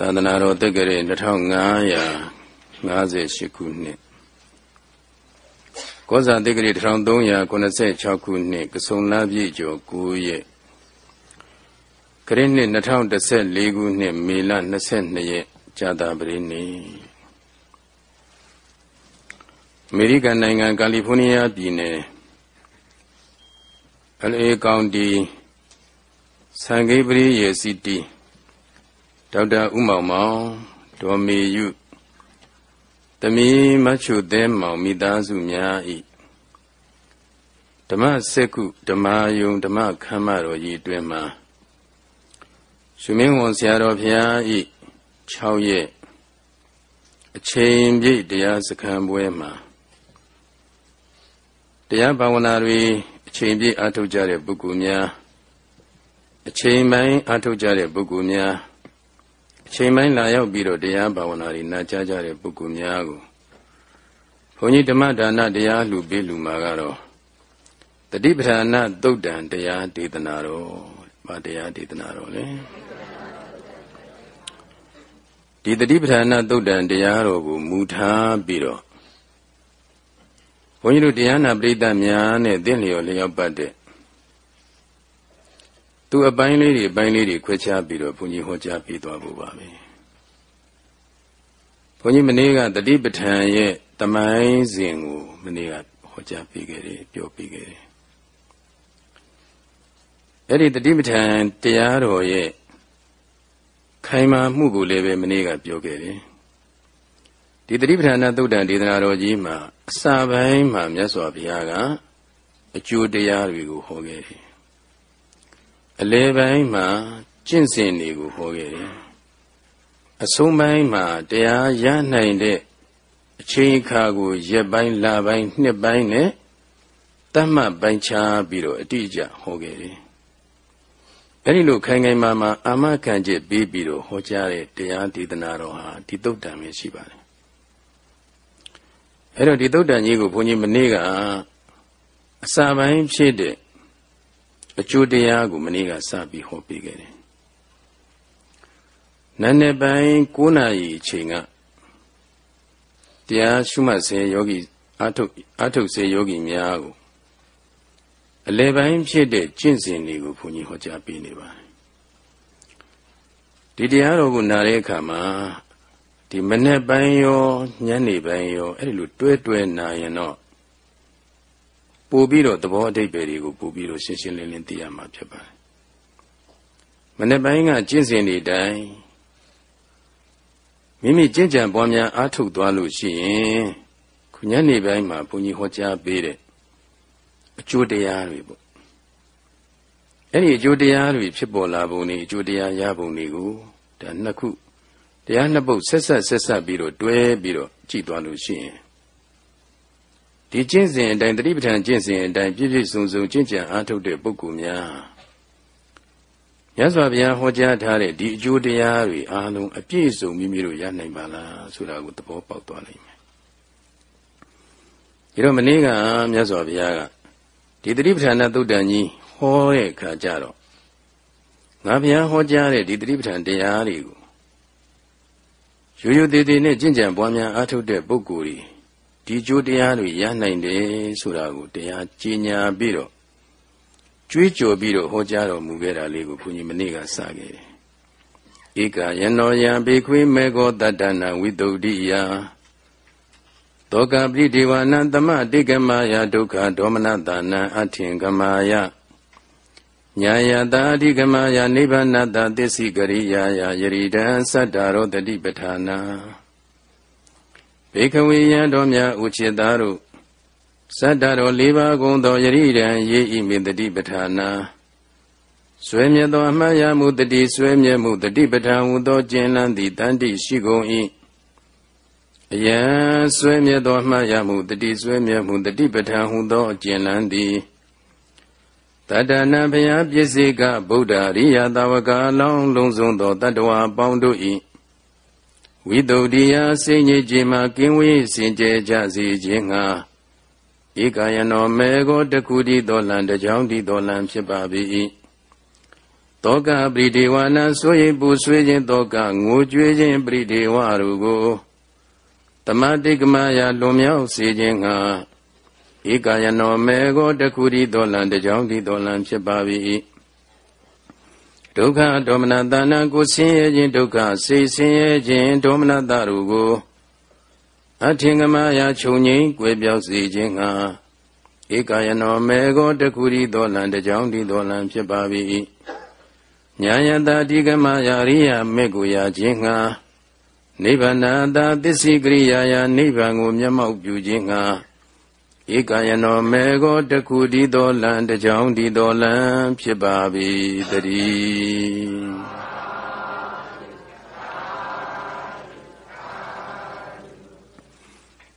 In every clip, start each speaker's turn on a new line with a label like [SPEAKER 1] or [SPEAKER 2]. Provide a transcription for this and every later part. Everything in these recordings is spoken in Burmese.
[SPEAKER 1] သာသနာတော်တက္ကရာ2558ခုနှစ်ကောဇာတက္ကရာ1386ခုနှစ်ကဆုံလပြည့်ကျော်9ရက်ခရစ်နှစ်2014ခုနှစ်မေလ22ရက်ဇာတာပရိနေ့အမေရိကန်နိုင်ငံကယ်လီဖိုးနီးယားပြည်နယ်အလေကောင်တီဆန်ဂိပရိယေစီတီ ဒေါက်တာဥမောင်မောင်ဒေါ်မေယုသမီးမချုသဲမောင်မိသားစုများဤဓမ္မစက္ကုဓမ္မယုံဓမ္မခမ်းမတော်ကြီးအတွင်မှာရှင်မင်းဝန်ဆရာတော်ဘုရားဤ6ရက်အချိန်ပြည့်တရားစခန်းပွဲမှာတရားဘာဝနာတွေအချိန်ပြည့်အားထုတ်ကြတဲ့ပုဂ္ဂိုလ်များအချိန်ပိုင်းအားထုတ်ကြတဲ့ပုဂ္ဂိုလ်များ အချိန်ပိုင်းလာရောက်ပြီးတော့တရားဘာဝနာတွေနာကြားကြတဲ့ပုဂ္ဂိုလ်များကိုဘုန်းကြီးဓမ္မဒါနတရားလှူပေးလူမှာကတော့တတိပဌာနာသုတ်တံတရားဒေသနာတော်ဗာတရားဒေသနာတော်လေဒီတတိပဌာနာသုတ်တံတရားတော်ကိုမူထားပြီးတော့ဘုန်းကြီးတို့တရားနာပရိသတ်များနဲ့သင်လျော်လျောက်ပတ်တဲ့ သူအပိုင်းလေးတွေအပိုင်းလေးတွေခွဲခြားပြီးတော့ဘုန်းကြီးဟောကြားပေးသွားဖို့ပါပဲဘုန်းကြီးမနေ့ကတတိပဋ္ဌာန်ရဲ့တမိုင်းစဉ်ကိုမနေ့ကဟောကြားပေးခဲ့တယ်ပြောပေးခဲ့တယ်အဲ့ဒီတတိပဋ္ဌာန်တရားတော်ရဲ့ခိုင်မာမှုကိုလည်းပဲမနေ့ကပြောခဲ့တယ်ဒီတတိပဋ္ဌာန်သုတ်တန်ဒေသနာတော်ကြီးမှာအစာပိုင်းမှာမြတ်စွာဘုရားကအကျိုးတရားတွေကိုဟောခဲ့တယ် အလယ်ပိုင်းမှာကျင့်စဉ်တွေကိုဟောခဲ့တယ်အဆုံးပိုင်းမှာတရားရနိုင်တဲ့အချိန်အခါကိုရက်ပိုင်းလပိုင်းနှစ်ပိုင်းနဲ့တတ်မှတ်ပိုင်းခြားပြီးတော့အတိအကျဟောခဲ့တယ်အဲဒီလိုခိုင်ခိုင်မာမာအာမခံချက်ပြီးပြီးတော့ဟောကြားတဲ့တရားဒေသနာတော်ဟာဒီတုတ်တံပဲရှိပါတယ်အဲတော့ဒီတုတ်တံကြီးကိုဘုန်းကြီးမနေ့ကအစာပိုင်းဖြစ်တဲ့ အကျိုးတရားကိုမနေ့ကစပြီးဟောပေးခဲ့တယ်။နန်းနယ်ပိုင်း9နာရီအချိန်ကတရားရှုမှတ်စေယောဂီအာထုတ်အာထုတ်စေယောဂီများကိုအလယ်ပိုင်းဖြစ်တဲ့ကျင့်စဉ်တွေကိုဘုန်းကြီးဟောကြားပေးနေပါတယ်။ဒီတရားတော်ကိုနားတဲ့အခါမှာဒီမနေ့ပိုင်းရောညနေပိုင်းရောအဲ့ဒီလိုတွဲတွဲနာရင်တော့ ပို့ပြီးတော့သဘောအဓိပ္ပာယ်တွေကိုပို့ပြီးတော့ရှင်းရှင်းလင်းလင်းသိရမှာဖြစ်ပါတယ်။မနေ့ပိုင်းကကျင့်စဉ်တွေတိုင်းမိမိကျင့်ကြံပွားများအားထုတ်သွားလို့ရှိရင်ခုညနေပိုင်းမှာဘုန်းကြီးဟောကြားပေးတဲ့အကျိုးတရားတွေပေါ့။အဲ့ဒီအကျိုးတရားတွေဖြစ်ပေါ်လာပုံတွေအကျိုးတရားရပုံတွေကိုဒါနှစ်ခုတရားနှစ်ပုဒ်ဆက်ဆက်ဆက်ဆက်ပြီးတော့တွဲပြီးတော့ကြည်သွားလို့ရှိရင် ဒီကျင့်စဉ်အတိုင်းတတိပဋ္ဌာန်ကျင့်စဉ်အတိုင်းပြည့်ပြည့်စုံစုံကျင့်ကြံအားထုတ်တဲ့ပုဂ္ဂိုလ်များမြတ်စွာဘုရားဟောကြားထားတဲ့ဒီအကျိုးတရားတွေအားလုံးအပြည့်စုံမိမိတို့ရနိုင်ပါလားဆိုတာကိုသဘောပေါက်သွားနိုင်မယ်။ဒီတော့မနေ့ကမြတ်စွာဘုရားကဒီတတိပဋ္ဌာန်သုတ်တန်ကြီးဟောတဲ့အခါကျတော့ငါဘုရားဟောကြားတဲ့ဒီတတိပဋ္ဌာန်တရားတွေကိုရိုးရိုးသေးသေးနဲ့ကျင့်ကြံပွားများအားထုတ်တဲ့ပုဂ္ဂိုလ်တွေ ဒီကျိုးတရားတွေရနိုင်တယ်ဆိုတာကိုတရားကြီးညာပြီးတော့ကြွေးကြော်ပြီးတော့ဟောကြားတော်မူခဲ့တာလေးကိုဘုန်းကြီးမနေ့ကစခဲ့တယ်။ဧကယနောယံဘေခွေမေဃောတတ္တနာဝိတုဒ္ဓိယတောကပရိဒေဝနံသမတိကမယဒုက္ခဒေါမနတနာအထင်ကမာယညာယတာအဓိကမယနိဗ္ဗာနတသစ္စိကရိယာယယရိဒံသတ္တရောတတိပဋ္ဌာနာ ဘေခဝေယံတော်မြတ်ဥจิตသားတို့သတ္တတော်၄ပါးကုန်သောယရိဒံယေဤမေတတိပဋ္ဌာနာဆွေမြတ်သောအမှတ်ရမှုတတိဆွေမြတ်မှုတတိပဋ္ဌာန်ဟူသောကျင်လန်းသည်တန်တိရှိကုန်၏အယံဆွေမြတ်သောအမှတ်ရမှုတတိဆွေမြတ်မှုတတိပဋ္ဌာန်ဟူသောကျင်လန်းသည်တတနာဘုရားပစ္စေကဗုဒ္ဓရိယသာဝကအလောင်းလုံးစုံသောတတ္တဝါပေါင်းတို့၏ ဝိတုဒ္ဓိယစိတ်ညစ်ခြင်းမှကင်းဝေးစင်ကြယ်ကြစေခြင်းငှာဧကယနောမေကိုတခုတည်းတော်လံတကြောင်တည်းတော်လံဖြစ်ပါ၏တောကပရိဒေဝနာဆိုရင်ပူဆွေးခြင်းတောကငိုကြွေးခြင်းပရိဒေဝတို့ကိုတမတိကမယလွန်မြောက်စေခြင်းငှာဧကယနောမေကိုတခုရီတော်လံတကြောင်ဒီတော်လံဖြစ်ပါ၏ ဒုက္ခဒေါမနတာနာကိုဆင်းရဲခြင်းဒုက္ခစိတ်ဆင်းရဲခြင်းဒေါမနတာတို့ကိုအထင်ကမယခြုံငိမ့်ကွယ်ပြောက်စေခြင်းငှာဧကယနောမေကိုတခုရီတော်လံတကြောင်ဒီတော်လံဖြစ်ပါ၏ညာယတာတိကမယာရိယမေကိုရာခြင်းငှာနိဗ္ဗာန်တာသစ္စိကရိယာယနိဗ္ဗာန်ကိုမျက်မှောက်ပြုခြင်းငှာ ဧကယနောမေကိုတခုဒီတော်လံတကြောင်ဒီတော်လံဖြစ်ပါ၏တည်း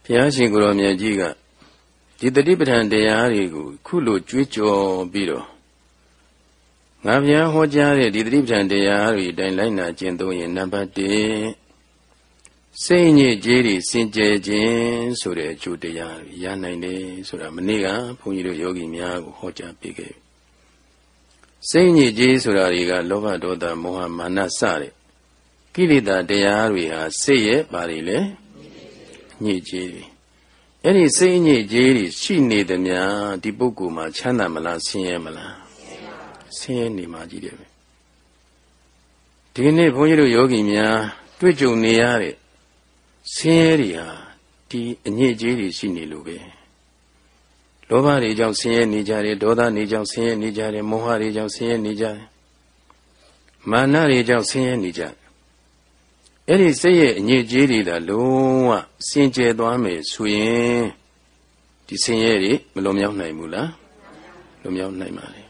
[SPEAKER 1] ဘုရားရှင်ကိုရောမြတ်ကြီးကဒီတတိပဋ္ဌာန်တရားတွေကိုခုလိုကြွေးကြော်ပြီးတော့ငါဘုရားဟောကြားတဲ့ဒီတတိပဋ္ဌာန်တရားတွေအတိုင်းလိုက်နာကျင့်သုံးရင်နံပါတ်1 စိတ်ညစ်ကြေးတွေစင်ကြယ်ခြင်းဆိုတဲ့အကျိုးတရားရနိုင်တယ်ဆိုတာမနေ့ကဘုန်းကြီးတို့ယောဂီများကိုဟောကြားပေးခဲ့စိတ်ညစ်ကြေးဆိုတာတွေကလောဘဒေါသမောဟမာနစတဲ့ကိလေသာတရားတွေဟာစိတ်ရဲ့ဘာတွေလဲညစ်ကြေးတွေအဲ့ဒီစိတ်ညစ်ကြေးတွေရှိနေသည်များဒီပုဂ္ဂိုလ်မှာချမ်းသာမလားဆင်းရဲမလားဆင်းရဲနေမှာကြီးတယ်ပဲဒီနေ့ဘုန်းကြီးတို့ယောဂီများတွေ့ကြုံနေရတဲ့ ဆင်းရဲတွေဟာဒီအညစ်အကြေးတွေရှိနေလို့ပဲလောဘတွေကြောင့်ဆင်းရဲနေကြတယ်ဒေါသတွေကြောင့်ဆင်းရဲနေကြတယ်မောဟတွေကြောင့်ဆင်းရဲနေကြတယ်မာနတွေကြောင့်ဆင်းရဲနေကြတယ်အဲ့ဒီစိတ်ရဲ့အညစ်အကြေးတွေဒါလုံးဝစင်ကြယ်သွားမယ်ဆိုရင်ဒီဆင်းရဲတွေမလွန်မြောက်နိုင်ဘူးလားလွန်မြောက်နိုင်ပါလေ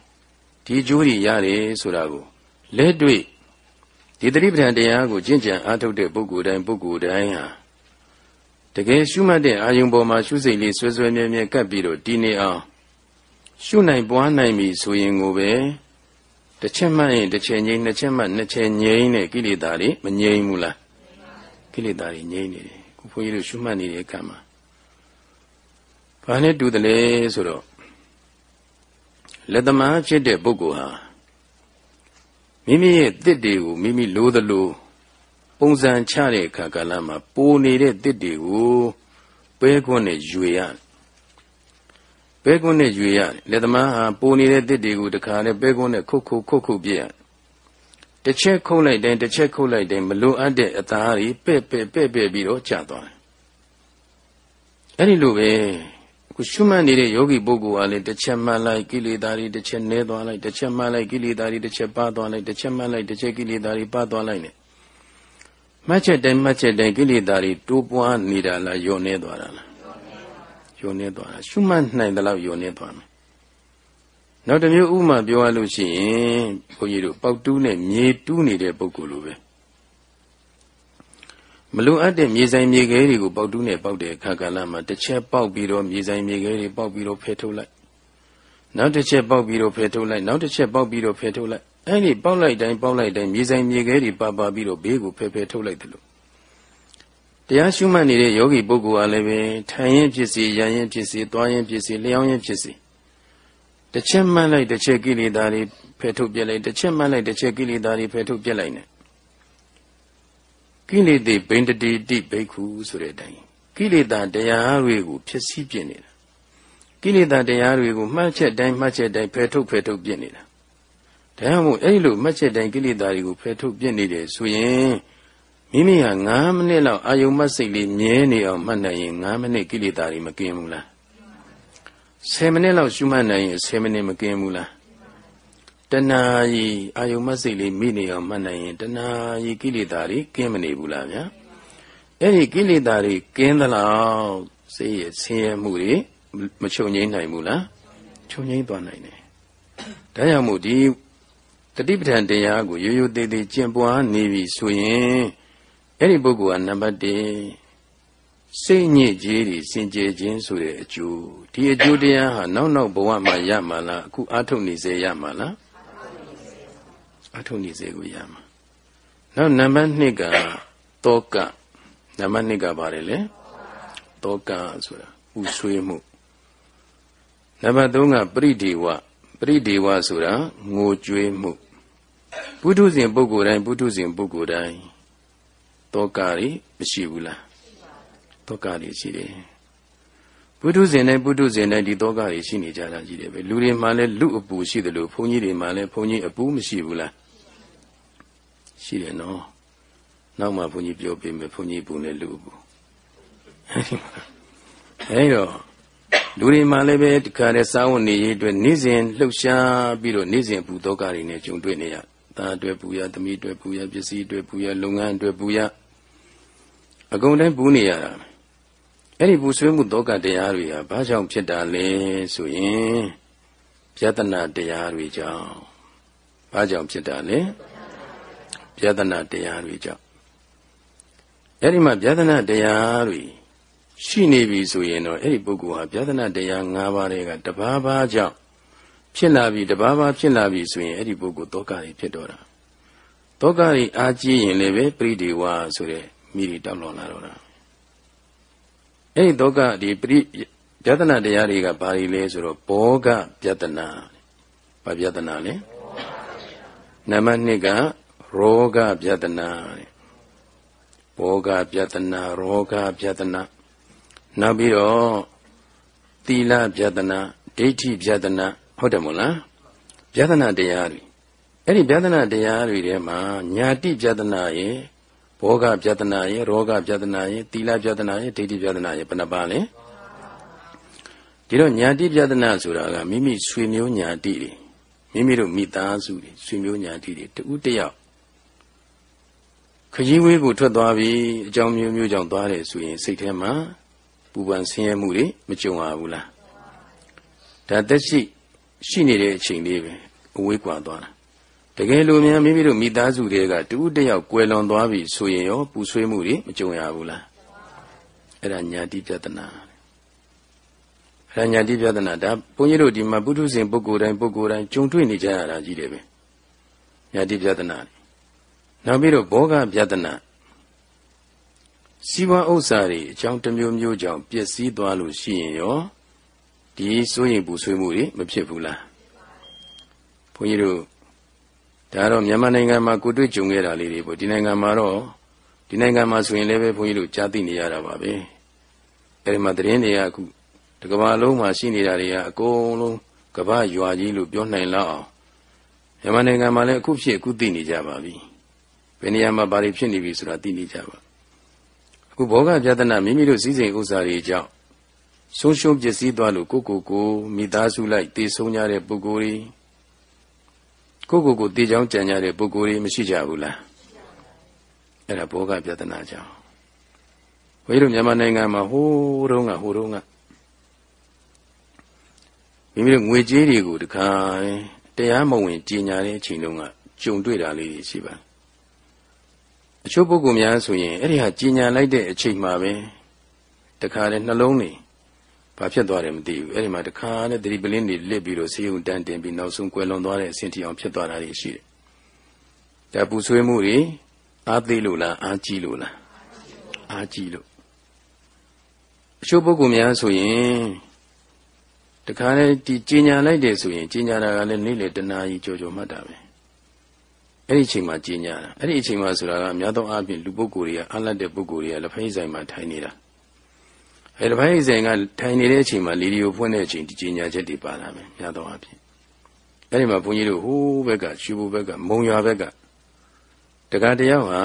[SPEAKER 1] ဒီအကျိုးတွေရတယ်ဆိုတာကိုလက်တွေ့ဒီသတိပဋ္ဌာန်တရားကိုကျင့်ကြံအားထုတ်တဲ့ပုဂ္ဂိုလ်တိုင်းပုဂ္ဂိုလ်တိုင်းဟာ တကယ်ရှုမှတ်တဲ့အာယုံပေါ်မှာရှုစိတ်လေးဆွဲဆွဲမြဲမြဲကပ်ပြီးတော့တည်နေအောင်ရှုနိုင်ပွားနိုင်ပြီဆိုရင်ကိုပဲတစ်ချက်မှတ်ရင်တစ်ချက်ငြိမ်းနှစ်ချက်မှတ်နှစ်ချက်ငြိမ်းတဲ့ကိလေသာတွေမငြိမ်းဘူးလားကိလေသာတွေငြိမ်းနေတယ်ခုဘုန်းကြီးတို့ရှုမှတ်နေတဲ့အခါမှာဘာနဲ့တူတယ်လဲဆိုတော့လက်သမားဖြစ်တဲ့ပုဂ္ဂိုလ်ဟာမိမိရဲ့တစ်တွေကိုမိမိလိုသလို ပုံစံချတဲ့အခါကာလမှာပိုနေတဲ့တစ်တွေကိုပဲခွန်းနဲ့ရွေရတယ်ပဲခွန်းနဲ့ရွေရတယ်လက်သမားဟာပိုနေတဲ့တစ်တွေကိုတခါနဲ့ပဲခွန်းနဲ့ခုတ်ခုတ်ခုတ်ခုတ်ပြရတစ်ချက်ခုတ်လိုက်တိုင်းတစ်ချက်ခုတ်လိုက်တိုင်းမလိုအပ်တဲ့အသားတွေပဲ့ပဲ့ပဲ့ပဲ့ပြီးတော့ကျသွားတယ်အဲ့ဒီလိုပဲအခုရှုမှတ်နေတဲ့ယောဂီပုဂ္ဂိုလ်ဟာလေတစ်ချက်မှတ်လိုက်ကိလေသာတွေတစ်ချက်နည်းသွားလိုက်တစ်ချက်မှတ်လိုက်ကိလေသာတွေတစ်ချက်ပါသွားလိုက်တစ်ချက်မှတ်လိုက်တစ်ချက်ကိလေသာတွေပါသွားလိုက် ਨੇ မှတ်ချက်တိုင်းမှတ်ချက်တိုင်းကိလေသာတွေတိုးပွားနေတာလားယုံနေသွားတာလားယုံနေသွားတာရှုမှတ်နိုင်တဲ့လောက်ယုံနေသွားမယ်နောက်တစ်မျိုးဥမာပြောရလို့ရှိရင်ဘုန်းကြီးတို့ပေါက်တူးနဲ့မြေတူးနေတဲ့ပုဂ္ဂိုလ်လိုပဲမလိုအပ်တဲ့မြေဆိုင်မြေခဲတွေကိုပေါက်တူးနဲ့ပေါက်တဲ့အခါကလည်းမှတစ်ချက်ပေါက်ပြီးတော့မြေဆိုင်မြေခဲတွေပေါက်ပြီးတော့ဖယ်ထုတ်လိုက်နောက်တစ်ချက်ပေါက်ပြီးတော့ဖယ်ထုတ်လိုက်နောက်တစ်ချက်ပေါက်ပြီးတော့ဖယ်ထုတ်လိုက် အဲ့ဒီပေါက်လိုက်တိုင်းပေါက်လိုက်တိုင်းမြေဆိုင်မြေခဲတွေပါပါပြီးတော့ဘေးကိုဖယ်ဖယ်ထုတ်လိုက်တယ်လို့တရားရှုမှတ်နေတဲ့ယောဂီပုဂ္ဂိုလ်အားလည်းပဲထိုင်ရင်ဖြစ်စီရရင်ဖြစ်စီသွားရင်ဖြစ်စီလျှောင်းရင်ဖြစ်စီတစ်ချက်မှတ်လိုက်တစ်ချက်ကိလေသာတွေဖယ်ထုတ်ပြလိုက်တစ်ချက်မှတ်လိုက်တစ်ချက်ကိလေသာတွေဖယ်ထုတ်ပြလိုက်နေကိလေသေဘိန္ဒတိတိဘိက္ခုဆိုတဲ့အတိုင်းကိလေသာတရားတွေကိုဖြစ်စည်းပြနေတာကိလေသာတရားတွေကိုမှတ်ချက်တိုင်းမှတ်ချက်တိုင်းဖယ်ထုတ်ဖယ်ထုတ်ပြနေတာ ဒါကြောင့်မို့အဲ့လိုမှတ်ချက်တိုင်းကိလေသာတွေကိုဖယ်ထုတ်ပြနေတယ်ဆိုရင်မိမိဟာ9မိနစ်လောက်အာယုံမှတ်စိတ်လေးမြဲနေအောင်မှတ်နိုင်ရင်9မိနစ်ကိလေသာတွေမကင်းဘူးလား10မိနစ်လောက်ရှုမှတ်နိုင်ရင်10မိနစ်မကင်းဘူးလားတဏှာကြီးအာယုံမစိတ်လေးမိနေအောင်မှတ်နိုင်ရင်တဏှာကြီးကိလေသာတွေကင်းမနေဘူးလားဗျာအဲ့ဒီကိလေသာတွေကင်းသလောက်စိတ်ရဲ့ဆင်းရဲမှုတွေမချုပ်ငိမ့်နိုင်ဘူးလားချုပ်ငိမ့်သွားနိုင်တယ်ဒါကြောင့်မို့ဒီ တတိပဋ္ဌာန်တရားကိုရိုးရိုးသေးသေးကျင့်ပွားနေပြီဆိုရင်အဲ့ဒီပုဂ္ဂိုလ်ကနံပါတ်1စိတ်ညစ်ကြေးတွေစင်ကြယ်ခြင်းဆိုတဲ့အကျိုးဒီအကျိုးတရားဟာနောက်နောက်ဘဝမှာရမှာလားအခုအာထုတ်နေစေရမှာလားအထုံနေစေကိုရမှာနောက်နံပါတ်2ကတောကနံပါတ်2ကပါတယ်လေတောကဆိုတာဥဆွေးမှုနံပါတ်3ကပရိဒေဝ ပရိဒေဝဆိုတာငိုကြွေးမှုပုထုဇဉ်ပုဂ္ဂိုလ်တိုင်းပုထုဇဉ်ပုဂ္ဂိုလ်တိုင်းတောကတွေမရှိဘူးလားတောကတွေရှိတယ်ပုထုဇဉ်နဲ့ပုထုဇဉ်နဲ့ဒီတောကတွေရှိနေကြတာကြီးတယ်ပဲလူတွေမှလည်းလူအပူရှိတယ်လို့ဘုန်းကြီးတွေမှလည်းဘုန်းကြီးအပူမရှိဘူးလားရှိတယ်နော်နောက်မှဘုန်းကြီးပြောပေးမယ်ဘုန်းကြီးပူနဲ့လူအပူအဲဒီတော့ လူတွေမှလည်းပဲဒီခါတဲ့စာဝန်နေရေးအတွက်နေ့စဉ်လှုပ်ရှားပြီးတော့နေ့စဉ်ပူတောကတွေနဲ့ကြုံတွေ့နေရသားအတွက်ပူရသမီးအတွက်ပူရပစ္စည်းအတွက်ပူရလုပ်ငန်းအတွက်ပူရအကုန်တိုင်းပူနေရတာအဲ့ဒီပူဆွေးမှုတောကတရားတွေဟာဘာကြောင့်ဖြစ်တာလဲဆိုရင်ပြဒနာတရားတွေကြောင့်ဘာကြောင့်ဖြစ်တာလဲပြဒနာတရားတွေကြောင့်အဲ့ဒီမှာပြဒနာတရားတွေ ရှိနေပြီဆိုရင်တော့အဲ့ဒီပုဂ္ဂိုလ်ဟာပြဒနာတရား၅ပါးတွေကတဘာဘာကြောင့်ဖြစ်လာပြီတဘာဘာဖြစ်လာပြီဆိုရင်အဲ့ဒီပုဂ္ဂိုလ်တောကတွေဖြစ်တော့တာတောကတွေအားကြီးရင်လည်းပဲပရိဒီဝါဆိုတဲ့မိတွေတောက်လောင်လာတော့တာအဲ့ဒီတောကဒီပရိပြဒနာတရားတွေကဘာတွေလဲဆိုတော့ဘောဂပြဒနာဘာပြဒနာလဲနံပါတ်2ကရောဂပြဒနာဘောဂပြဒနာရောဂပြဒနာ နောက်ပြီးတော့သီလပြဒနာဒိဋ္ဌိပြဒနာဟုတ်တယ်မို့လားပြဒနာတရားတွေအဲ့ဒီပြဒနာတရားတွေထဲမှာညာတိပြဒနာရဲ့ဘောဂပြဒနာရဲ့ရောဂပြဒနာရဲ့သီလပြဒနာရဲ့ဒိဋ္ဌိပြဒနာရဲ့ဘယ်နှပါလဲဒီတော့ညာတိပြဒနာဆိုတာကမိမိဆွေမျိုးညာတိတွေမိမိတို့မိသားစုတွေဆွေမျိုးညာတိတွေတူတယောက်ခကြီးဝေးကိုထွက်သွားပြီးအကြောင်းမျိုးမျိုးကြောင့်သွားတယ်ဆိုရင်စိတ်ထဲမှာ ပူပန်ဆင်းရဲမှုတွေမကြုံရဘူးလားဒါသက်ရှိရှိနေတဲ့အချိန်လေးပဲအဝေးကွာသွားတာတကယ်လို့များမိမိတို့မိသားစုတွေကတူတယောက်ကွယ်လွန်သွားပြီဆိုရင်ရောပူဆွေးမှုတွေမကြုံရဘူးလားအဲ့ဒါညာတိပြဒနာအဲ့ဒါညာတိပြဒနာဒါဘုန်းကြီးတို့ဒီမှာပုထုဇဉ်ပုဂ္ဂိုလ်တိုင်းပုဂ္ဂိုလ်တိုင်းကြုံတွေ့နေကြရတာကြီးတယ်ပဲညာတိပြဒနာနောက်ပြီးတော့ဘောဂပြဒနာ စီးပွားဥစ္စာတွေအကြောင်းတစ်မျိုးမျိုးကြောင့်ပျက်စီးသွားလို့ရှိရင်ရောဒီစိုးရင်ပူဆွေးမှုတွေမဖြစ်ဘူးလားဘုန်းကြီးတို့ဒါတော့မြန်မာနိုင်ငံမှာကိုတွေ့ကြုံခဲ့တာလေးတွေပေါ့ဒီနိုင်ငံမှာတော့ဒီနိုင်ငံမှာဆိုရင်လည်းပဲဘုန်းကြီးတို့ကြားသိနေရတာပါပဲအဲဒီမှာသတင်းတွေကအခုတကဘာလုံးမှာရှိနေတာတွေကအကုန်လုံးကဘာရွာကြီးလို့ပြောနိုင်လောက်အောင်မြန်မာနိုင်ငံမှာလည်းအခုဖြစ်အခုသိနေကြပါပြီဘယ်နေရာမှာဘာတွေဖြစ်နေပြီဆိုတာသိနေကြပါ အခုဘောဂပြဒနာမိမိတို့စည်းစိမ်ဥစ္စာတွေကြောင့်ဆုံးရှုံးပျက်စီးသွားလို့ကိုကိုကိုမိသားစုလိုက်တည်ဆုံးကြတဲ့ပုဂ္ဂိုလ်တွေကိုကိုကိုတည်ချောင်းကြံကြတဲ့ပုဂ္ဂိုလ်တွေမရှိကြဘူးလားအဲ့ဒါဘောဂပြဒနာကြောင့်ဘုရားတို့မြန်မာနိုင်ငံမှာဟိုးတုန်းကဟိုးတုန်းကမိမိတို့ငွေကြေးတွေကိုတခါတရားမဝင်ကြီးညာတဲ့အချိန်တုန်းကကြုံတွေ့တာလေးရှိပါတယ် အချို့ပုဂ္ဂိုလ်များဆိုရင်အဲ့ဒီဟာကြီးညာလိုက်တဲ့အချိန်မှာပဲတခါလေနှလုံးနေဘာဖြစ်သွားတယ်မသိဘူးအဲ့ဒီမှာတခါနဲ့သတိပလင်းတွေလစ်ပြီးတော့ဆေးရုံတန်းတင်ပြီးနောက်ဆုံးကွယ်လွန်သွားတဲ့အဆင့်ထိအောင်ဖြစ်သွားတာတွေရှိတယ်။ဒါပူဆွေးမှုတွေအားသေးလို့လားအားကြီးလို့လားအားကြီးလို့အချို့ပုဂ္ဂိုလ်များဆိုရင်တခါလေဒီကြီးညာလိုက်တယ်ဆိုရင်ကြီးညာတာကလည်းနေ့လေတနာကြီးကြော်ကြော်မှတ်တာပဲ အဲ့ဒီအချိန်မှာကြီးညာတာအဲ့ဒီအချိန်မှာဆိုတာကအများသောအားဖြင့်လူပုဂ္ဂိုလ်တွေကအားလတ်တဲ့ပုဂ္ဂိုလ်တွေကလက်ဖိဆိုင်မှာထိုင်နေတာအဲလက်ဖိဆိုင်ကထိုင်နေတဲ့အချိန်မှာလီဒီယိုဖွင့်တဲ့အချိန်ဒီကြီးညာချက်တွေပါလာမယ်များသောအားဖြင့်အဲ့ဒီမှာဘုန်းကြီးတို့ဟိုးဘက်ကရှူဘုဘက်ကမုံရွာဘက်ကတက္ကတယောက်ဟာ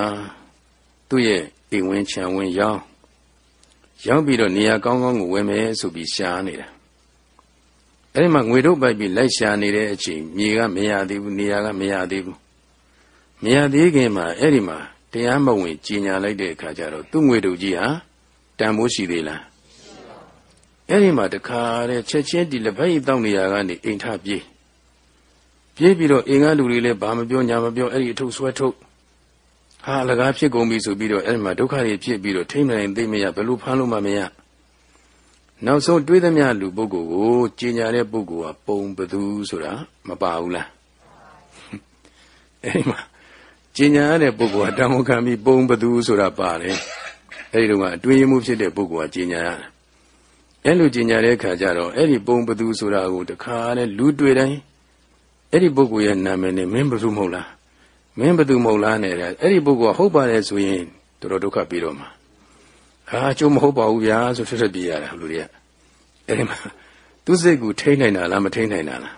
[SPEAKER 1] သူ့ရဲ့အိမ်ဝင်းခြံဝင်းရောင်းရောက်ပြီးတော့နေရာကောင်းကောင်းကိုဝယ်မယ်ဆိုပြီးရှားနေတာအဲ့ဒီမှာငွေတို့ပိုက်ပြီးလိုက်ရှာနေတဲ့အချိန်မြေကမရသေးဘူးနေရာကမရသေးဘူး မရသေးခင်မှာအဲ့ဒီမှာတရားမဝင်ကြီးညာလိုက်တဲ့အခါကျတော့သူ့ငွေတို့ကြီးဟာတန်ဖိုးရှိသေးလားအဲ့ဒီမှာတခါတဲ့ချက်ချင်းဒီလက်ဖက်ရည်တောက်နေရကနေအိမ်ထပြေးပြေးပြီးတော့အင်္ဂါလူတွေလည်းဘာမပြောညာမပြောအဲ့ဒီအထုပ်ဆွဲထုတ်ဟာအလကားဖြစ်ကုန်ပြီဆိုပြီးတော့အဲ့ဒီမှာဒုက္ခတွေဖြစ်ပြီးတော့ထိမ့်နိုင်သိမရဘယ်လိုဖမ်းလို့မှမရနောက်ဆုံးတွေးသမျှလူပုဂ္ဂိုလ်ကိုကြီးညာတဲ့ပုဂ္ဂိုလ်ကပုံဘသူဆိုတာမပါဘူးလားအဲ့ဒီမှာ ကျင်ညာရတဲ့ပုဂ္ဂိုလ်ကတန်ဖိုးခံပြီးပုံဘသူဆိုတာပါတယ်အဲဒီတော့ကအတွေ့အမှုဖြစ်တဲ့ပုဂ္ဂိုလ်ကကျင်ညာရတယ်အဲ့လိုကျင်ညာတဲ့အခါကျတော့အဲ့ဒီပုံဘသူဆိုတာကိုတခါနဲ့လူတွေ့တိုင်းအဲ့ဒီပုဂ္ဂိုလ်ရဲ့နာမည်နဲ့မင်းဘသူမဟုတ်လားမင်းဘသူမဟုတ်လားနဲ့အဲ့ဒီပုဂ္ဂိုလ်ကဟုတ်ပါတယ်ဆိုရင်တော်တော်ဒုက္ခပြီးတော့မှာအာကျိုးမဟုတ်ပါဘူးဗျာဆိုထွက်ထွက်ပြေးရတာလူတွေကအဲ့ဒီမှာသူစိတ်ကိုထိန်းနိုင်တာလားမထိန်းနိုင်တာလား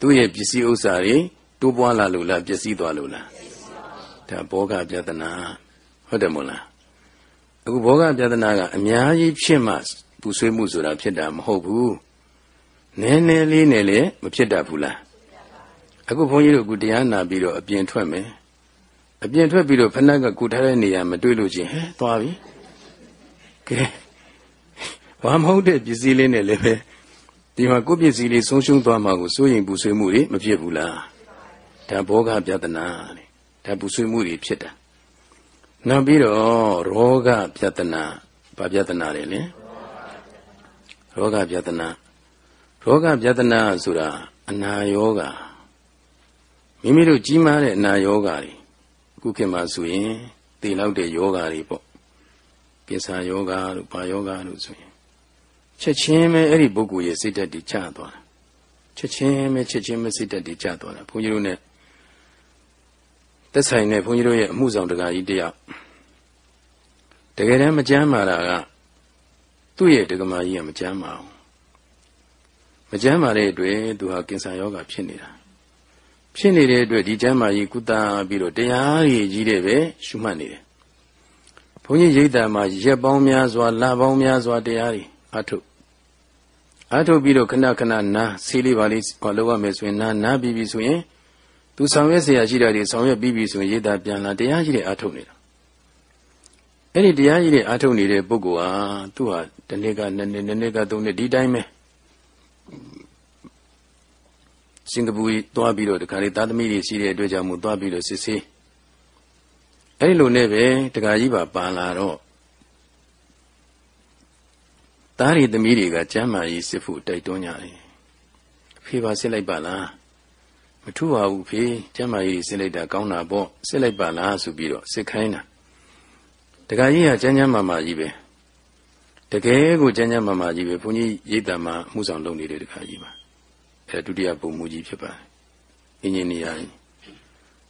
[SPEAKER 1] သူ့ရဲ့ပစ္စည်းဥစ္စာတွေ တိုးပွားလာလို့လားပျက်စီးသွားလို့လားဒါဘောဂပြဒနာဟုတ်တယ်မို့လားအခုဘောဂပြဒနာကအများကြီးဖြစ်မှပူဆွေးမှုဆိုတာဖြစ်တာမဟုတ်ဘူးနည်းနည်းလေးနဲ့လည်းမဖြစ်တတ်ဘူးလားအခုဘုန်းကြီးတို့ကတရားနာပြီးတော့အပြင်ထွက်မယ်အပြင်ထွက်ပြီးတော့ဖဏကကုထားတဲ့နေရာမတွေ့လို့ချင်းဟဲသွားပြီကဲဘာမဟုတ်တဲ့ပစ္စည်းလေးနဲ့လည်းပဲဒီမှာကိုယ်ပစ္စည်းလေးဆုံးရှုံးသွားမှာကိုစိုးရင်ပူဆွေးမှုတွေမဖြစ်ဘူးလား ဒါဘောဂပြဒနာတဲ့ဒါပူဆွေးမှုတွေဖြစ်တာနောက်ပြီးတော့ရောဂပြဒနာဘာပြဒနာတွေလဲရောဂပြဒနာရောဂပြဒနာဆိုတာအနာယောဂမိမိတို့ကြီးမားတဲ့အနာယောဂတွေအခုခေတ်မှာဆိုရင်သိလောက်တဲ့ယောဂတွေပေါ့ကိစ္စယောဂတို့ဘာယောဂတို့ဆိုရင်ချက်ချင်းပဲအဲ့ဒီပုဂ္ဂိုလ်ရဲ့စိတ်ဓာတ်တွေကျသွားတာချက်ချင်းပဲချက်ချင်းပဲစိတ်ဓာတ်တွေကျသွားတာဘုန်းကြီးတို့ ਨੇ သက်ဆိုင်တဲ့ဘုန်းကြီးတို့ရဲ့အမှုဆောင်တရားကြီးတရားတကယ်တမ်းမကြမ်းမာတာကသူ့ရဲ့ဒကမာကြီးကမကြမ်းမာအောင်မကြမ်းမာတဲ့အတွက်သူဟာကင်ဆာယောဂဖြစ်နေတာဖြစ်နေတဲ့အတွက်ဒီကျမ်းမာကြီးကုသပြီးတော့တရားကြီးကြီးတဲ့ပဲရှုမှတ်နေတယ်ဘုန်းကြီးရိတ်တာမှာရက်ပေါင်းများစွာလပေါင်းများစွာတရားတွေအထုအထုပြီးတော့ခဏခဏနားဆေးလေးပါလေးဘာလုပ်ရမယ်ဆိုရင်နားနားပြီးပြီဆိုရင် သူဆောင်ရွက်เสียရှိတာတွေဆောင်ရွက်ပြီးပြီဆိုရင်ရိတ်တာပြန်လာတရားကြီးတွေအထုနေတာအဲ့ဒီတရားကြီးတွေအထုနေတဲ့ပုဂ္ဂိုလ်ဟာသူ့ဟာတနေ့ကနှစ်နှစ်နှစ်နှစ်ကသုံးနှစ်ဒီတိုင်းပဲစင်ကာပူသွားပြီးတော့တခါလေသားသမီးတွေရှိတဲ့အတွက်ကြောင့်မို့သွားပြီးတော့စစ်ဆေးအဲ့ဒီလိုနဲ့ပဲတခါကြီးပါပါလာတော့သားရီသမီးတွေကကျမ်းမာရေးစစ်ဖို့တိုက်တွန်းကြတယ်ဖေးပါစစ်လိုက်ပါလား မထူပါဘူးဖေးကျမ်းမာရေးစစ်လိုက်တာကောင်းတာပေါ့စစ်လိုက်ပါလားဆိုပြီးတော့စစ်ခိုင်းတာတခါကြီးကကျမ်းကျမ်းမာမာကြီးပဲတကယ်ကိုကျမ်းကျမ်းမာမာကြီးပဲဘုန်းကြီးရိတ်တံမှာမှုဆောင်လုပ်နေတဲ့တခါကြီးပါအဲဒုတိယပုံမူကြီးဖြစ်ပါတယ်အင်ဂျင်နီယာကြီး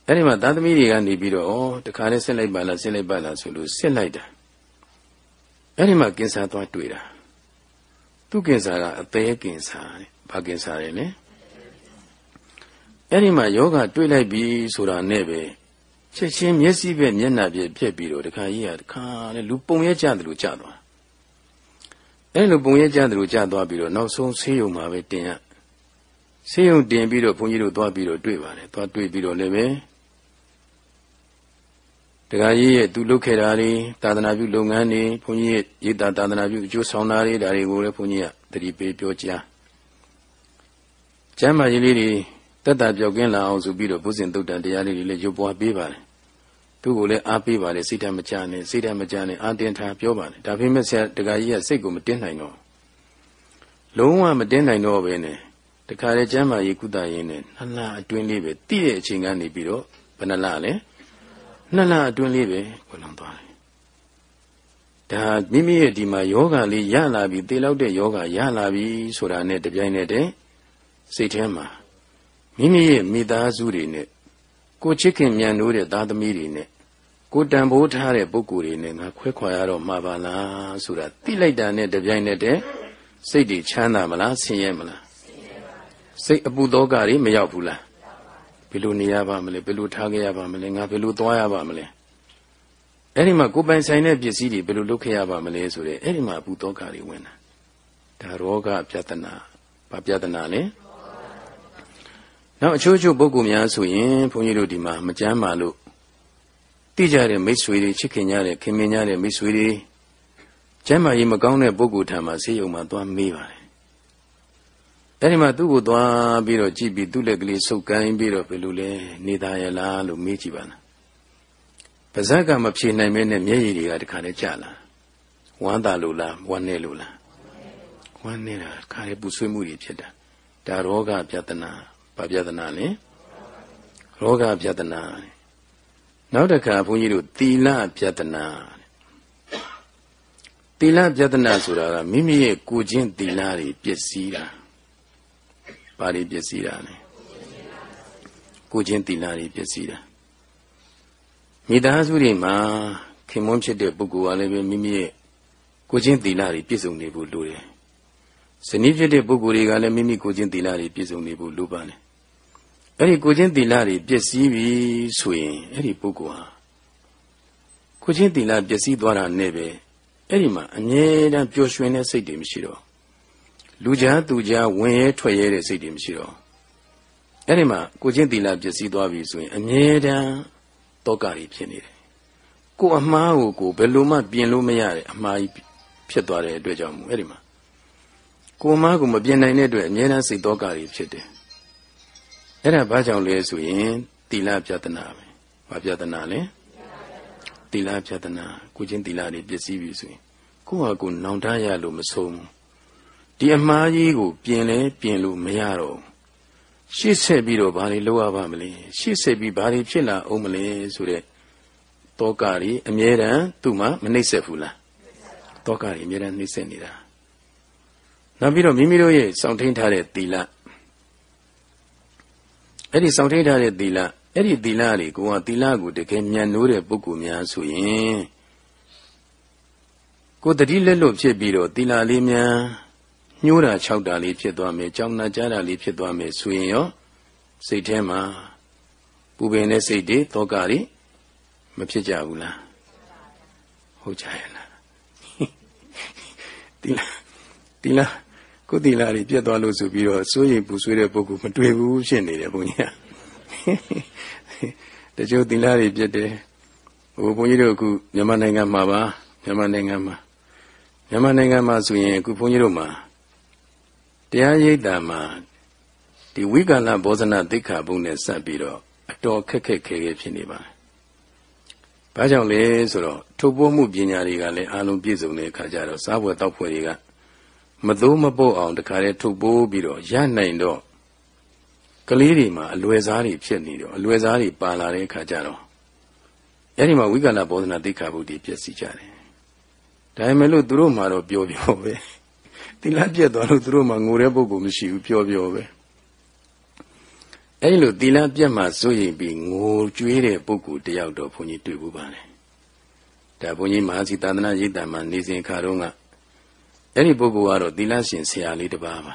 [SPEAKER 1] အဲဒီမှာသားသမီးတွေကနေပြီးတော့ဩတခါလေးစစ်လိုက်ပါလားစစ်လိုက်ပါလားဆိုလို့စစ်လိုက်တာအဲဒီမှာကင်ဆာသွားတွေ့တာသူကင်ဆာကအသေးကင်ဆာတဲ့ဘာကင်ဆာလဲလဲ အဲဒီမှာယောဂတွေ့လိုက်ပြီဆိုတာနဲ့ပဲချက်ချင်းမျက်စိပဲမျက်နှာပြည့်ဖြစ်ပြီးတော့တခါကြီးကတခါလေလူပုံရဲကြတယ်လို့ကြသွားအဲလိုပုံရဲကြတယ်လို့ကြသွားပြီးတော့နောက်ဆုံးဆေးရုံမှာပဲတင်ရဆေးရုံတင်ပြီးတော့ဘုန်းကြီးတို့သွားပြီးတော့တွေ့ပါတယ်သွားတွေ့ပြီးတော့လည်းပဲတခါကြီးရဲ့သူလုပ်ခဲ့တာတွေသာသနာပြုလုပ်ငန်းတွေဘုန်းကြီးရဲ့ရေးတာသာသနာပြုအကျိုးဆောင်တာတွေဒါတွေကိုလည်းဘုန်းကြီးကတတိပေးပြောကြားကျမ်းမာရေးလေးတွေ တက်တာပြောက်ကင်းလာအောင်ဆိုပြီးတော့ဘုဇင်တုတ်တန်တရားလေးတွေလည်းရုပ်ပွားပေးပါတယ်သူ့ကိုလည်းအားပေးပါတယ်စိတ်ဓာတ်မကြနဲ့စိတ်ဓာတ်မကြနဲ့အာတင်ထားပြောပါတယ်ဒါပေမဲ့ဆရာတခါကြီးကစိတ်ကိုမတင်းနိုင်တော့လုံးဝမတင်းနိုင်တော့ပဲနဲ့တခါလေကျမ်းမာရေးကုသရေးနဲ့နှစ်လအတွင်းလေးပဲတိတဲ့အချိန်ကနေပြီးတော့ဘယ်နှလလဲနှစ်လအတွင်းလေးပဲဘုံလုံးသွားတယ်ဒါမိမိရဲ့ဒီမှာယောဂလေးရလာပြီသေလောက်တဲ့ယောဂရလာပြီဆိုတာနဲ့တပြိုင်နက်တည်းစိတ်ထဲမှာ မိမိရဲ့မိသားစုတွေနဲ့ကိုချစ်ခင်မြန်လို့တဲ့သားသမီးတွေနဲ့ကိုတန်ဖိုးထားတဲ့ပုဂ္ဂိုလ်တွေနဲ့ငါခွဲခွာရတော့မှာပါလားဆိုတာသိလိုက်တာနဲ့တပြိုင်နက်တည်းစိတ်တွေချမ်းသာမလားဆင်းရဲမလားစိတ်အပူသောကတွေမရောက်ဘူးလားဘယ်လိုနေရပါမလဲဘယ်လိုထားခဲ့ရပါမလဲငါဘယ်လိုသွားရပါမလဲအဲ့ဒီမှာကိုပိုင်ဆိုင်တဲ့ပစ္စည်းတွေဘယ်လိုလုပ်ခဲ့ရပါမလဲဆိုတဲ့အဲ့ဒီမှာအပူသောကတွေဝင်တာဒါရောဂပြဿနာဘာပြဿနာလဲ နောက်အချို့ချို့ပုဂ္ဂိုလ်များဆိုရင်ဘုန်းကြီးတို့ဒီမှာမကြမ်းပါလို့တိကြတဲ့မိတ်ဆွေတွေချစ်ခင်ကြတဲ့ခင်မင်ကြတဲ့မိတ်ဆွေတွေကျမ်းမာရေးမကောင်းတဲ့ပုဂ္ဂိုလ်ထံမှာဆေးရုံမှာသွားမေးပါတယ်အဲ့ဒီမှာသူ့ကိုသွားပြီးတော့ကြည့်ပြီးသူ့လက်ကလေးဆုပ်ကိုင်းပြီးတော့ဘယ်လိုလဲနေသားရလားလို့မေးကြည့်ပါလားပါဇက်ကမဖြေနိုင်မဲနဲ့မျက်ရည်တွေကတခါလဲကျလာဝမ်းသာလို့လားဝမ်းနေလို့လားဝမ်းနေတာခါလေပူဆွေးမှုတွေဖြစ်တာဒါရောဂပြဿနာ ဘာပြဿနာလဲရောဂပြဿနာနောက်တစ်ခါဘုန်းကြီးတို့သီလပြဿနာသီလပြဿနာဆိုတာကမိမိရဲ့ကိုချင်းသီလတွေပျက်စီးတာဘာတွေပျက်စီးတာလဲကိုချင်းသီလတွေပျက်စီးတာမိသားစုတွေမှာခင်မွန်းဖြစ်တဲ့ပုဂ္ဂိုလ်ကလည်းပဲမိမိရဲ့ကိုချင်းသီလတွေပြည့်စုံနေဖို့လိုတယ်ဇနီးဖြစ်တဲ့ပုဂ္ဂိုလ်တွေကလည်းမိမိကိုချင်းသီလတွေပြည့်စုံနေဖို့လိုပါတယ် အဲ့ဒီကိုချင်းသီလတွေပျက်စီးပြီဆိုရင်အဲ့ဒီပုဂ္ဂိုလ်ဟာကိုချင်းသီလပျက်စီးသွားတာနဲ့ပဲအဲ့ဒီမှာအမြဲတမ်းပျော်ရွှင်တဲ့စိတ်တွေမရှိတော့လူကြားသူကြားဝင်ရဲထွက်ရဲတဲ့စိတ်တွေမရှိတော့အဲ့ဒီမှာကိုချင်းသီလပျက်စီးသွားပြီဆိုရင်အမြဲတမ်းတောကတွေဖြစ်နေတယ်ကိုအမှားကိုကိုဘယ်လိုမှပြင်လို့မရတဲ့အမှားကြီးဖြစ်သွားတဲ့အတွက်ကြောင့်မို့အဲ့ဒီမှာကိုအမှားကိုမပြင်နိုင်တဲ့အတွက်အမြဲတမ်းစိတ်တောကတွေဖြစ်တယ် အဲ့ဒါဘာကြောင့်လဲဆိုရင်သီလပြဒနာပဲဘာပြဒနာလဲသီလပြဒနာကိုချင်းသီလတွေပျက်စီးပြီဆိုရင်ကိုယ့်ဟာကိုယ်နောင်တရလို့မဆုံးဘူးဒီအမှားကြီးကို ပြင်လဲပြင်လို့မရတော့ရှေ့ဆက်ပြီးတော့ဘာတွေလုပ်ရပါမလဲရှေ့ဆက်ပြီးဘာတွေဖြစ်လာအောင်မလဲဆိုတဲ့တောကတွေအမြဲတမ်းသူ့မှာမနှိမ့်ဆက်ဘူးလားတောကတွေအမြဲတမ်းနှိမ့်ဆက်နေတာနောက်ပြီးတော့မိမိတို့ရဲ့စောင့်ထိန်ထားတဲ့သီလ အဲ့ဒီစောင့်ထိန်ထားတဲ့သီလအဲ့ဒီသီလတွေကိုကသီလကိုတကယ်မြန်နိုးတဲ့ပုဂ္ဂိုလ်များဆိုရင်ကိုတတိလက်လွတ်ဖြစ်ပြီးတော့သီလလေးများညှိုးတာခြောက်တာလေးဖြစ်သွားမယ်ကြောင်းနာကြားတာလေးဖြစ်သွားမယ်ဆိုရင်ရောစိတ်ထဲမှာပူပင်တဲ့စိတ်တွေတောကတွေမဖြစ်ကြဘူးလားဟုတ်ကြရဲ့လားဒီလားဒီလား ကိုတီလာတွေပြတ်သွားလို့ဆိုပြီးတော့စိုးရိမ်ပူဆွေးတဲ့ပုဂ္ဂိုလ်မတွေ့ဘူးဖြစ်နေတယ်ဘုန်းကြီးကတချို့တီလာတွေပြတ်တယ်ဟိုဘုန်းကြီးတို့အခုမြန်မာနိုင်ငံမှာပါမြန်မာနိုင်ငံမှာမြန်မာနိုင်ငံမှာဆိုရင်အခုဘုန်းကြီးတို့မှာတရားရိပ်တာမှာဒီဝိကလဘောဇနသိက္ခာဘုံနဲ့စပ်ပြီးတော့အတော်ခက်ခက်ခဲခဲဖြစ်နေပါတယ်။ဘာကြောင့်လဲဆိုတော့ထုတ်ပိုးမှုပညာတွေကလည်းအလုံးပြည့်စုံတဲ့အခါကျတော့စားပွဲတောက်ပွဲတွေက မသိုးမပုတ်အောင်တခါတည်းထုတ်ပိုးပြီးတော့ရနိုင်တော့ကလေးတွေမှာအလွယ်စားတွေဖြစ်နေတော့အလွယ်စားတွေပါလာတဲ့အခါကျတော့အဲ့ဒီမှာဝိကလဘောဇနာသိက္ခာဘုဒ္ဓပြည့်စည်ကြတယ်။ဒါပေမဲ့လို့သူတို့မှာတော့ပျော်ပျော်ပဲ။သီလပြတ်သွားလို့သူတို့မှငိုတဲ့ပုဂ္ဂိုလ်မရှိဘူးပျော်ပျော်ပဲအဲဒီလိုသီလပြတ်မှစိုးရင်ပြီးငိုကြွေးတဲ့ပုဂ္ဂိုလ်တယောက်တော့ဘုန်းကြီးတွေ့ဘူးပါလေဒါဘုန်းကြီးမဟာစီသာသနာရိပ်တံမှာနေစဉ်ခါတော့က အဲ့ဒီပုဂ္ဂိုလ်ကတော့သီလရှင်ဆရာလေးတစ်ပါးပါ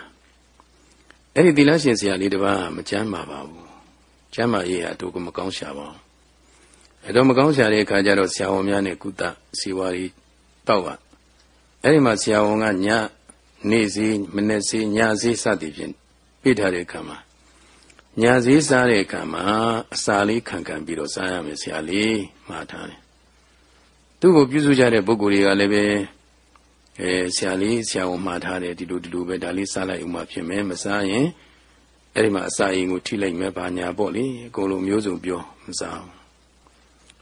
[SPEAKER 1] အဲ့ဒီသီလရှင်ဆရာလေးတစ်ပါးမကျမ်းပါပါဘူးကျမ်းမာရေးအတူကမကောင်းရှာပါဘူးအဲ့တော့မကောင်းရှာတဲ့အခါကျတော့ဆရာဝန်များနဲ့ကုသစီဝါရီတောက်ပါအဲ့ဒီမှာဆရာဝန်ကညနေ့စီမနေ့စီညစီစသည်ဖြင့်ပြထားတဲ့အခါမှာညစီစားတဲ့အခါမှာအစာလေးခံခံပြီးတော့စားရမယ်ဆရာလေးမှားထားတယ်သူ့ကိုပြုစုကြတဲ့ပုဂ္ဂိုလ်တွေကလည်းပဲ အဲဆရာလေးဆရာဝန်မှားထားတယ်ဒီလိုဒီလိုပဲဒါလေးစားလိုက်ဥမှာဖြစ်မယ်မစားရင်အဲ့ဒီမှာအစာရင်ကိုထိလိုက်မယ်ဘာညာပေါ့လေအကုန်လုံးမျိုးစုံပြောမစားဘူး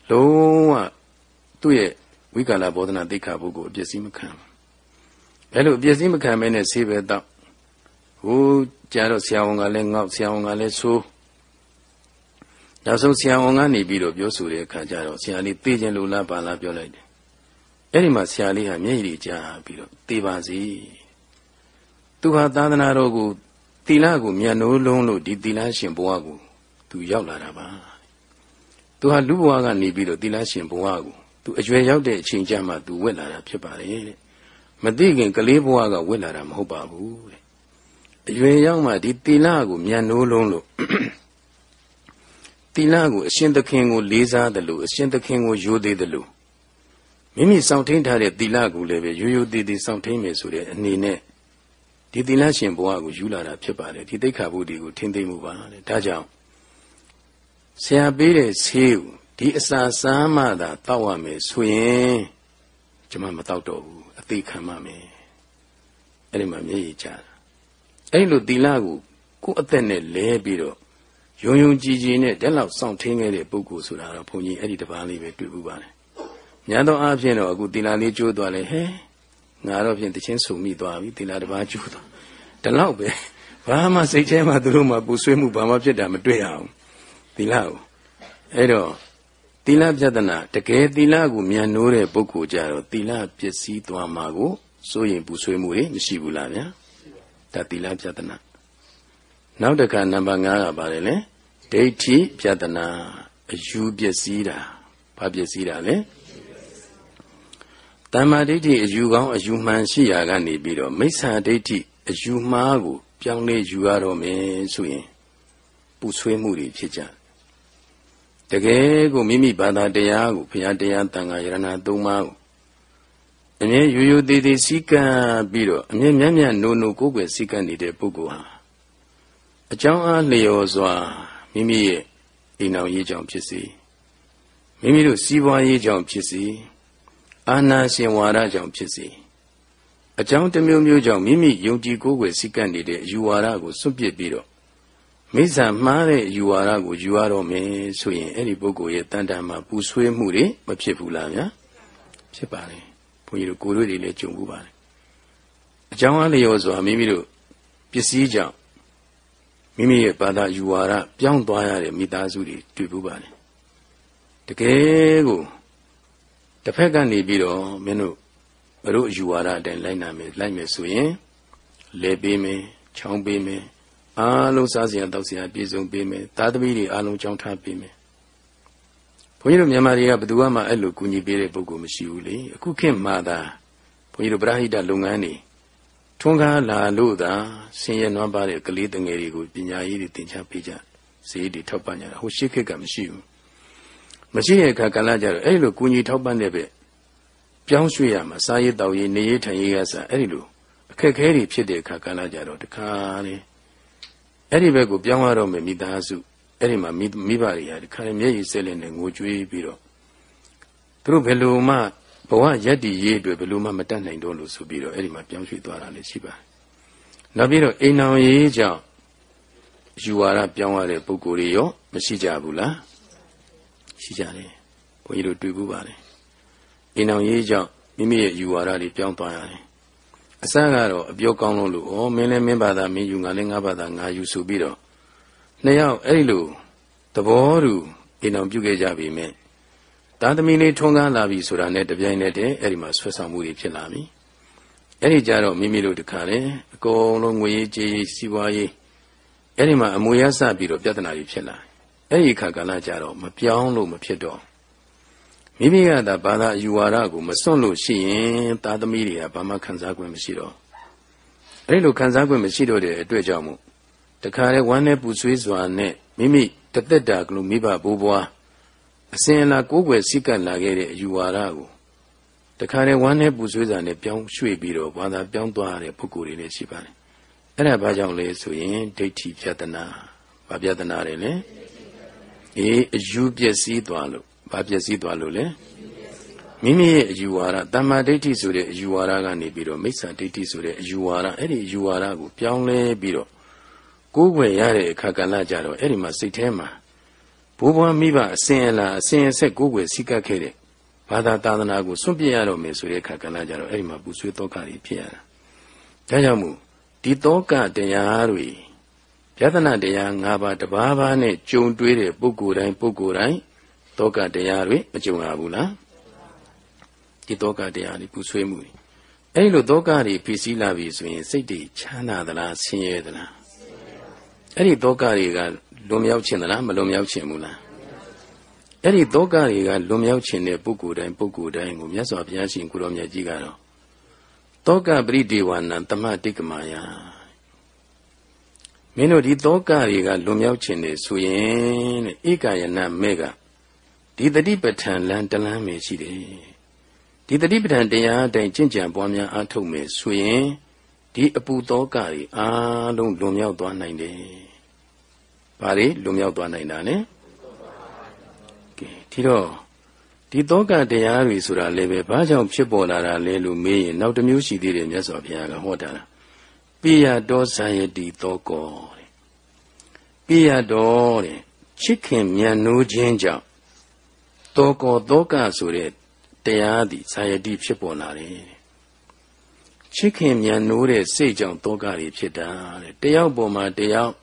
[SPEAKER 1] လုံးဝသူ့ရဲ့ဝိကာလဘောဓနာသိက္ခာပုဂ္ဂိုလ်အပြည့်စည်းမခံဘူးအဲ့လိုအပြည့်စည်းမခံမဲနဲ့ဆေးပဲတော့ဟိုကြာတော့ဆရာဝန်ကလည်းငေါက်ဆရာဝန်ကလည်းဆိုးနောက်ဆုံးဆရာဝန်ကနေပြီးတော့ပြောဆိုတဲ့အခါကျတော့ဆရာလေးသိခြင်းလို့လားပါလားပြောလိုက်တယ် အဲ့ဒီမှာဆရာလေးကမျက်ရည်ကြာပြီးတော့သိပါစီသူဟာသာသနာတော်ကိုသီလကိုမြတ်နိုးလုံးလို့ဒီသီလရှင်ဘဝကိုသူရောက်လာတာပါသူဟာလူဘဝကနေပြီးတော့သီလရှင်ဘဝကိုသူအရွယ်ရောက်တဲ့အချိန်ကျမှသူဝက်လာတာဖြစ်ပါတယ်တဲ့မသိခင်ကလေးဘဝကဝစ်လာတာမဟုတ်ပါဘူးတဲ့အရွယ်ရောက်မှဒီတိလကိုမြန်နိုးလုံးလို့တိလကိုအရှင်သခင်ကိုလေးစားတယ်လို့အရှင်သခင်ကိုယိုသေးတယ်လို့ မိမိစောင့်ထိန်ထားတဲ့တိလကိုလည်းပဲရိုးရိုးသေးသေးစောင့်ထိန်မယ်ဆိုတဲ့အနေနဲ့ဒီတိလရှင်ဘဝကိုယူလာတာဖြစ်ပါတယ်ဒီသိက္ခာပုဒ်ဒီကိုထင်သိမှုပါတဲ့ဒါကြောင့်ဆရာပေးတဲ့ဆေးကိုဒီအစာစားမှသာတောက်ရမယ်ဆိုရင်ကျွန်မမတောက်တော့ဘူးအသေးခံမှမယ်အဲ့ဒီမှာမျက်ရည်ကျတာအဲ့လိုသီလကိုကိုယ်အသက်နဲ့လဲပြီးတော့ယုံယုံကြည်ကြည်နဲ့တက်လောက်စောင့်ထင်းခဲ့တဲ့ပုဂ္ဂိုလ်ဆိုတာတော့ဘုန်းကြီးအဲ့ဒီတပားလေးပဲတွေ့ဘူးပါတယ် ညာတော့အားဖြင့်တော့အခုသီလလေးကျိုးသွားလဲဟဲငါတော့ဖြင့်တချင်းဆုံမိသွားပြီသီလတပားကျိုးသွားဒီလောက်ပဲဘာမှစိတ်ထဲမှာသူတို့မှပူဆွေးမှုဘာမှဖြစ်တာမတွေ့ရအောင်သီလကိုအဲ့တော့သီလပြဒနာတကယ်သီလကိုမြန်နိုးတဲ့ပုဂ္ဂိုလ်ကြတော့သီလပစ္စည်းသွားမှာကိုစိုးရင်ပူဆွေးမှုတွေမရှိဘူးလားဗျာဒါသီလပြဒနာနောက်တစ်ခါနံပါတ်5ကပါတယ်လေဒိဋ္ဌိပြဒနာအယူပျက်စီးတာဘာပျက်စီးတာလဲ တမ္မာဒိဋ္ဌိအယူကောင်းအယူမှန်ရှိရာကနေပြီးတော့မိစ္ဆာဒိဋ္ဌိအယူမှားကိုပြောင်းလဲယူရတော့မယ်ဆိုရင်ပူဆွေးမှုတွေဖြစ်ကြတကယ်ကိုမိမိဘာသာတရားကိုဘုရားတရားတန်ခါယရဏသုံးပါးကိုအမြဲရိုးရိုးသေးသေးစီကံပြီးတော့အမြဲမြတ်မြတ်နိုးနိုးကိုယ်ွယ်စီကံနေတဲ့ပုဂ္ဂိုလ်ဟာအကြောင်းအားလျော်စွာမိမိရဲ့အိမ်တော်ရေးကြောင့်ဖြစ်စေမိမိတို့စီးပွားရေးကြောင့်ဖြစ်စေ အာနာရှင်ဝါဒကြောင့်ဖြစ်စေအကြောင်းတစ်မျိုးမျိုးကြောင့်မိမိယုံကြည်ကိုယ်ွယ်စိတ်ကပ်နေတဲ့အယူဝါဒကိုစွန့်ပစ်ပြီးတော့မိစ္ဆာမှားတဲ့အယူဝါဒကိုယူရတော့မယ်ဆိုရင်အဲ့ဒီပုဂ္ဂိုလ်ရဲ့တန်တန်မှာပူဆွေးမှုတွေမဖြစ်ဘူးလားဗျာဖြစ်ပါလေဘုန်းကြီးတို့ကိုယ်တို့တွေလည်းကြုံဘူးပါလေအကြောင်းအလျော်စွာမိမိတို့ပစ္စည်းကြောင့်မိမိရဲ့ဘာသာယူဝါဒပြောင်းသွားရတဲ့မိသားစုတွေတွေ့ဘူးပါလေတကယ်ကို တစ်ဖက်ကနေပြီးတော့မင်းတို့ဘတို့အယူဝါဒအတိုင်းလိုက်နာမယ်လိုက်မယ်ဆိုရင်လဲပေးမယ်ချောင်းပေးမယ်အားလုံးစားစရာတောက်စရာပြည့်စုံပေးမယ်သားသမီးတွေအားလုံးကြောင်းထားပေးမယ်ဘုန်းကြီးတို့မြန်မာတွေကဘယ်သူမှအဲ့လိုကူညီပေးတဲ့ပုဂ္ဂိုလ်မရှိဘူးလေအခုခေတ်မှာသာဘုန်းကြီးတို့ဗြဟိတလုပ်ငန်းတွေထွန်းကားလာလို့သာဆင်းရဲနွမ်းပါတဲ့ကလေးတငယ်တွေကိုပညာရေးတွေသင်ချပေးကြဈေးတွေထောက်ပံ့ကြတာဟိုရှိခေတ်ကမရှိဘူး မရှိတဲ့အခါကလည်းကြတော့အဲ့လိုကူညီထောက်ပံ့တဲ့ပဲပြောင်းရွှေ့ရမှာစားရေးတောက်ရေးနေရေးထိုင်ရေးကစားအဲ့ဒီလိုအခက်ခဲတွေဖြစ်တဲ့အခါကလည်းကြတော့တခါလေအဲ့ဒီဘက်ကိုပြောင်းရတော့မယ်မိသားစုအဲ့ဒီမှာမိဘတွေဟာတခါလေမျက်ရည်စက်လင်းနဲ့ငိုကြွေးပြီးတော့သူတို့ဘယ်လိုမှဘဝရက်တည်ရေးအတွက်ဘယ်လိုမှမတတ်နိုင်တော့လို့ဆိုပြီးတော့အဲ့ဒီမှာပြောင်းရွှေ့သွားတာလည်းရှိပါတယ်နောက်ပြီးတော့အိမ်အောင်ရေးကြောင့်ယူဝါဒပြောင်းရတဲ့ပုဂ္ဂိုလ်တွေရောမရှိကြဘူးလား ရှိကြတယ်ဘုန်းကြီးတို့တွေ့ဘူးပါတယ်အိမ်အောင်ရေးကြောင့်မိမိရဲ့ယူဝါဒတွေပြောင်းသွားရတယ်အစကတော့အပြောကောင်းလို့လို့ဩမင်းလည်းမင်းဘာသာမင်းယူငါလည်းငါဘာသာငါယူဆိုပြီးတော့နှစ်ယောက်အဲ့ဒီလိုသဘောတူအိမ်အောင်ပြုခဲ့ကြပြီမဲ့သားသမီးလေးထွန်းကားလာပြီဆိုတာနဲ့တပြိုင်နက်တည်းအဲ့ဒီမှာဆွဲဆောင်မှုတွေဖြစ်လာပြီအဲ့ဒီကြတော့မိမိတို့တခါလေအကုန်လုံးငွေရေးကြေးရေးစီးပွားရေးအဲ့ဒီမှာအမွေရစပြီးတော့ပြဿနာတွေဖြစ်လာ အဲ့ဒီခါကလာကြတော့မပြောင်းလို့မဖြစ်တော့မိမိကသာဘာသာယူဝါဒကိုမစွန့်လို့ရှိရင်သားသမီးတွေကဘာမှခံစား권မရှိတော့အဲ့လိုခံစား권မရှိတော့တဲ့အတွက်ကြောင့်မို့တခါလေဝမ်းနဲ့ပူဆွေးစွာနဲ့မိမိတသက်တာကလူမိဘဘိုးဘွားအစဉ်အလာကိုယ်ွယ်စိတ်ကလာခဲ့တဲ့အယူဝါဒကိုတခါလေဝမ်းနဲ့ပူဆွေးစွာနဲ့ပြောင်းရွှေ့ပြီးတော့ဘာသာပြောင်းသွားတဲ့ပုဂ္ဂိုလ်တွေလည်းရှိပါတယ်အဲ့ဒါဘာကြောင့်လဲဆိုရင်ဒိဋ္ဌိပြဒနာဘာပြဒနာတွေလဲ အေးအယူပျက်စီးသွားလို့ဘာပျက်စီးသွားလို့လဲမိမိရဲ့အယူဝါဒတမ္မာဒိဋ္ဌိဆိုတဲ့အယူဝါဒကနေပြီးတော့မိစ္ဆာဒိဋ္ဌိဆိုတဲ့အယူဝါဒအဲ့ဒီအယူဝါဒကိုပြောင်းလဲပြီးတော့ကိုးကွယ်ရတဲ့အခါကလည်းကြတော့အဲ့ဒီမှာစိတ်ထဲမှာဘိုးဘွားမိဘအစဉ်အလာအစဉ်အဆက်ကိုးကွယ်စိတ်ကပ်ခဲ့တဲ့ဘာသာသာသနာကိုစွန့်ပြစ်ရတော့မယ်ဆိုတဲ့အခါကလည်းကြတော့အဲ့ဒီမှာပူဆွေးတော့ကတွေဖြစ်ရတာဒါကြောင့်မို့ဒီတော့ကတရားတွေ ယတနာတရား၅ပါးတပါးပါးနဲ့ကြုံတွေ့တဲ့ပုဂ္ဂိုလ်တိုင်းပုဂ္ဂိုလ်တိုင်းတောကတရားတွေမကြုံရဘူးလားဒီတောကတရားတွေပူဆွေးမှုတွေအဲ့လိုတောကတွေဖြစ်စည်းလာပြီဆိုရင် စိတ်တွေချမ်းသာသလားဆင်းရဲသလားအဲ့ဒီတောကတွေကလွန်မြောက်ခြင်းသလားမလွန်မြောက်ခြင်းဘူးလားအဲ့ဒီတောကတွေကလွန်မြောက်ခြင်းတဲ့ပုဂ္ဂိုလ်တိုင်းပုဂ္ဂိုလ်တိုင်းကိုမြတ်စွာဘုရားရှင်ကိုရောမြတ်ကြီးကတော့တောကပရိဒေဝနာတမတိကမာယ မင်းတို့ဒီတောကတွေကလွန်မြောက်ခြင်းနေဆိုရင်တဲ့ဧကယနာမဲ့ကဒီတတိပဋ္ဌာန်လမ်းတလမ်းပဲရှိတယ်ဒီတတိပဋ္ဌာန်တရားအတိုင်းကျင့်ကြံပွားများအားထုတ်မယ်ဆိုရင်ဒီအပူတောကတွေအားလုံးလွန်မြောက်သွားနိုင်တယ်။ဘာတွေလွန်မြောက်သွားနိုင်တာလဲ။ကဲဒီတော့ဒီတောကတရားတွေဆိုတာလည်းပဲဘာကြောင့်ဖြစ်ပေါ်လာတာလဲလို့မေးရင်နောက်တစ်မျိုးရှိသေးတယ်မြတ်စွာဘုရားကဟောတာ။ပိယတောဇာယတိတောကော တဲ့။ပိယတောတဲ့ချစ်ခင်မြတ်နိုးခြင်းကြောင့်တောကောတောကဆိုတဲ့တရားသည်ဇာယတိဖြစ်ပေါ်လာတယ်ချစ်ခင်မြန်နိုးတဲ့စိတ်ကြောင့်တောကတွေဖြစ်တာတဲ့တယောက်ပေါ်မှာတယောက်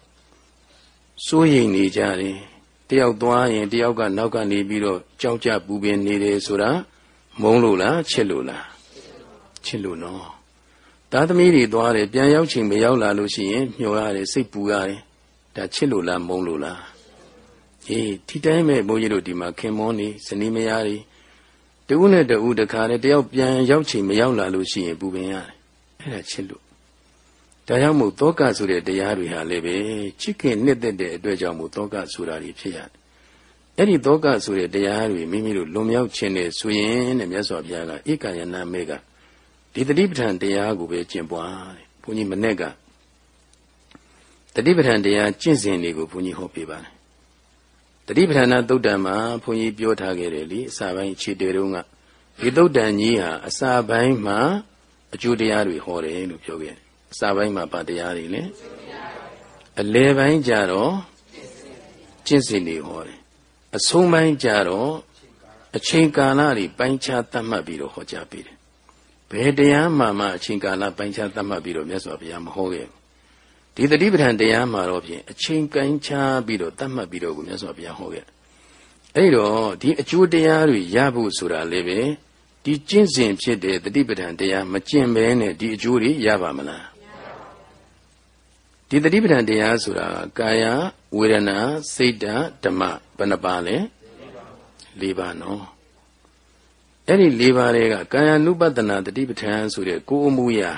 [SPEAKER 1] စိုးရိမ်နေကြတယ်တယောက်သွားရင်တယောက်ကနောက်ကနေပြီးတော့ကြောက်ကြပူပင်နေတယ်ဆိုတာမုန်းလို့လားချစ်လို့လားချစ်လို့နော်သားသမီးတွေသွားတယ်ပြန်ရောက်ချိန်မရောက်လာလို့ရှိရင်မျောရတယ်စိတ်ပူရတယ် ဒါချစ်လို့လားမုန်းလို့လားအေးဒီတိုင်းပဲဘုန်းကြီးတို့ဒီမှာခင်မွန်းနေဇနီးမယားတွေတဦးနဲ့တဦးတခါနဲ့တယောက်ပြန်ရောက်ချိန်မရောက်လာလို့ရှိရင်ပူပင်ရတယ်အဲ့ဒါချစ်လို့ဒါကြောင့်မို့တောကဆိုတဲ့တရားတွေဟာလည်းပဲချစ်ခင်နှစ်သက်တဲ့အတွက်ကြောင့်မို့တောကဆိုတာတွေဖြစ်ရတယ်အဲ့ဒီတောကဆိုတဲ့တရားတွေမိမိတို့လွန်မြောက်ခြင်းနဲ့ဆိုရင်တဲ့မြတ်စွာဘုရားကဧကယနာမေကဒီတတိပဋ္ဌာန်တရားကိုပဲကျင့်ပွားတဲ့ဘုန်းကြီးမနဲ့က တတိပဋ္ဌာန်တရားကျင့်စဉ်တွေကိုဘုန်းကြီးဟောပြပါတယ်တတိပဋ္ဌာန်သုတ်တံမှာဘုန်းကြီးပြောထားခဲ့တယ်လေအစာပိုင်းခြေတေတုံးကဒီသုတ်တံကြီးဟာအစာပိုင်းမှာအကျိုးတရားတွေဟောတယ်လို့ပြောခဲ့တယ်အစာပိုင်းမှာဗာတရားတွေလေအလယ်ပိုင်းကျတော့ကျင့်စဉ်တွေဟောတယ်အဆုံးပိုင်းကျတော့အချိန်ကာလတွေပိုင်းခြားသတ်မှတ်ပြီးတော့ဟောကြားပေးတယ်ဘယ်တရားမှမှအချိန်ကာလပိုင်းခြားသတ်မှတ်ပြီးတော့မြတ်စွာဘုရားမဟောခဲ့ဘူး ဒီတတိပဋ္ဌာန်တရားမှာတော့ဖြင့်အချိန်ကိုင်းခြားပြီးတော့သတ်မှတ်ပြီးတော့ကိုမြတ်စွာဘုရားဟောခဲ့အဲ့တော့ဒီအကျိုးတရားတွေရဖို့ဆိုတာလည်းပဲဒီကျင့်စဉ်ဖြစ်တဲ့တတိပဋ္ဌာန်တရားမကျင့်ဘဲနဲ့ဒီအကျိုးတွေရပါမလားဒီတတိပဋ္ဌာန်တရားဆိုတာကာယဝေဒနာစိတ်ဓာဓမ္မဘယ်နှပါလဲ၄ပါးနော်အဲ့ဒီ၄ပါးတွေကကာယ ानु ပတနာတတိပဋ္ဌာန်ဆိုတဲ့ကိုယ်အမှုရာ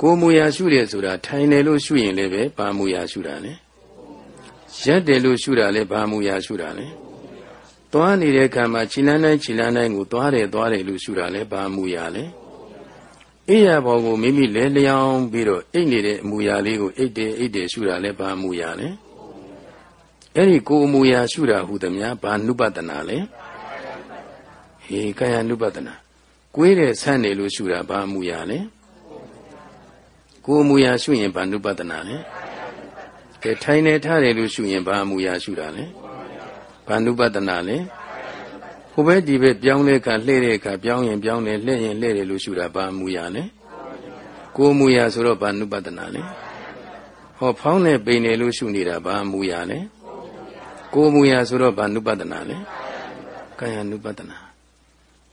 [SPEAKER 1] ကိုယ်မူရာရှုတယ်ဆိုတာထိုင်တယ်လို့ရှုရင်လည်းပဲဘာမူရာရှုတာလဲရက်တယ်လို့ရှုတာလည်းဘာမူရာရှုတာလဲသွားနေတဲ့ခံမှာခြိလန်းတိုင်းခြိလန်းတိုင်းကိုသွားတယ်သွားတယ်လို့ရှုတာလည်းဘာမူရာလဲအိယာဘောကိုမိမိလဲလျောင်းပြီးတော့အိတ်နေတဲ့အမူအရာလေးကိုအိတ်တယ်အိတ်တယ်ရှုတာလဲဘာအမူအရာလဲအဲ့ဒီကိုအမူအရာရှုတာဟုသမျှဘာနုပတနာလဲဟေကာယနုပတနာကိုွေးတယ်ဆန့်တယ်လို့ရှုတာဘာအမူအရာလဲ ကိုအမူအရာရှုရင်ဘာနုပတနာလဲကဲထိုင်နေထားတယ်လို့ရှုရင်ဘာအမူအရာရှုတာလဲဘာနုပတနာလဲဟိုဘက်ဒီဘက်ပြောင်းလဲခါလှည့်တဲ့အခါပြောင်းရင်ပြောင်းတယ်လှည့်ရင်လှည့်တယ်လို့ရှုတာဘာအမူအရာလဲကိုအမူအရာဆိုတော့ဘာနုပတနာလဲဟောဖောင်းနေပိန်နေလို့ရှုနေတာဘာအမူအရာလဲကိုအမူအရာဆိုတော့ဘာနုပတနာလဲကာယ ानु ပတနာ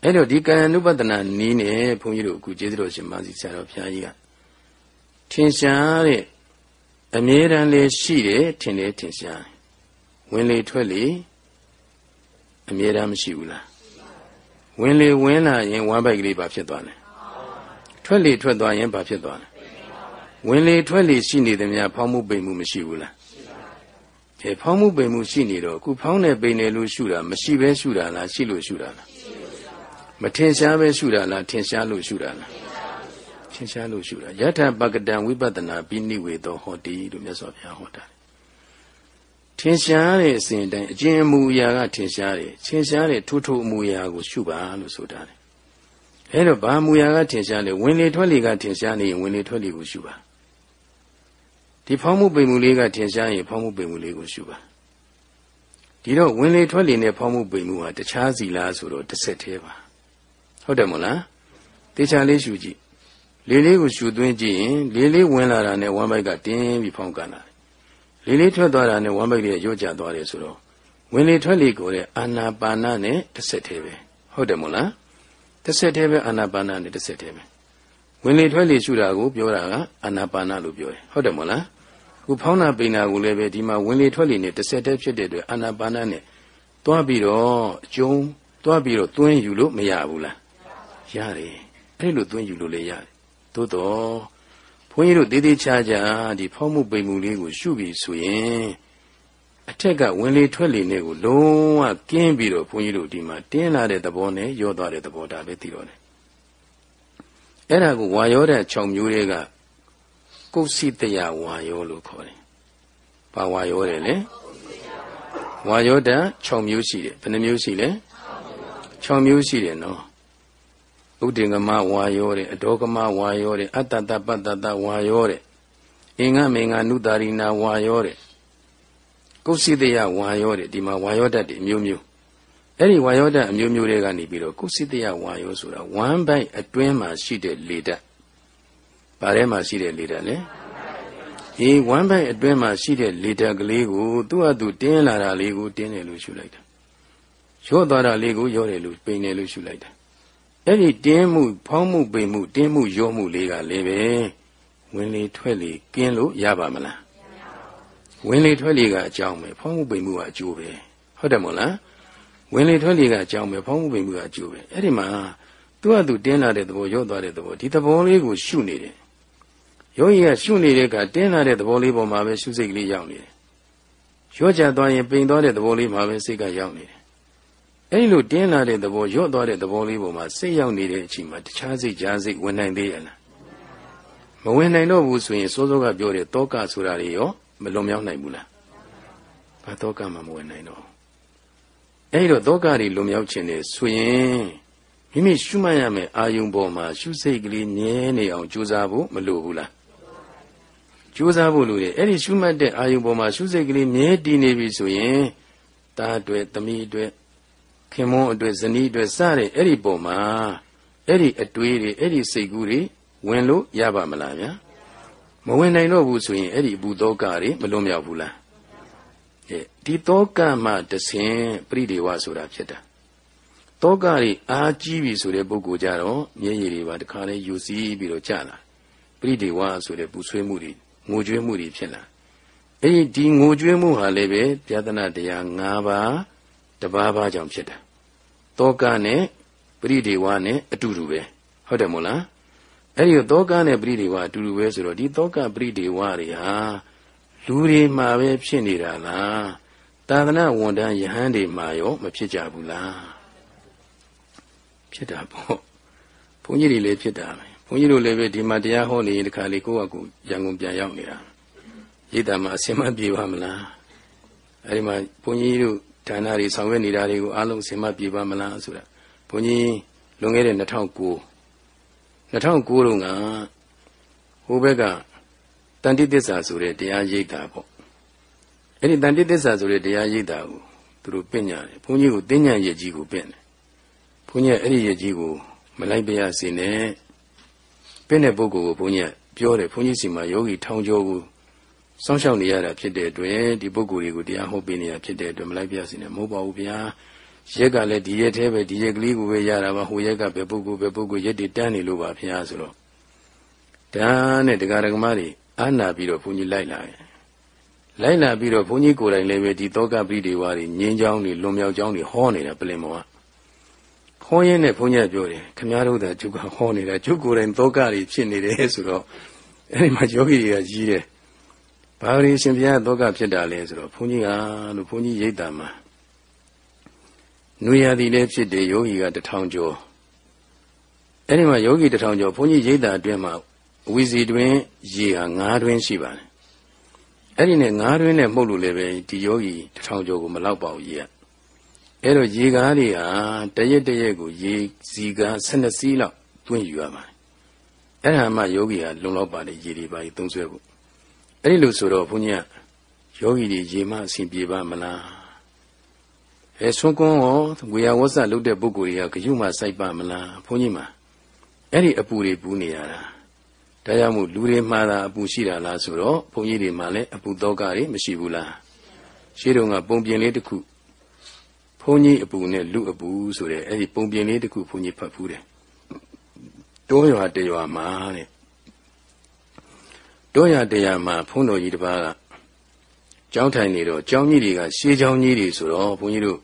[SPEAKER 1] အဲ့တော့ဒီကာယ ानु ပတနာနီးနေဘုန်းကြီးတို့အခုကျေးဇူးတော်ရှင်မာစီဆရာတော်ဘုရားကြီးက ထင်ရှားတဲ့အမြဲတမ်းလေးရှိတယ်ထင်တယ်ထင်ရှားဝင်လေထွက်လေအမြဲတမ်းမရှိဘူးလားဝင်လေဝင်လာရင်ဝမ်းပိုက်ကလေးဘာဖြစ်သွားလဲထွက်လေထွက်သွားရင်ဘာဖြစ်သွားလဲဝင်လေထွက်လေရှိနေသည်များဖောင်းမှုပိန်မှုမရှိဘူးလားအဲဖောင်းမှုပိန်မှုရှိနေတော့အခုဖောင်းနေပိန်နေလို့ရှုတာမရှိဘဲရှုတာလားရှိလို့ရှုတာလားမထင်ရှားပဲရှုတာလားထင်ရှားလို့ရှုတာလားထ င်ရှားလို့ရှုတာယထာပကတံဝိပဿနာပိနိဝေသောဟောတိလို့မြတ်စွာဘုရားဟောတာထင်ရှားတဲ့အစဉ်တိုင်းအကျဉ်းအမူအရာကထင်ရှားတယ်ထင်ရှားတဲ့ထိုးထိုးအမူအရာကိုရှုပါလို့ဆိုတာတယ်အဲတော့ဘာအမူအရာကထင်ရှားလဲဝင်လေထွက်လေကထင်ရှားနေရင်ဝင်လေထွက်လေကိုရှုပါဒီဖောင်းမှုပိန်မှုလေးကထင်ရှားရင်ဖောင်းမှုပိန်မှုလေးကိုရှုပါဒီတော့ဝင်လေထွက်လေနဲ့ဖောင်းမှုပိန်မှုဟာတခြားစီလားဆိုတော့တစ်ဆက်သေးပါဟုတ်တယ်မို့လားတေချာလေးရှုကြည့် လေးလေးကိုရှုသွင်းကြည့်ရင်လေးလေးဝင်လာတာနဲ့ဝမ်းဘိုက်ကတင်းပြီးဖောင်းကန်လာလေးလေးထွက်သွားတာနဲ့ဝမ်းဘိတ်လေးရွတ်ကြသွားတယ်ဆိုတော့ဝင်လေထွက်လေကိုတဲ့အာနာပါနနဲ့တစ်ဆက်တည်းပဲဟုတ်တယ်မို့လားတစ်ဆက်တည်းပဲအာနာပါနနဲ့တစ်ဆက်တည်းပဲဝင်လေထွက်လေရှုတာကိုပြောတာကအာနာပါနလို့ပြောတယ်ဟုတ်တယ်မို့လားခုဖောင်းနာပိန်နာကိုလည်းပဲဒီမှာဝင်လေထွက်လေနဲ့တစ်ဆက်တည်းဖြစ်တဲ့အတွက်အာနာပါနနဲ့တွားပြီးတော့အကျုံးတွားပြီးတော့သွင်းယူလို့မရဘူးလားရတယ်အဲ့လိုသွင်းယူလို့လည်းရတယ် သို့တော့ဘုန်းကြီးတို့သေးသေးချာချာဒီဖောက်မှုပိန်မှုလေးကိုရှုပြီးဆိုရင်အထက်ကဝင်လေထွက်လေနဲ့ကိုလုံးဝကင်းပြီးတော့ဘုန်းကြီးတို့ဒီမှာတင်းလာတဲ့သဘောနဲ့ရောသွားတဲ့သဘောဒါပဲသိတော့တယ်အဲ့ဒါကိုဝါယောတဲ့6မျိုးတွေကကုသိတယဝါယောလို့ခေါ်တယ်။ဘာဝါယောတယ်လဲ။ဝါယောတဲ့6မျိုးရှိတယ်။ဘယ်နှမျိုးရှိလဲ။6မျိုးရှိတယ်နော် ဥဒင်္ဂမဝါယောတဲ့အဒေါကမဝါယောတဲ့အတ္တတပတ္တတဝါယောတဲ့အင်္ဂမေငါနုတာရိနာဝါယောတဲ့ကုသိတယဝါယောတဲ့ဒီမှာဝါယောတတ်တွေအမျိုးမျိုးအဲ့ဒီဝါယောတတ်အမျိုးမျိုးတွေကနေပြီးတော့ကုသိတယဝါယောဆိုတာဝမ်းပိုက်အတွင်းမှာရှိတဲ့လေဓာတ်ဘာထဲမှာရှိတဲ့လေဓာတ်လဲဒီဝမ်းပိုက်အတွင်းမှာရှိတဲ့လေဓာတ်ကလေးကိုသူ့အတူတင်းလာတာလေးကိုတင်းတယ်လို့ရှုလိုက်တာရော့သွားတာလေးကိုရော့တယ်လို့ပိန်တယ်လို့ရှုလိုက်တာ အဲ့ဒီတင်းမှုဖောင်းမှုပိန်မှုတင်းမှုရောမှုလေးကလည်းပဲဝင်လေထွက်လေကင်းလို့ရပါမလားကဝင်လေထွက်လေကအကြောင်းပဲဖောင်းမှုပိန်မှုကအကျိုးပဲဟုတ်တယ်မို့လားဝင်လေထွက်လေကအကြောင်းပဲဖောင်းမှုပိန်မှုကအကျိုးပဲအဲ့ဒီမှာသူ့ဟာသူတင်းလာတဲ့သဘောရော့သွားတဲ့သဘောဒီသဘောလေးကိုရှုနေတယ်ယောဂီကရှုနေတဲ့ကတင်းလာတဲ့သဘောလေးပေါ်မှာပဲရှုစိတ်ကလေးရောက်နေတယ်ရော့ကြသွားရင်ပိန်သွားတဲ့သဘောလေးမှာပဲစိတ်ကရောက်နေတယ် အဲ့လိုတင်းလာတဲ့သဘောရော့သွားတဲ့သဘောလေးပေါ်မှာစိတ်ရောက်နေတဲ့အချိန်မှာတခြားစိတ်ကြားစိတ်ဝင်နိုင်သေးရလားမဝင်နိုင်တော့ဘူးဆိုရင်စိုးစိုးကပြောတဲ့တောကဆိုတာတွေရောမလွန်မြောက်နိုင်ဘူးလားဘာတောကမှမဝင်နိုင်တော့အဲ့တော့တောကတွေလွန်မြောက်ခြင်းနဲ့ဆိုရင်မိမိရှုမှတ်ရမယ်အာယုံပေါ်မှာရှုစိတ်ကလေးမြဲနေအောင်ကြိုးစားဖို့မလိုဘူးလားကြိုးစားဖို့လိုတယ်အဲ့ဒီရှုမှတ်တဲ့အာယုံပေါ်မှာရှုစိတ်ကလေးမြဲတည်နေပြီဆိုရင်တားအတွက်သမီးအတွက် ခင်မွန်းအတွက်ဇနီးအတွက်စတဲ့အဲ့ဒီပုံမှာအဲ့ဒီအတွေးတွေအဲ့ဒီစိတ်ကူးတွေဝင်လို့ရပါမလားဗျာမဝင်နိုင်တော့ဘူးဆိုရင်အဲ့ဒီဘူတောကတွေမလွတ်မြောက်ဘူးလားအဲဒီတောကမှတဆင်ပရိဒေဝဆိုတာဖြစ်တာတောကတွေအားကြီးပြီဆိုတဲ့ပုဂ္ဂိုလ်ကြတော့မျက်ရည်တွေပါတခါလဲယူစည်းပြီးတော့ကြာလာပရိဒေဝဆိုတဲ့ပူဆွေးမှုတွေငိုကြွေးမှုတွေဖြစ်လာအဲ့ဒီဒီငိုကြွေးမှုဟာလည်းပဲပြဒနာတရား၅ပါးတပါးပါးကြောင့်ဖြစ်တာ တောကနဲ့ပရိဒေဝနဲ့အတူတူပဲဟုတ်တယ်မို့လားအဲ့ဒီတောကနဲ့ပရိဒေဝအတူတူပဲဆိုတော့ဒီတောကပရိဒေဝတွေဟာလူတွေမှာပဲဖြစ်နေတာလားသာသနာဝန်တန်းယဟန်တွေမှာရောမဖြစ်ကြဘူးလားဖြစ်တာပေါ့ဘုန်းကြီးတွေလည်းဖြစ်တာပဲဘုန်းကြီးတို့လည်းပဲဒီမှာတရားဟောနေရင်ဒီခါလေးကိုယ့်အကူရန်ကုန်ပြန်ရောက်နေတာရိတ်တမှာအစင်မပြေပါမလားအဲ့ဒီမှာဘုန်းကြီးတို့ ဌာနတွေဆောင်ရွက်နေတာတွေကိုအားလုံးအစင်မပြေပါမလားဆိုတာဘုန်းကြီးလွန်ခဲ့တဲ့2009 2009တုန်းကဟိုဘက်ကတန်တိသစ္စာဆိုတဲ့တရားရိပ်တာပေါ့အဲ့ဒီတန်တိသစ္စာဆိုတဲ့တရားရိပ်တာကိုသူတို့ပညာတယ်ဘုန်းကြီးကိုတင်းညံရည်ကြီးကိုပင့်တယ်ဘုန်းကြီးအဲ့ဒီရည်ကြီးကိုမလိုက်ပြရစေနဲ့ပင့်တဲ့ပုဂ္ဂိုလ်ကိုဘုန်းကြီးပြောတယ်ဘုန်းကြီးစီမှာယောဂီထောင်ကျော်ကို စောင့်ရှောက်နေရတာဖြစ်တဲ့အတွက်ဒီပုဂ္ဂိုလ်တွေကိုတရားဟောပေးနေရဖြစ်တဲ့အတွက်မလိုက်ပြရစေနဲ့မဟုတ်ပါဘူးဗျာရက်ကလည်းဒီရက်သေးပဲဒီရက်ကလေးကိုပဲရတာပါဟိုရက်ကပဲပုဂ္ဂိုလ်ပဲပုဂ္ဂိုလ်ရက်တွေတန်းနေလို့ပါဖះဆိုတော့ဒါနဲ့တရားဓမ္မတွေအာနာပြီးတော့ဘုန်းကြီးလိုက်လာတယ်လိုက်လာပြီးတော့ဘုန်းကြီးကိုယ်တိုင်လည်းပဲဒီတောကပိဒေဝါတွေငင်းချောင်းတွေလွန်မြောက်ချောင်းတွေဟောနေတာပလင်မောကဟောရင်းနဲ့ဘုန်းကြီးပြောတယ်ခမားတို့သာကျုပ်ကဟောနေတာကျုပ်ကိုယ်တိုင်တောကတွေဖြစ်နေတယ်ဆိုတော့အဲ့ဒီမှာယောဂီတွေကကြီးတယ် ဘာလို့ရှင်ဘုရားတောကဖြစ်တာလဲဆိုတော့ဘုန်းကြီးကလို့ဘုန်းကြီးရိတ်တာမှာနွေရာသီလည်းဖြစ်တယ်ယောဂီကတထောင်ကျော်အဲ့ဒီမှာယောဂီတထောင်ကျော်ဘုန်းကြီးရိတ်တာအတွင်းမှာဝီစီတွင်ရေဟာငါးတွင်ရှိပါတယ်အဲ့ဒီနဲ့ငါးတွင်နဲ့မှုတ်လို့လည်းပဲဒီယောဂီတထောင်ကျော်ကိုမလောက်ပါဘူးရေကအဲ့တော့ရေကားတွေဟာတရက်တရက်ကိုရေစီကား12စီးလောက်တွင်းယူရပါတယ်အဲ့ဒါမှယောဂီဟာလုံလောက်ပါတယ်ရေတွေပါသုံးဆွဲဖို့ အဲ့ဒီလိုဆိုတော့ဘုန်းကြီးကယောဂီတွေရေမအစဉ်ပြေပါမလားအဲဆွန်းကွန်းရောဝေယဝဆလုပ်တဲ့ပုဂ္ဂိုလ်တွေကဂယုမှစိုက်ပါမလားဘုန်းကြီးမှာအဲ့ဒီအပူတွေပူနေရတာဒါကြောင့်မို့လူတွေမှားတာအပူရှိတာလားဆိုတော့ဘုန်းကြီးတွေမှာလည်းအပူတော့ကတွေမရှိဘူးလားရှင်းတော့ကပုံပြင်လေးတစ်ခုဘုန်းကြီးအပူနဲ့လူအပူဆိုတဲ့အဲ့ဒီပုံပြင်လေးတစ်ခုဘုန်းကြီးဖတ်ဖူးတယ်တောရွာတရွာမှာတဲ့ တောရွာတရွာမှာဘုန်းတော်ကြီးတစ်ပါးကကျောင်းထိုင်နေတော့ကျောင်းကြီးတွေကရှေးကျောင်းကြီးတွေဆိုတော့ဘုန်းကြီးတို့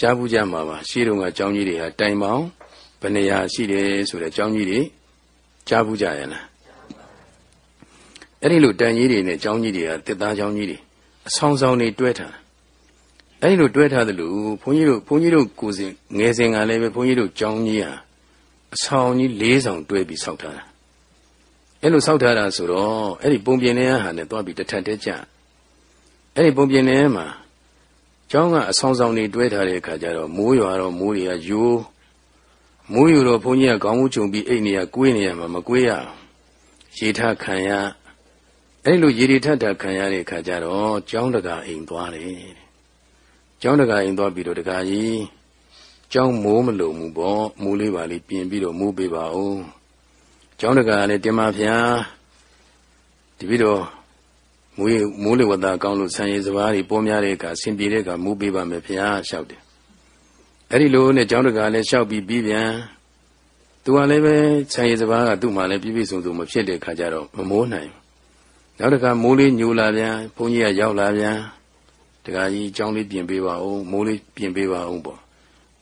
[SPEAKER 1] ကြားဘူးကြမှာပါရှေးတုန်းကကျောင်းကြီးတွေဟာတိုင်ပေါင်းဘယ်နေရာရှိတယ်ဆိုတဲ့ကျောင်းကြီးတွေကြားဘူးကြရလားအဲ့ဒီလိုတိုင်ကြီးတွေနဲ့ကျောင်းကြီးတွေကတစ်သားကျောင်းကြီးတွေအဆောင်ဆောင်တွေတွဲထားအဲ့ဒီလိုတွဲထားသလိုဘုန်းကြီးတို့ဘုန်းကြီးတို့ကိုယ်စဉ်ငယ်စဉ်ကလည်းပဲဘုန်းကြီးတို့ကျောင်းကြီးဟာအဆောင်ကြီး၄ဆောင်တွဲပြီးဆောက်ထားတာ အဲ့လိုဆောက်ထားတာဆိုတော့အဲ့ဒီပုံပြင်နေရဟာနဲ့တွားပြီးတထက်တည်းကြအဲ့ဒီပုံပြင်နေမှာကျောင်းကအဆောင်ဆောင်တွေတွဲထားတဲ့အခါကျတော့မိုးရွာတော့မိုးတွေကယိုးမိုးယူတော့ဘုန်းကြီးကခေါင်းဦးချုံပြီးအိတ်နေရကွေးနေရမှာမကွေးရရေထခံရအဲ့လိုရေတွေထတာခံရတဲ့အခါကျတော့ကျောင်းတကာအိမ်သွားတယ်ကျောင်းတကာအိမ်သွားပြီးတော့တကာကြီးကျောင်းမိုးမလုံဘူးပေါ့မိုးလေးပါလေးပြင်ပြီးတော့မိုးပေးပါဦး ကျောင်းတကာလည်းတင်ပါဗျာတပည့်တော်မိုးမိုးလေဝသကောင်းလို့ဆံရည်စဘာတွေပေါ်များတဲ့အခါဆင်ပြေတဲ့အခါမိုးပေးပါမယ်ဗျာလျှောက်တယ်အဲ့ဒီလိုနဲ့ကျောင်းတကာလည်းလျှောက်ပြီးပြီးပြန်သူကလည်းပဲဆံရည်စဘာကသူ့မှာလည်းပြည့်ပြည့်စုံစုံမဖြစ်တဲ့အခါကျတော့မမိုးနိုင်နောက်တစ်ခါမိုးလေးညိုလာပြန်ဘုန်းကြီးကရောက်လာပြန်တခါကြီးအကြောင်းလေးပြင်ပေးပါဦးမိုးလေးပြင်ပေးပါဦးပေါ့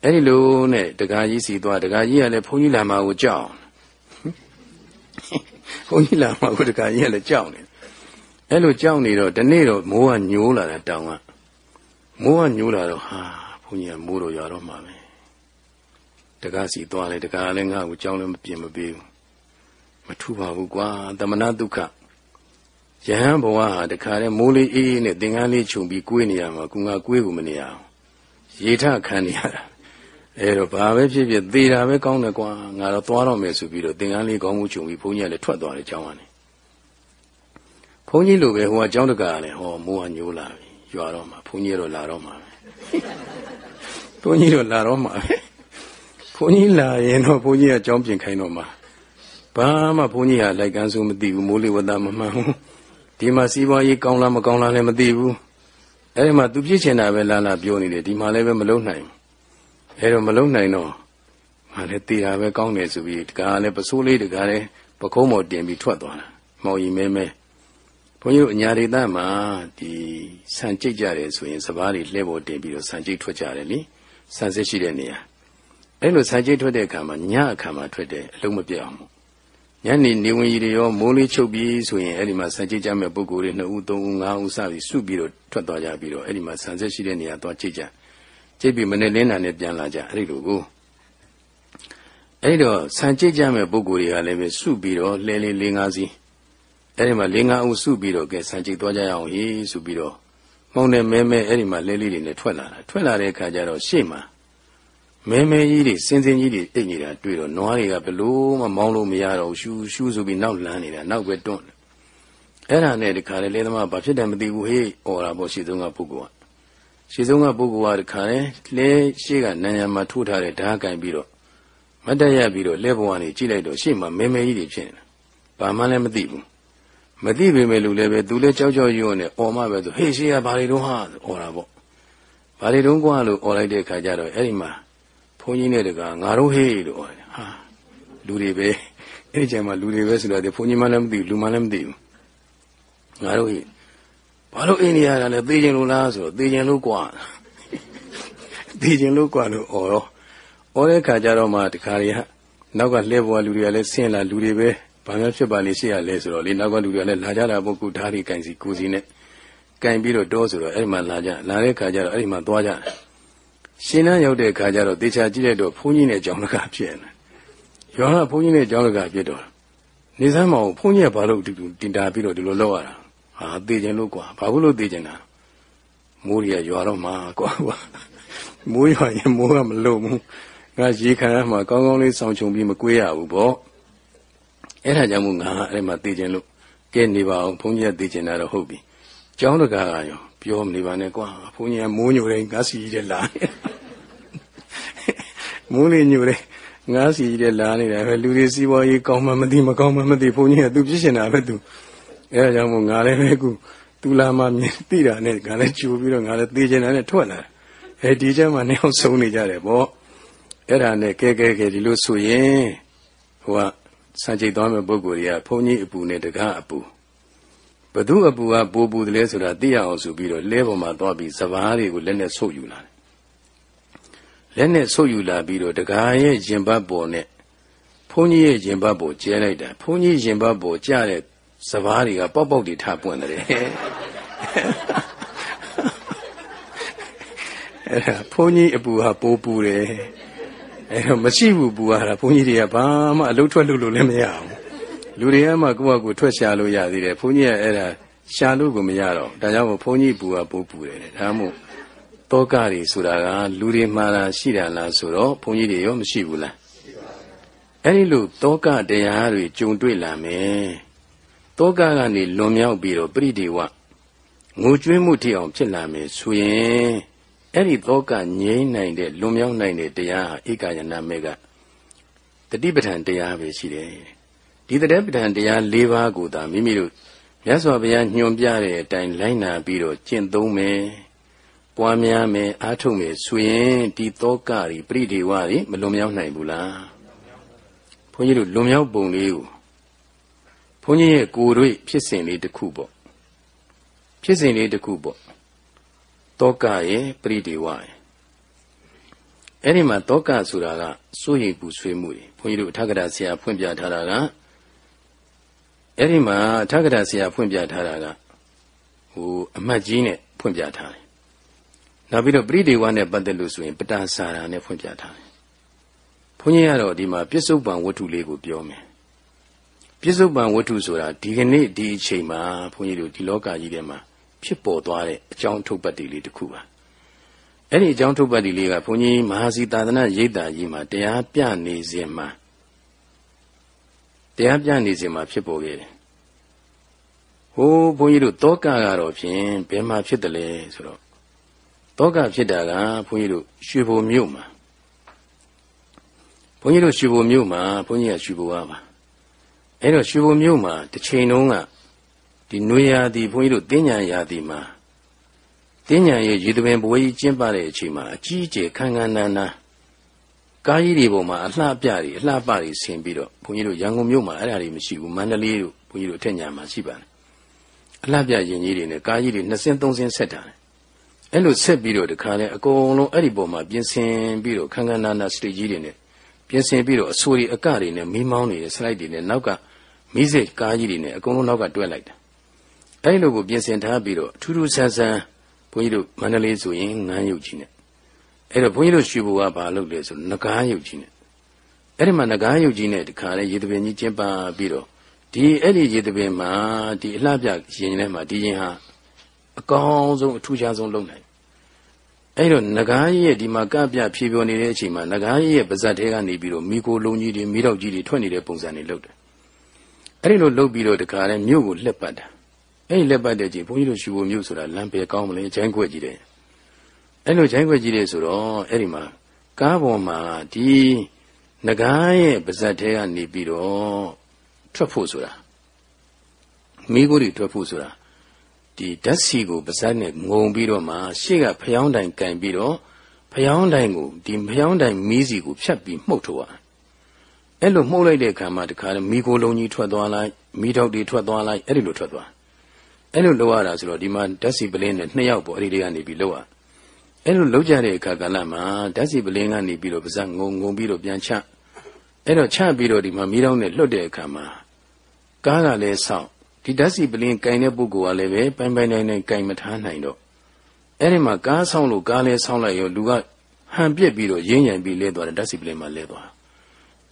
[SPEAKER 1] အဲ့ဒီလိုနဲ့တခါကြီးစီသွားတခါကြီးကလည်းဘုန်းကြီးလာမှာကိုကြောက် ဘုန်းကြီးလာမှာကိုတခါကြီးကလည်းကြောက်နေအဲ့လိုကြောက်နေတော့ဒီနေ့တော့မိုးကညိုလာတာတောင်ကမိုးကညိုလာတော့ဟာဘုန်းကြီးကမိုးတော့ရွာတော့မှာပဲတကားစီသွားလေတကားလည်းငါ့ကိုကြောင်းလည်းမပြင်မပေးဘူးမထူပါဘူးကွာတမနာဒုက္ခယဟန်ဘဝဟာတခါလဲမိုးလေးအေးအေးနဲ့သင်္ကန်းလေးခြုံပြီးကိုွေးနေရမှာကူငါကိုွေးကိုမနေရအောင်ရေထခံနေရတာ အဲတော့ဘာပဲဖြစ်ဖြစ်သေတာပဲကောင်းတယ်ကွာငါတော့သွားတော့မယ်ဆိုပြီးတော့သင်္ကန်းလေးကောင်းမှုခြုံပြီးဘုန်းကြီးကလည်းထွက်သွားတယ်ကျောင်းကနေဘုန်းကြီးလိုပဲဟိုကကျောင်းတကာကလည်းဟောမိုးကညိုးလာပြီရွာတော့မှာဘုန်းကြီးတော့လာတော့မှာပဲဘုန်းကြီးတော့လာတော့မှာပဲဘုန်းကြီးလာရင်တော့ဘုန်းကြီးကကြောင်းပြင်ခိုင်းတော့မှာဘာမှဘုန်းကြီးဟာလိုက်ကန်းစုမသိဘူးမိုးလေဝသမမှန်ဘူးဒီမှာစီးပွားရေးကောင်းလားမကောင်းလားလည်းမသိဘူးအဲဒီမှာသူဖြစ်ချင်တာပဲလာလာပြောနေတယ်ဒီမှာလည်းပဲမလုံနိုင် အဲတော့မလုံနိုင်တော့ငါလည်းတေတာပဲကောင်းတယ်ဆိုပြီးတကားလည်းပစိုးလေးတကားလည်းပကုံးပေါ်တင်ပြီးထွက်သွားတာမောင်ကြီးမဲမဲဘုန်းကြီးတို့အညာဒေသမှာဒီဆန်ကြိတ်ကြတယ်ဆိုရင်စပားတွေလှဲပေါ်တင်ပြီးတော့ဆန်ကြိတ်ထွက်ကြတယ်လေဆန်စစ်ရှိတဲ့နေရာအဲ့လိုဆန်ကြိတ်ထွက်တဲ့အခါမှာညအခါမှာထွက်တယ်အလုံးမပြတ်အောင်ညနေနေဝင်ကြီးတွေရောမိုးလေးချုပ်ပြီးဆိုရင်အဲ့ဒီမှာဆန်ကြိတ်ကြမဲ့ပုဂ္ဂိုလ်တွေ2ဦး3ဦး5ဦးစပြီးစုပြီးတော့ထွက်သွားကြပြီးတော့အဲ့ဒီမှာဆန်စစ်ရှိတဲ့နေရာသွားကြိတ်ကြ ကြိတ်ပြီးမနေ့လင်းတာနဲ့ပြန်လာကြအဲ့ဒီလိုကိုအဲ့တော့ဆန်ကြိတ်ကြမဲ့ပုဂ္ဂိုလ်တွေကလည်းပဲစုပြီးတော့လဲလေး၄၅စီးအဲ့ဒီမှာ၄၅ဦးစုပြီးတော့ကဲဆန်ကြိတ်သွားကြရအောင်ဟေးစုပြီးတော့မောင်းနေမဲမဲအဲ့ဒီမှာလဲလေးတွေနဲ့ထွက်လာတာထွက်လာတဲ့အခါကျတော့ရှေ့မှာမဲမဲကြီးတွေစင်းစင်းကြီးတွေအိတ်နေတာတွေ့တော့နွားတွေကဘလို့မှမောင်းလို့မရတော့ရှူးရှူးဆိုပြီးနောက်လန်းနေတာနောက်ပဲတွန့်အဲ့ဒါနဲ့ဒီခါလေလဲသမားဘာဖြစ်တယ်မသိဘူးဟေးអော်တာပေါ့ရှေ့ဆုံးကပုဂ္ဂိုလ်က ရှေ့ဆုံးကပုဂ္ဂိုလ်ကခါတယ်လဲရှေ့ကနံရံမှာထိုးထားတဲ့ဓာတ်ကင်ပြီးတော့မတ်တရပြီးတော့လဲဘဝနေကြည့်လိုက်တော့ရှေ့မှာမဲမဲကြီးတွေဖြစ်နေတာဘာမှလည်းမသိဘူးမသိပေမဲ့လူလည်းပဲသူလည်းကြောက်ကြောက်ရွံ့နေအော်မှပဲဆိုဟေးရှေ့ကဘာတွေတော့ဟာအော်တာပေါ့ဘာတွေတော့ကွာလို့အော်လိုက်တဲ့ခါကျတော့အဲ့ဒီမှာဘုန်းကြီးနဲ့တကငါတို့ဟေးလို့အော်တယ်ဟာလူတွေပဲအဲ့ဒီချိန်မှာလူတွေပဲဆိုတော့ဒီဘုန်းကြီးမှလည်းမသိလူမှလည်းမသိဘူးငါတို့ဟေး ဘာလို့အိန္ဒိယကလည်းသေခြင်းလို့လားဆိုတော့သေခြင်းလို့กว่าသေခြင်းလို့กว่าလို့ဩရောဩတဲ့ခါကျတော့မှတခါရီကနောက်ကလှဲဘွားလူတွေကလည်းဆင်းလာလူတွေပဲဘာများဖြစ်ပါလိမ့်ရှိရလဲဆိုတော့လေနောက်ကလူတွေကလည်းလာကြတာပုဂ္ဂိုလ်ဓာတ်တွေကင်စီကိုစီနဲ့ကင်ပြီးတော့တောဆိုတော့အဲ့ဒီမှာလာကြလာတဲ့ခါကျတော့အဲ့ဒီမှာသွားကြတယ်ရှင်းနှမ်းရောက်တဲ့အခါကျတော့တေချာကြည့်လိုက်တော့ဘုန်းကြီးနဲ့ကြောင်းတကားဖြစ်နေ။ရောကဘုန်းကြီးနဲ့ကြောင်းတကားဖြစ်တော့နေစမ်းမအောင်ဘုန်းကြီးကဘာလို့ဒီလိုတင်တာပြီးတော့ဒီလိုလောက်ရတာ။ ဟာသေခြင်းလို့ကွာ။ဘာလို့သေခြင်းတာ။မိုးရီကရွာတော့မှာကွာ။မိုးရွာရင်မိုးကမလုံဘူး။ငါရေခံရမှာကောင်းကောင်းလေးဆောင်ချုံပြီးမကွေးရဘူးပေါ့။အဲ့ဒါကြောင့်မို့ငါအဲ့မှာသေခြင်းလို့ကဲနေပါအောင်ဘုန်းကြီးကသေခြင်းတာတော့ဟုတ်ပြီ။ကျောင်းတကားကရောပြောမနေပါနဲ့ကွာဘုန်းကြီးကမိုးညိုတိုင်းငါစီကြီးတဲ့လာမိုးလေးညိုတဲ့ငါစီကြီးတဲ့လာနေတာပဲလူတွေစီးပွားရေးကောင်းမှမသိမကောင်းမှမသိဘုန်းကြီးကသူပြစ်ရှင်တာပဲသူ အဲဒါကြောင့်မို့ငါလည်းပဲခုသူလာမှမြင်သိတာနဲ့ငါလည်းကြိုပြီးတော့ငါလည်းသိချင်တာနဲ့ထွက်လာအဲဒီကျမှနှစ်ယောက်ဆုံးနေကြတယ်ပေါ့အဲ့ဒါနဲ့ကဲကဲကဲဒီလိုဆိုရင်ဟိုကစံချိတ်သွားမဲ့ပုဂ္ဂိုလ်တွေကဘုန်းကြီးအပူနဲ့တကားအပူဘသူအပူကပိုးပူတယ်လဲဆိုတာသိရအောင်ဆိုပြီးတော့လဲပေါ်မှာသွားပြီးစပားတွေကိုလက်နဲ့ဆုပ်ယူလာတယ်လက်နဲ့ဆုပ်ယူလာပြီးတော့တကားရဲ့ရင်ဘတ်ပေါ်နဲ့ဘုန်းကြီးရဲ့ရင်ဘတ်ပေါ်ကျဲလိုက်တာဘုန်းကြီးရင်ဘတ်ပေါ်ကျတဲ့ စပားတွေကပေါက်ပေါက်တွေထပွင့်တယ်အဲ့ဒါဘုန်းကြီးအပူဟာပိုးပူတယ်အဲ့တော့မရှိဘူးပူရတာဘုန်းကြီးတွေကဘာမှအလုပ်ထွက်လို့လို့လည်းမရဘူးလူတွေကမှကိုယ့်အကူထွက်ရှာလို့ရသေးတယ်ဘုန်းကြီးကအဲ့ဒါရှာလို့ကိုမရတော့ဒါကြောင့်မို့ဘုန်းကြီးပူကပိုးပူတယ်ဒါမှမို့တောကတွေဆိုတာကလူတွေမှားတာရှိတာလားဆိုတော့ဘုန်းကြီးတွေရောမရှိဘူးလားအဲ့ဒီလိုတောကတရားတွေကြုံတွေ့လာမယ် တောကကနေလွန်မြောက်ပြီးတော့ပရိဒီဝငိုကြွေးမှုထိအောင်ဖြစ်လာမယ်ဆိုရင်အဲ့ဒီတောကငြိမ့်နိုင်တဲ့လွန်မြောက်နိုင်တဲ့တရားဟာဧကယနာမေကတတိပဋ္ဌာန်တရားပဲရှိတယ်ဒီတရေပဋ္ဌာန်တရား၄ပါးကိုသာမိမိတို့မြတ်စွာဘုရားညွှန်ပြတဲ့အတိုင်းလိုက်နာပြီးတော့ကျင့်သုံးမယ်ပွားများမယ်အားထုတ်မယ်ဆိုရင်ဒီတောကတွေပရိဒေဝတွေမလွန်မြောက်နိုင်ဘူးလားဘုန်းကြီးတို့လွန်မြောက်ပုံလေးကို ဘဘုန်းကြီးရဲ့ကိုယ်တွေ့ဖြစ်စဉ်လေးတစ်ခုပေါ့ဖြစ်စဉ်လေးတစ်ခုပေါ့တောကရဲ့ပရိဒေဝရဲ့အဲ့ဒီမှာတောကဆိုတာကစိုးရိမ်ပူဆွေးမှုတွေဘုန်းကြီးတို့အထက်ကရာဆရာဖွင့်ပြထားတာကအဲ့ဒီမှာအထက်ကရာဆရာဖွင့်ပြထားတာကဟိုအမတ်ကြီးနဲ့ဖွင့်ပြထားတယ်နောက်ပြီးတော့ပရိဒေဝနဲ့ပတ်သက်လို့ဆိုရင်ပတာစာရာနဲ့ဖွင့်ပြထားတယ်ဘုန်းကြီးကတော့ဒီမှာပြစ္ဆုတ်ပံဝတ္ထုလေးကိုပြောမယ် ပြစ္ဆုတ်ပံဝတ္ထုဆိုတာဒီကနေ့ဒီအချိန်မှာဘုန်းကြီးတို့ဒီလောကကြီးထဲမှာဖြစ်ပေါ်သွားတဲ့အကြောင်းထုတ်ပတ်တွေလေးတစ်ခုပါအဲ့ဒီအကြောင်းထုတ်ပတ်တွေလေးကဘုန်းကြီးမဟာစီသာသနာရိပ်သာကြီးမှာတရားပြနေစဉ်မှာတရားပြနေစဉ်မှာဖြစ်ပေါ်ခဲ့တယ်ဟိုးဘုန်းကြီးတို့တောကကတော့ဖြင့်ဘယ်မှာဖြစ်တယ်လဲဆိုတော့တောကဖြစ်တာကဘုန်းကြီးတို့ရွှေဘုံမြို့မှာဘုန်းကြီးတို့ရွှေဘုံမြို့မှာဘုန်းကြီးကရွှေဘုံပါပါ အဲ့တော့ရွှေဘုံမြို့မှာတစ်ချိန်လုံးကဒီနွေရာသီဘုန်းကြီးတို့တင်းညာရာသီမှာတင်းညာရဲ့ရေသပင်ဘဝကြီးကျင်းပတဲ့အချိန်မှာအကြီးအကျယ်ခန်းခန်းနားနားကားကြီးတွေပေါ်မှာအလှပြတွေအလှပတွေဆင်ပြီးတော့ဘုန်းကြီးတို့ရန်ကုန်မြို့မှာအဲ့ဒါတွေမရှိဘူးမန္တလေးတို့ဘုန်းကြီးတို့အထက်ညာမှာရှိပါတယ်အလှပြရင်ကြီးတွေနဲ့ကားကြီးတွေနှစ်စင်းသုံးစင်းဆက်တာအဲ့လိုဆက်ပြီးတော့ဒီခါလဲအကုန်လုံးအဲ့ဒီပေါ်မှာပြင်ဆင်ပြီးတော့ခန်းခန်းနားနားစတေကြီးတွေနဲ့ပြင်ဆင်ပြီးတော့အဆိုးတွေအကတွေနဲ့မီးမောင်းနေတဲ့စလိုက်တွေနဲ့နောက်က မီးစိတ်ကားကြီးတွေနဲ့အကုန်လုံးနောက်ကတွဲလိုက်တာအဲ့လိုကိုပြင်ဆင်ထားပြီးတော့ထူးထူးဆန်းဆန်းဘုန်းကြီးတို့မန္တလေးဆိုရင်ငန်းရုပ်ကြီးနဲ့အဲ့တော့ဘုန်းကြီးတို့ရွှေဘုရားဘာလုပ်လဲဆိုငကားရုပ်ကြီးနဲ့အဲ့ဒီမှာငကားရုပ်ကြီးနဲ့ဒီခါလဲရေတပင်ကြီးကျင်းပပြီးတော့ဒီအဲ့ဒီရေတပင်မှာဒီအလှပြရင်ထဲမှာဒီရင်ဟာအကောင်းဆုံးအထူးခြားဆုံးလုပ်နိုင်အဲ့တော့ငကားကြီးရဲ့ဒီမှာကပြဖြေပြောနေတဲ့အချိန်မှာငကားကြီးရဲ့ပါဇက်ထဲကနေပြီးတော့မိကိုလုံးကြီးတွေမိတော့ကြီးတွေထွက်နေတဲ့ပုံစံတွေလုပ်တယ် အဲ့ဒီလိုလုပ်ပြီးတော့ဒီခါလဲမြို့ကိုလှက်ပတ်တာအဲ့ဒီလက်ပတ်တဲ့ကြီးဘုန်းကြီးတို့ရှူဖို့မြို့ဆိုတာလမ်းပဲကောင်းမလဲဂျိုင်းခွက်ကြီးတယ်အဲ့လိုဂျိုင်းခွက်ကြီးတယ်ဆိုတော့အဲ့ဒီမှာကားပေါ်မှာဒီငကားရဲ့ပါဇက်ထဲကနေပြီးတော့ထွက်ဖို့ဆိုတာမိကိုတွေထွက်ဖို့ဆိုတာဒီဓာတ်စီကိုပါဇက်နဲ့ငုံပြီးတော့မှရှေ့ကဖျောင်းတိုင်ကင်ပြီးတော့ဖျောင်းတိုင်ကိုဒီဖျောင်းတိုင်မီးစီကိုဖြတ်ပြီးမှုတ်ထုတ်ရ အဲ့လိုမှုတ်လိုက်တဲ့အခါမှာတခါမိကိုလုံးကြီးထွက်သွားလိုက်မိထောက်တွေထွက်သွားလိုက်အဲ့ဒီလိုထွက်သွားအဲ့လိုလုပ်ရတာဆိုတော့ဒီမှာဓာတ်စီပလင်းနဲ့နှစ်ယောက်ပေါ့အဲ့ဒီတွေကနေပြီးလုပ်ရအဲ့လိုလုပ်ကြတဲ့အခါကလည်းမှာဓာတ်စီပလင်းကနေပြီးတော့ပါဇက်ငုံငုံပြီးတော့ပြန်ချအဲ့တော့ချပြီးတော့ဒီမှာမီးတောင်းနဲ့လွတ်တဲ့အခါမှာကားကလည်းဆောက်ဒီဓာတ်စီပလင်းကင်တဲ့ပုဂ္ဂိုလ်ကလည်းပဲပိုင်ပိုင်နိုင်နိုင်ကင်မထားနိုင်တော့အဲ့ဒီမှာကားဆောင်လို့ကားလည်းဆောင်းလိုက်ရောလူကဟန်ပြက်ပြီးတော့ရင်းညံပြီးလဲသွားတယ်ဓာတ်စီပလင်းမှာလဲသွား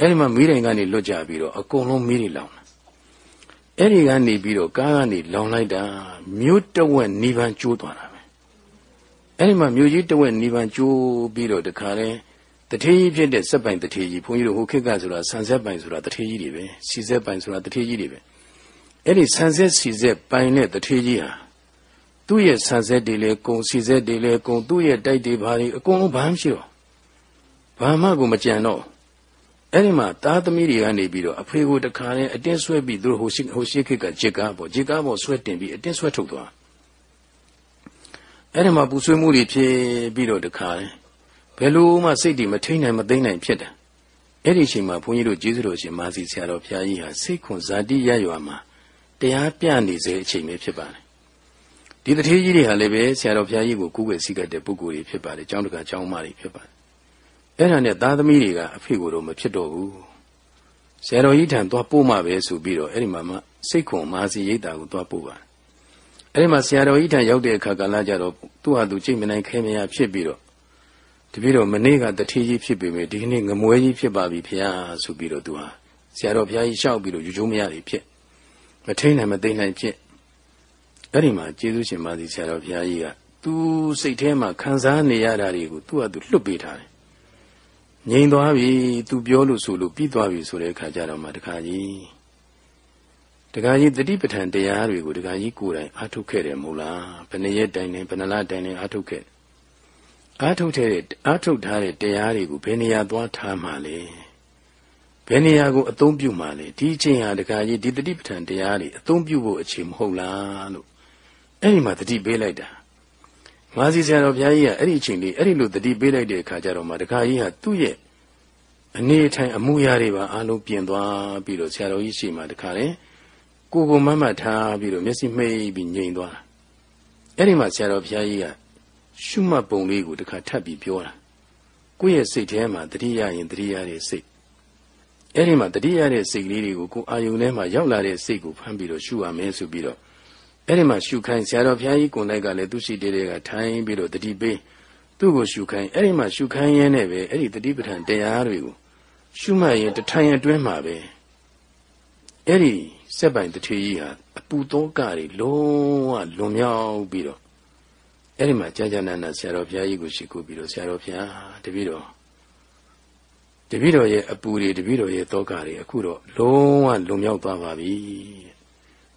[SPEAKER 1] အဲ့ဒီမှာမီးတိုင်ကနေလွတ်ကြပြီးတော့အကုန်လုံးမီးတွေလောင်အဲ့ဒီကနေပြီးတော့ကားကနေလောင်လိုက်တာမြို့တဝက်နိဗ္ဗာန်ကျိုးသွားတာပဲအဲ့ဒီမှာမြို့ကြီးတဝက်နိဗ္ဗာန်ကျိုးပြီးတော့တခါလဲတထေးကြီးဖြစ်တဲ့စက်ပိုင်တထေးကြီးဘုန်းကြီးတို့ဟိုခေတ်ကဆိုတာဆန်ဆက်ပိုင်ဆိုတာတထေးကြီးတွေပဲစီဆက်ပိုင်ဆိုတာတထေးကြီးတွေပဲအဲ့ဒီဆန်ဆက်စီဆက်ပိုင်တဲ့တထေးကြီးဟာသူ့ရဲ့ဆန်ဆက်တွေလေကုံစီဆက်တွေလေကုံသူ့ရဲ့တိုက်တွေဘာတွေအကုန်လုံးဘာမှမရှိတော့ဘာမှကိုမကြံတော့ အဲ့ဒီမှာသားသမီးတွေကနေပြီးတော့အဖေကိုတခါနဲ့အတင်းဆွဲပြီးသူတို့ဟိုရှိဟိုရှိခေတ်ကဂျစ်ကားပေါ့ဂျစ်ကားပေါ့ဆွဲတင်ပြီးအတင်းဆွဲထုတ်သွားအဲ့ဒီမှာပူဆွေးမှုတွေဖြစ်ပြီးတော့တခါနဲ့ဘယ်လိုမှစိတ်တွေမထိန်နိုင်မသိနိုင်ဖြစ်တယ်အဲ့ဒီအချိန်မှာဘုန်းကြီးတို့ကျေးဇူးတော်ရှင်မာစီဆရာတော်ဘုရားကြီးဟာစိတ်ခွန်ဇာတိရရွာမှာတရားပြနေစေအချိန်ပဲဖြစ်ပါတယ်ဒီတထေးကြီးတွေဟာလည်းပဲဆရာတော်ဘုရားကြီးကိုကူးွယ်စည်းကပ်တဲ့ပုဂ္ဂိုလ်တွေဖြစ်ပါတယ်ကျောင်းတကာကျောင်းမတွေဖြစ်ပါတယ် အဲ့ဒါနဲ့သားသမီးတွေကအဖေကိုတော့မဖြစ်တော့ဘူးဆရာတော်ကြီးထံသွားပို့မှပဲဆိုပြီးတော့အဲ့ဒီမှာမှစိတ်ခွန်မာစီရိတ်တာကိုသွားပို့ပါအဲ့ဒီမှာဆရာတော်ကြီးထံရောက်တဲ့အခါကလည်းကြတော့သူ့ဟာသူကြိတ်မနိုင်ခဲမရဖြစ်ပြီးတော့တပည့်တော်မနေ့ကတထေးကြီးဖြစ်ပေမဲ့ဒီကနေ့ငမွဲကြီးဖြစ်ပါပြီဖျားဆိုပြီးတော့သူဟာဆရာတော်ဘုရားကြီးရှောက်ပြီးတော့ယူကျုံမရတွေဖြစ်မထိန်နိုင်မသိနိုင်ဖြစ်အဲ့ဒီမှာကျေးဇူးရှင်ပါသည်ဆရာတော်ဘုရားကြီးကသူစိတ်ထဲမှာခံစားနေရတာတွေကိုသူ့ဟာသူလွတ်ပေးထားတယ် ငြိမ်သွားပြီသူပြောလို့ဆိုလို့ပြီးသွားပြီဆိုတဲ့အခါကျတော့မှတခါကြီးတခါကြီးတတိပဋ္ဌာန်တရားတွေကိုတခါကြီးကိုယ်တိုင်အားထုတ်ခဲ့တယ်မို့လားဘယ်နှရက်တိုင်နေဘယ်နှလတိုင်နေအားထုတ်ခဲ့အားထုတ်တဲ့အားထုတ်ထားတဲ့တရားတွေကိုဘယ်နေရာသွားထားမှလဲဘယ်နေရာကိုအသုံးပြုမှလဲဒီအချိန်ဟာတခါကြီးဒီတတိပဋ္ဌာန်တရားတွေအသုံးပြုဖို့အချိန်မဟုတ်လားလို့အဲ့ဒီမှာတတိပေးလိုက်တာ မာစီဆရာတော်ဘုရားကြီးကအဲ့ဒီအချိန်လေးအဲ့ဒီလိုတတိပေးလိုက်တဲ့အခါကျတော့မှတခါကြီးဟာသူ့ရဲ့အနေထိုင်အမှုရာတွေပါအလုံးပြင်သွားပြီးတော့ဆရာတော်ကြီးရှိမှတခါလေကိုကိုမမတ်ထားပြီးတော့မျက်စိမှိတ်ပြီးငြိမ်သွားတာအဲ့ဒီမှာဆရာတော်ဘုရားကြီးကရှုမှတ်ပုံလေးကိုတစ်ခါထပ်ပြီးပြောတာကိုယ့်ရဲ့စိတ်ထဲမှာတတိယရင်တတိယရဲ့စိတ်အဲ့ဒီမှာတတိယတဲ့စိတ်ကလေးတွေကိုကိုအာယုန်ထဲမှာရောက်လာတဲ့စိတ်ကိုဖမ်းပြီးတော့ရှုရမယ်ဆိုပြီးတော့ အဲ့ဒီမှာရှုခိုင်းဆရာတော်ဘုရားကြီးကိုယ်တိုင်ကလည်းသူရှိတဲ့တွေကထိုင်ပြီးတော့တတိပေးသူ့ကိုရှုခိုင်းအဲ့ဒီမှာရှုခိုင်းရင်းနဲ့ပဲအဲ့ဒီတတိပဋ္ဌာန်တရားတွေကိုရှုမှတ်ရင်တထိုင်အတွင်းမှာပဲအဲ့ဒီစက်ပိုင်တထေကြီးဟာအပူသောကတွေလုံးဝလွန်မြောက်ပြီးတော့အဲ့ဒီမှာကြာကြာနာနာဆရာတော်ဘုရားကြီးကိုရှိခိုးပြီးတော့ဆရာတော်ဘုရားတပည့်တော်တပည့်တော်ရဲ့အပူတွေတပည့်တော်ရဲ့သောကတွေအခုတော့လုံးဝလွန်မြောက်သွားပါပြီ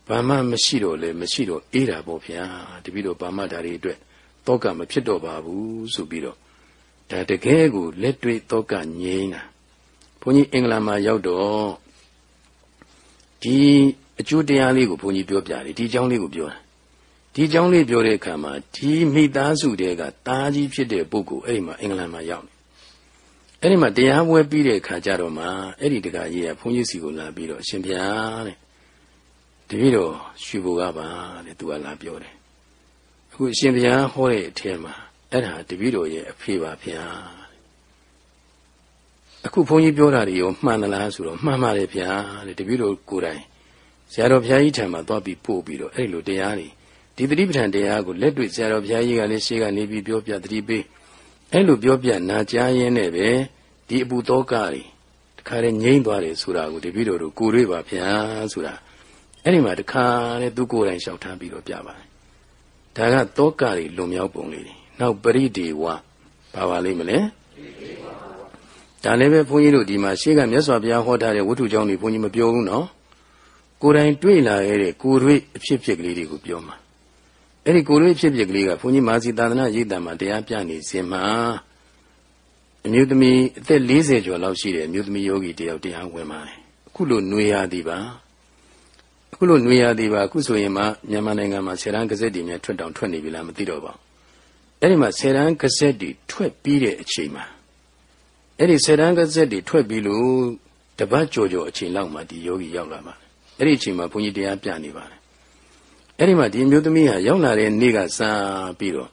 [SPEAKER 1] ဘာမှမရှိတော့လေမရှိတော့အေးတာပေါ့ဗျာတပည့်တော်ဘာမှဒါတွေအတွက်သောကမဖြစ်တော့ပါဘူးဆိုပြီးတော့ဒါတကယ်ကိုလက်တွေ့သောကငြိမ်းတာဘုန်းကြီးအင်္ဂလန်မှာရောက်တော့ဒီအကျိုးတရားလေးကိုဘုန်းကြီးပြောပြတယ်ဒီအကြောင်းလေးကိုပြောတာဒီအကြောင်းလေးပြောတဲ့အခါမှာဒီမိသားစုတဲကတားကြီးဖြစ်တဲ့ပုဂ္ဂိုလ်အဲ့ဒီမှာအင်္ဂလန်မှာရောက်တယ်အဲ့ဒီမှာတရားပွဲပြီးတဲ့အခါကျတော့မှအဲ့ဒီတကကြီးကဘုန်းကြီးစီကိုလာပြီးတော့အရှင်ဘုရားတဲ့ တပည့်တော်ရွှေဘိုကပါတဲ့သူကလာပြောတယ်အခုအရှင်ဘုရားဟောတဲ့အထက်မှာအဲ့ဒါတပည့်တော်ရဲ့အဖေပါဗျာအခုဘုန်းကြီးပြောတာတွေရောမှန်သလားဆိုတော့မှန်ပါတယ်ဗျာတဲ့တပည့်တော်ကိုယ်တိုင်ဆရာတော်ဘုရားကြီးထံမှာသွားပြီးပို့ပြီးတော့အဲ့လိုတရားတွေဒီတတိပဋ္ဌာန်တရားကိုလက်တွေ့ဆရာတော်ဘုရားကြီးကလည်းရှေ့ကနေပြီးပြောပြတတိပေးအဲ့လိုပြောပြနာကြားရင်းနဲ့ပဲဒီအပူတောကတွေတခါတည်းငြိမ့်သွားတယ်ဆိုတာကိုတပည့်တော်တို့ကိုယ်တွေ့ပါဗျာဆိုတာ အဲ့ဒီမှာတခါနဲ့သူကိုယ်တိုင်လျှောက်ထားပြီးတော့ပြပါတယ်ဒါကတောကတွေလွန်မြောက်ပုံလေးတွေနောက်ပရိဒေဝဘာပါလိမ့်မလဲဒါလည်းပဲဘုန်းကြီးတို့ဒီမှာရှေ့ကမြတ်စွာဘုရားဟောထားတဲ့ဝတ္ထုကြောင့်ဒီဘုန်းကြီးမပြောဘူးနော်ကိုယ်တိုင်တွေ့လာရတဲ့ကိုယ်တွေ့အဖြစ်ဖြစ်ကလေးတွေကိုပြောမှာအဲ့ဒီကိုယ်တွေ့အဖြစ်ဖြစ်ကလေးကဘုန်းကြီးမာစီသာသနာရိပ်တံမှာတရားပြနေစဉ်မှာအမျိုးသမီးအသက်40ကျော်လောက်ရှိတဲ့အမျိုးသမီးယောဂီတယောက်တရားဝင်ပါတယ်အခုလိုနှွေရသည်ပါ အခုလိုနှွေရသည်ပါအခုဆိုရင်မှမြန်မာနိုင်ငံမှာဆယ်တန်းကစက်တွေများထွက်တောင်ထွက်နေပြီလားမသိတော့ပါဘူးအဲ့ဒီမှာဆယ်တန်းကစက်တွေထွက်ပြီးတဲ့အချိန်မှာအဲ့ဒီဆယ်တန်းကစက်တွေထွက်ပြီးလို့တပတ်ကြော်ကြော်အချိန်လောက်မှဒီယောဂီရောက်လာပါတယ်အဲ့ဒီအချိန်မှာဘုန်းကြီးတရားပြနေပါတယ်အဲ့ဒီမှာဒီမျိုးသမီးဟာရောက်လာတဲ့နေ့ကစပြီးတော့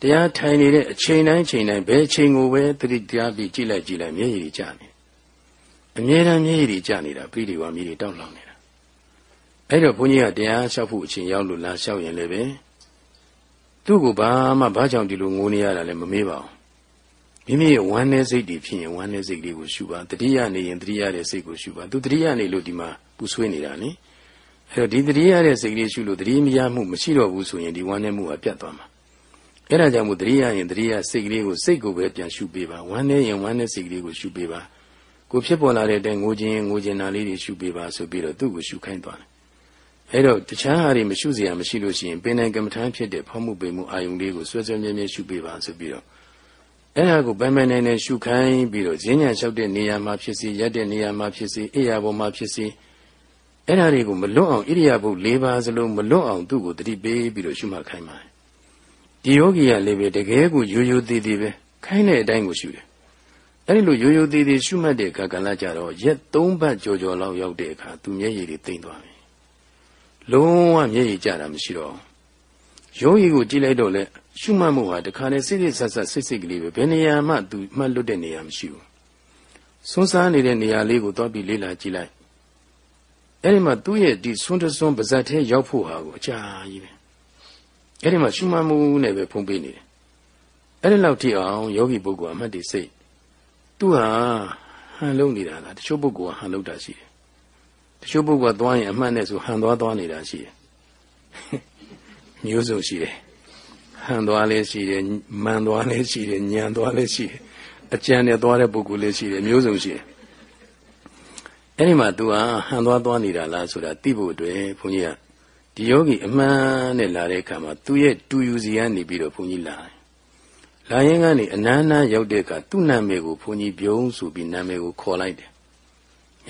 [SPEAKER 1] တရားထိုင်နေတဲ့အချိန်တိုင်းချိန်တိုင်းဘယ်အချိန်ကိုပဲသတိတရားပြီးကြည့်လိုက်ကြည့်လိုက်မျက်ရည်ကျနေအမြဲတမ်းမျက်ရည်ကျနေတာပြိတိဝါမြည်တွေတောက်လောင်နေတာ အဲ့တော့ဘုန်းကြီးကတရားလျှောက်ဖို့အချိန်ရောက်လို့လာလျှောက်ရင်လည်းပဲသူ့ကိုဘာမှဘာကြောင့်ဒီလိုငိုနေရတာလဲမမေးပါဘူးမိမိရဲ့ဝမ်းနည်းစိတ်တွေဖြစ်ရင်ဝမ်းနည်းစိတ်လေးကိုရှုပါတတိယနေရင်တတိယတဲ့စိတ်ကိုရှုပါသူတတိယနေလို့ဒီမှာပူဆွေးနေတာနိအဲ့တော့ဒီတတိယတဲ့စိတ်လေးရှုလို့တတိမရမှုမရှိတော့ဘူးဆိုရင်ဒီဝမ်းနည်းမှုကပြတ်သွားမှာအဲ့ဒါကြောင့်မို့တတိယရင်တတိယစိတ်ကလေးကိုစိတ်ကိုပဲပြန်ရှုပေးပါဝမ်းနည်းရင်ဝမ်းနည်းစိတ်ကလေးကိုရှုပေးပါကိုဖြစ်ပေါ်လာတဲ့အတိုင်းငိုခြင်းငိုခြင်းနာလေးတွေရှုပေးပါဆိုပြီးတော့သူ့ကိုရှုခိုင်းသွားတယ် အဲ့တော့တခြားဟာတွေမရှုเสียမရှိလို့ရှိရင်ပင်နိုင်ကမ္မထမ်းဖြစ်တဲ့ဖောက်မှုပေမှုအာယုန်လေးကိုဆွဲဆွဲမြဲမြဲရှုပေးပါဆိုပြီးတော့အဲ့ဒါကိုပိုင်ပိုင်နိုင်နိုင်ရှုခိုင်းပြီးတော့ဈဉ္ညာလျှောက်တဲ့နေရာမှာဖြစ်စီရက်တဲ့နေရာမှာဖြစ်စီအိယာပေါ်မှာဖြစ်စီအဲ့ဒါတွေကိုမလွတ်အောင်ဣရိယာပုတ်၄ပါးစလုံးမလွတ်အောင်သူ့ကိုတတိပေးပြီးတော့ရှုမှတ်ခိုင်းပါတယ်ဒီယောဂီကလည်းပဲတကယ်ကိုရိုးရိုးသေးသေးပဲခိုင်းတဲ့အတိုင်းကိုရှုတယ်အဲ့ဒီလိုရိုးရိုးသေးသေးရှုမှတ်တဲ့အခါကလည်းကြတော့ရက်၃ပတ်ကြော်ကြော်လောက်ရောက်တဲ့အခါသူမျက်ရည်တွေတိမ်သွားပြီ လုံးဝမျက်ရည်ကျတာမရှိတော့ယောဂီကိုကြည့်လိုက်တော့လေရှုမှတ်မှုဟာတခါနဲ့စိတ်စိတ်ဆက်ဆက်စိတ်စိတ်ကလေးပဲဘယ်နေရာမှသူမှတ်လွတ်တဲ့နေရာမရှိဘူးဆွန်းစားနေတဲ့နေရာလေးကိုသွားပြီးလေ့လာကြည့်လိုက်အဲ့ဒီမှာသူ့ရဲ့ဒီဆွန်းတဆွန်းပါဇက်ထဲရောက်ဖို့ဟာကိုအကြာကြီးပဲအဲ့ဒီမှာရှုမှတ်မှုနဲ့ပဲဖုံးပေးနေတယ်အဲ့ဒီလောက်ထိအောင်ယောဂီပုဂ္ဂိုလ်အမှတ်တည်စိတ်သူဟာဟန်လုံးနေတာလားတချို့ပုဂ္ဂိုလ်ကဟန်လုံးတာရှိတယ် တချို့ပုဂ္ဂိုလ်ကသွားရင်အမှတ်နဲ့ဆိုဟန်သွားသွားနေတာရှိတယ်မျိုးစုံရှိတယ်ဟန်သွားလည်းရှိတယ်မှန်သွားလည်းရှိတယ်ညံသွားလည်းရှိတယ်အကြံနဲ့သွားတဲ့ပုဂ္ဂိုလ်လည်းရှိတယ်မျိုးစုံရှိတယ်အဲ့ဒီမှာ तू ဟာဟန်သွားသွားနေတာလားဆိုတာသိဖို့အတွက်ဘုန်းကြီးကဒီယောဂီအမှန်နဲ့လာတဲ့အခါမှာသူ့ရဲ့တူယူစီကနေပြီးတော့ဘုန်းကြီးလာတယ်။လာရင်ကနေအနန္နာရောက်တဲ့အခါသူ့နာမည်ကိုဘုန်းကြီးပြုံးဆိုပြီးနာမည်ကိုခေါ်လိုက်တယ်။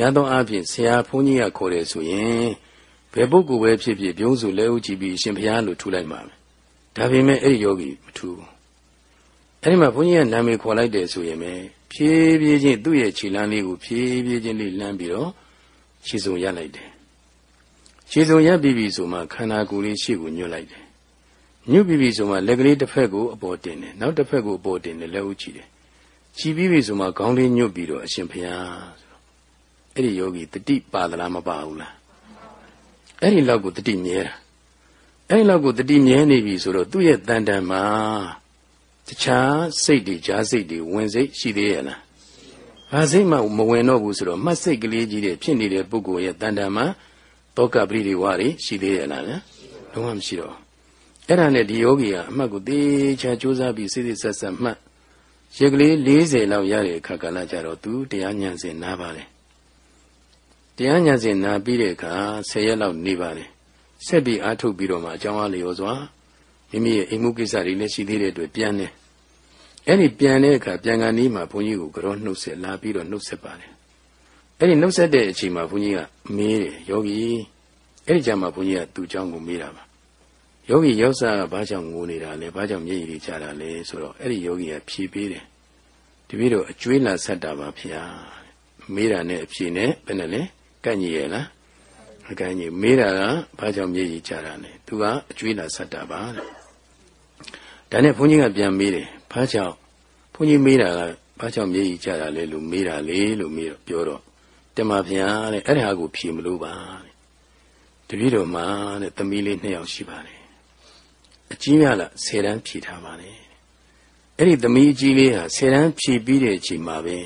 [SPEAKER 1] ရသောအားဖြင့်ဆရာဘုန်းကြီးကခေါ်တယ်ဆိုရင်ဘယ်ပုဂ္ဂိုလ်ပဲဖြစ်ဖြစ်ပြုံးစုလဲဥကြည့်ပြီးအရှင်ဘုရားလို့ထူလိုက်မှာပဲ။ဒါပေမဲ့အဲ့ဒီယောဂီမထူဘူး။အဲ့ဒီမှာဘုန်းကြီးကနာမည်ခေါ်လိုက်တယ်ဆိုရင်ပဲဖြည်းဖြည်းချင်းသူ့ရဲ့ခြေလမ်းလေးကိုဖြည်းဖြည်းချင်းလေးလှမ်းပြီးတော့ခြေစုံရလိုက်တယ်ခြခြေစုံရပ်ပြီးပြီဆိုမှခန္ဓာကိုယ်လေးရှေ့ကိုညွတ်လိုက်တယ်ညွတ်ပြီးပြီဆိုမှလက်ကလေးတစ်ဖက်ကိုအပေါ်တင်တယ်နောက်တစ်ဖက်ကိုအပေါ်တင်တယ်လက်ဥချီတယ်ချီပြီးပြီဆိုမှခေါင်းလေးညွတ်ပြီးတော့အရှင်ဘုရားဆိုတော့ အဲ့ဒီယောဂီတတိပါသလားမပါဘူးလားအဲ့ဒီလောက်ကိုတတိမြဲတာအဲ့ဒီလောက်ကိုတတိမြဲနေပြီဆိုတော့သူ့ရဲ့တန်တန်မှာတခြားစိတ်တွေကြားစိတ်တွေဝင်စိတ်ရှိသေးရဲ့လားဘာစိတ်မှမဝင်တော့ဘူးဆိုတော့မှတ်စိတ်ကလေးကြီးတွေဖြစ်နေတဲ့ပုဂ္ဂိုလ်ရဲ့တန်တန်မှာတောကပရိဒီဝါတွေရှိသေးရဲ့လားလုံးဝမရှိတော့အဲ့ဒါနဲ့ဒီယောဂီကအမှတ်ကိုသေချာကြိုးစားပြီးစိစိဆက်ဆက်မှတ်ရက်ကလေး40လောက်ရတဲ့အခါကလည်းကြတော့သူတရားညံစင်နားပါလေ တရားညစဉ်နာပြီးတဲ့အခါ10ရက်လောက်နေပါတယ်ဆက်ပြီးအားထုတ်ပြီးတော့မှအကြောင်းအားလျော်စွာမိမိရဲ့အိမ်မှုကိစ္စတွေလည်းရှိသေးတဲ့အတွက်ပြန်တယ်အဲ့ဒီပြန်တဲ့အခါပြန်ကန်နီးမှာဘုန်းကြီးကိုကြောနှုတ်ဆက်လာပြီးတော့နှုတ်ဆက်ပါတယ်အဲ့ဒီနှုတ်ဆက်တဲ့အချိန်မှာဘုန်းကြီးကမေးတယ်ယောဂီအဲ့ဒီကြမှာဘုန်းကြီးကသူ့အကြောင်းကိုမေးတာပါယောဂီရောက်စားကဘာကြောင့်ငိုနေတာလဲဘာကြောင့်မျက်ရည်တွေကျတာလဲဆိုတော့အဲ့ဒီယောဂီကဖြေပေးတယ်တပည့်တော်အကျွေးလာဆက်တာပါဗျာမေးတာနဲ့အဖြေနဲ့ဘယ်နဲ့လဲ ကန့်ညီရဲ့လားအကန့်ညီမေးတာကဘာကြောင့်မျက်ရည်ကျတာလဲသူကအကျွေးလာဆက်တာပါတဲ့ဒါနဲ့ဘုန်းကြီးကပြန်မေးတယ်ဘာကြောင့်ဘုန်းကြီးမေးတာကဘာကြောင့်မျက်ရည်ကျတာလဲလို့မေးတာလေလို့မေးတော့ပြောတော့တမဖျားတဲ့အဲ့ဒါကိုဖြေမလို့ပါတဲ့တပည့်တော်မှာတဲ့သမီးလေးနှစ်ယောက်ရှိပါတယ်အကြီးများလားဆယ်တန်းဖြည့်ထားပါလေအဲ့ဒီသမီးအကြီးလေးဟာဆယ်တန်းဖြည့်ပြီးတဲ့အချိန်မှာပဲ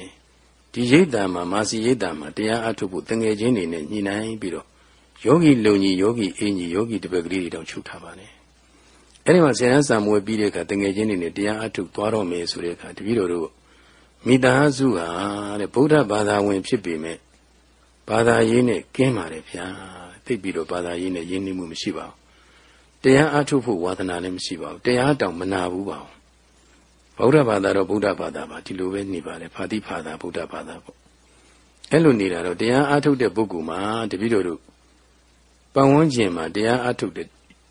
[SPEAKER 1] ဒီရိတ်တံမှာမာစီရိတ်တံမှာတရားအထုတ်ဖို့တငယ်ချင်းတွေနဲ့ညှိနှိုင်းပြီးတော့ယောဂီလုံကြီးယောဂီအင်းကြီးယောဂီတပည့်ကလေးတွေတောင်ချုပ်ထားပါလေအဲ့ဒီမှာဆယ်တန်းစာမွေးပြီးတဲ့အခါတငယ်ချင်းတွေနဲ့တရားအထုတ်သွားတော့မယ်ဆိုတဲ့အခါတပည့်တော်တို့မိသားစုဟာတဲ့ဗုဒ္ဓဘာသာဝင် ဖြစ်ပေမဲ့ဘာသာရေးနဲ့ကင်းပါတယ်ဗျာသိပြီးတော့ဘာသာရေးနဲ့ယဉ်ကျေးမှုမရှိပါဘူးတရားအထုတ်ဖို့ဝါသနာလည်းမရှိပါဘူးတရားတောင်မနာဘူးပါဘူး ဗုဒ္ဓဘာသာတော့ဗုဒ္ဓဘာသာပါဒီလိုပဲနေပါလေဖာတိဖာသာဗုဒ္ဓဘာသာပေါ့အဲ့လိုနေတာတော့တရားအထုတ်တဲ့ပုဂ္ဂိုလ်မှာတပည့်တော်တို့ပတ်ဝန်းကျင်မှာတရားအထုတ်တဲ့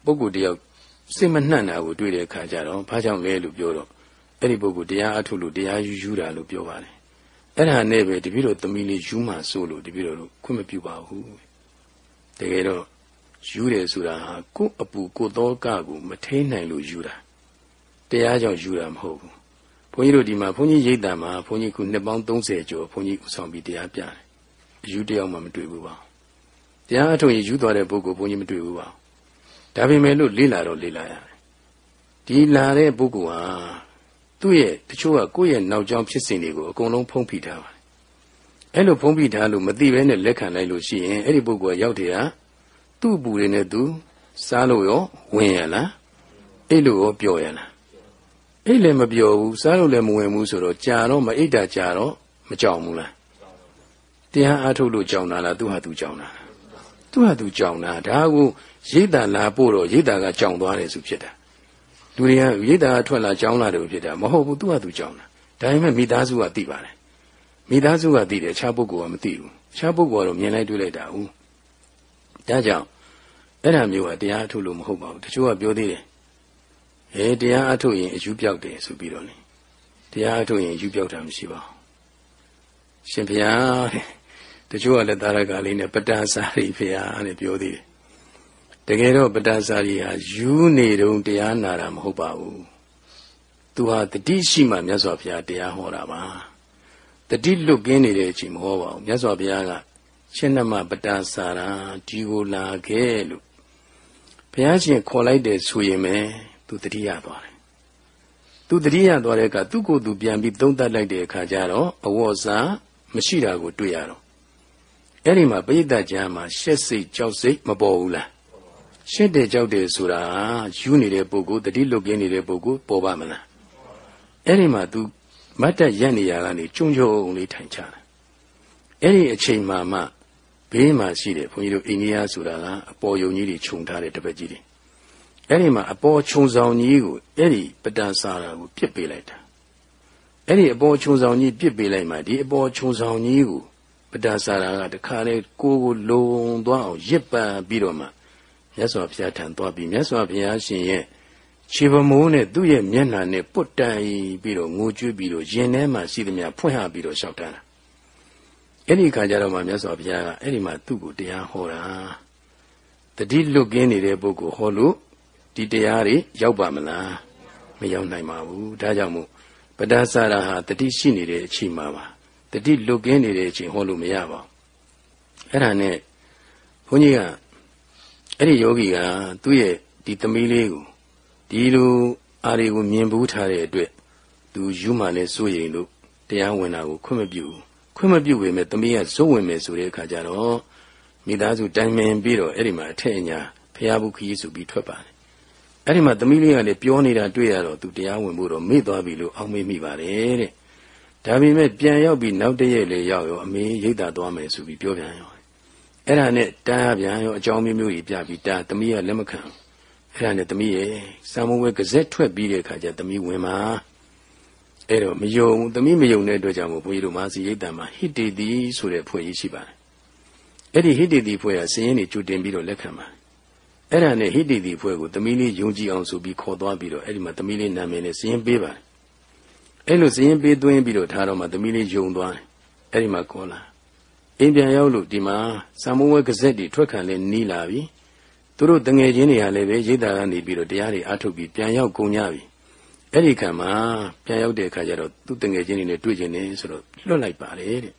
[SPEAKER 1] ပုဂ္ဂိုလ်တယောက်စိတ်မနှံ့တာကိုတွေ့တဲ့အခါကျတော့ဘာကြောင့်လဲလို့ပြောတော့အဲ့ဒီပုဂ္ဂိုလ်တရားအထုတ်လို့တရားယူယူတာလို့ပြောပါတယ်အဲ့ဒါနဲ့ပဲတပည့်တော်သမီးလေးယူမှဆိုလို့တပည့်တော်တို့ခွင့်မပြုပါဘူးတကယ်တော့ယူတယ်ဆိုတာဟာကိုယ့်အပူကိုယ်သောကကိုမထိန်နိုင်လို့ယူတာတရားကြောင့်ယူတာမဟုတ်ဘူး ဘုန်းကြီးတို့ဒီမှာဘုန်းကြီးရိတ်တံမှာဘုန်းကြီးခုနှစ်ပေါင်း30ကျော်ဘုန်းကြီးဥဆောင်ပြီးတရားပြတယ်အယူတရားမှမတွေ့ဘူးပါတရားအထုံရင်ယူသွားတဲ့ပုဂ္ဂိုလ်ဘုန်းကြီးမတွေ့ဘူးပါဒါပေမဲ့လို့လေးလာတော့လေးလာရတယ်ဒီလာတဲ့ပုဂ္ဂိုလ်ဟာသူ့ရဲ့တချို့ကကိုယ့်ရဲ့နောက်ကျောင်းဖြစ်စဉ်တွေကိုအကုန်လုံးဖုံးဖိထားပါတယ်အဲ့လိုဖုံးဖိထားလို့မသိဘဲနဲ့လက်ခံလိုက်လို့ရှိရင်အဲ့ဒီပုဂ္ဂိုလ်ကရောက်တယ်ဟာသူ့ပူတွေနဲ့သူစားလို့ရောဝင်ရလားအိတ်လို့ရောပျော်ရလား အိတ်လည်းမပျော်ဘူးစားလို့လည်းမဝင်ဘူးဆိုတော့ကြာတော့မအိတ်တာကြာတော့မကြောက်ဘူးလားတရားအားထုတ်လို့ကြောင်တာလားသူဟာသူကြောင်တာသူဟာသူကြောင်တာဒါကိုရိတ်တာလာပို့တော့ရိတ်တာကကြောင်သွားတယ်ဆိုဖြစ်တာလူတွေကရိတ်တာကထွက်လာကြောင်လာတယ်ဖြစ်တာမဟုတ်ဘူးသူဟာသူကြောင်တာဒါပေမဲ့မိသားစုကသိပါတယ်မိသားစုကသိတယ်ခြားပုဂ္ဂိုလ်ကမသိဘူးခြားပုဂ္ဂိုလ်ကတော့မြင်လိုက်တွေ့လိုက်တာဟုတ်ဒါကြောင့်အဲ့ဒါမျိုးကတရားအထုတ်လို့မဟုတ်ပါဘူးတချို့ကပြောသေးတယ် အဲတရားအထုတ်ရင်အယူပြောက်တယ်ဆိုပြီးတော့လေတရားအထုတ်ရင်အယူပြောက်တာမရှိပါဘူးရှင်ဘုရားတဲ့တချို့ကလည်းတာရကလေးနဲ့ပတ္တစာရိဘုရားတဲ့ပြောသေးတယ်တကယ်တော့ပတ္တစာရိဟာယူနေတုံးတရားနာတာမဟုတ်ပါဘူးသူဟာတတိရှိမှမြတ်စွာဘုရားတရားဟောတာပါတတိလွတ်ကင်းနေတဲ့အချိန်မဟောပါဘူးမြတ်စွာဘုရားကရှင်နမပတာစာရာဒီကိုလာခဲ့လို့ဘုရားရှင်ခေါ်လိုက်တယ်ဆိုရင်ပဲ သူတတိယသွားတယ်သူတတိယသွားတဲ့အခါသူ့ကိုယ်သူပြန်ပြီးသုံးသပ်လိုက်တဲ့အခါကျတော့အဝေါ်စားမရှိတာကိုတွေ့ရတော့အဲ့ဒီမှာပိဋကကြားမှာရှက်စိတ်ကြောက်စိတ်မပေါ်ဘူးလားရှက်တယ်ကြောက်တယ်ဆိုတာယူနေတဲ့ပုဂ္ဂိုလ်တတိလွတ်ကင်းနေတဲ့ပုဂ္ဂိုလ်ပေါ်ပါမလားအဲ့ဒီမှာ तू မတ်တက်ရက်နေရကနေကျုံကျုံလေးထိုင်ချတာအဲ့ဒီအချိန်မှာမှဘေးမှာရှိတယ်ဘုန်းကြီးတို့အိန္ဒိယဆိုတာကအပေါ်ယုံကြီးတွေခြုံထားတဲ့တပည့်ကြီးတွေ အဲ့ဒီမှာအပေါ်ခြုံဆောင်ကြီးကိုအဲ့ဒီပတန်စာရာကိုပြစ်ပေးလိုက်တာအဲ့ဒီအပေါ်ခြုံဆောင်ကြီးပြစ်ပေးလိုက်မှဒီအပေါ်ခြုံဆောင်ကြီးကိုပတန်စာရာကတခါလေကိုကိုလုံသွားအောင်ရစ်ပန်ပြီးတော့မှမြတ်စွာဘုရားထံသွားပြီးမြတ်စွာဘုရားရှင်ရဲ့ခြေပမိုးနဲ့သူ့ရဲ့မျက်နှာနဲ့ပုတ်တန်ပြီးတော့ငိုကြွေးပြီးတော့ရင်ထဲမှာရှိသမျှဖွင့်ဟပြီးတော့လျှောက်တန်းတာအဲ့ဒီခါကျတော့မှမြတ်စွာဘုရားကအဲ့ဒီမှာသူ့ကိုတရားဟောတာတတိလွတ်ကင်းနေတဲ့ပုဂ္ဂိုလ်ဟောလို့ ဒီတရားတွေရောက်ပါမလားမရောက်နိုင်ပါဘူးဒါကြောင့်မို့ပဒါစာရဟာတတိရှိနေတဲ့အချိန်မှာပါတတိလွတ်ကင်းနေတဲ့အချိန်ဟောလို့မရပါဘူးအဲ့ဒါနဲ့ဘုန်းကြီးကအဲ့ဒီယောဂီကသူ့ရဲ့ဒီသမီးလေးကိုဒီလိုအားတွေကိုမြင်ဘူးထားတဲ့အတွက်သူယူမှလည်းစိုးရိမ်လို့တရားဝင်တာကိုခွင့်မပြုဘူးခွင့်မပြုပေမဲ့သမီးကဇုတ်ဝင်မယ်ဆိုတဲ့အခါကျတော့မိသားစုတိုင်ပင်ပြီးတော့အဲ့ဒီမှာအထက်အညာဖျားဘူးခရီးဆိုပြီးထွက်ပါတယ် အဲ့ဒီမှာသမီးလေးကလည်းပြောနေတာတွေ့ရတော့သူတရားဝင်ဖို့တော့မေ့သွားပြီလို့အောက်မေ့မိပါတယ်တဲ့ဒါပေမဲ့ပြန်ရောက်ပြီးနောက်တည့်ရက်လေရောက်ရောအမေရိတ်တာသွားမယ်ဆိုပြီးပြောပြန်ရောအဲ့ဒါနဲ့တားပြန်ရောအကြောင်းမျိုးမျိုးကြီးပြပြီးတားသမီးကလက်မခံအဲ့ဒါနဲ့သမီးရဲ့စာမဝဲကစက်ထွက်ပြီးတဲ့အခါကျသမီးဝင်มาအဲ့တော့မယုံသမီးမယုံတဲ့အတွက်ကြောင့်မို့ဘုန်းကြီးတို့မာစီရိတ်တံမှာဟိတေတိဆိုတဲ့ဖွဲ့ကြီးရှိပါတယ်အဲ့ဒီဟိတေတိဖွဲ့ကစည်ရင်တွေကြိုတင်ပြီးတော့လက်ခံပါတယ် အဲ့ဒါနဲ့ဟိတေတိဖွဲ့ကိုသမီးလေးယုံကြည်အောင်ဆိုပြီးခေါ်သွားပြီးတော့အဲ့ဒီမှာသမီးလေးနာမည်နဲ့စည်ရင်ပေးပါတယ်အဲ့လိုစည်ရင်ပေးသွင်းပြီးတော့ထားတော့မှသမီးလေးယုံသွားတယ်အဲ့ဒီမှာခေါ်လာအိမ်ပြန်ရောက်လို့ဒီမှာစာမဝဲကစက်တွေထွက်ခံလဲနီးလာပြီသူတို့တငယ်ချင်းတွေကလည်းပဲရိတ်တာကနေပြီးတော့တရားတွေအားထုတ်ပြီးပြန်ရောက်ကုန်ကြပြီအဲ့ဒီခံမှာပြန်ရောက်တဲ့အခါကျတော့သူ့တငယ်ချင်းတွေနဲ့တွေ့ကျင်နေဆိုတော့လွတ်လိုက်ပါတယ်တဲ့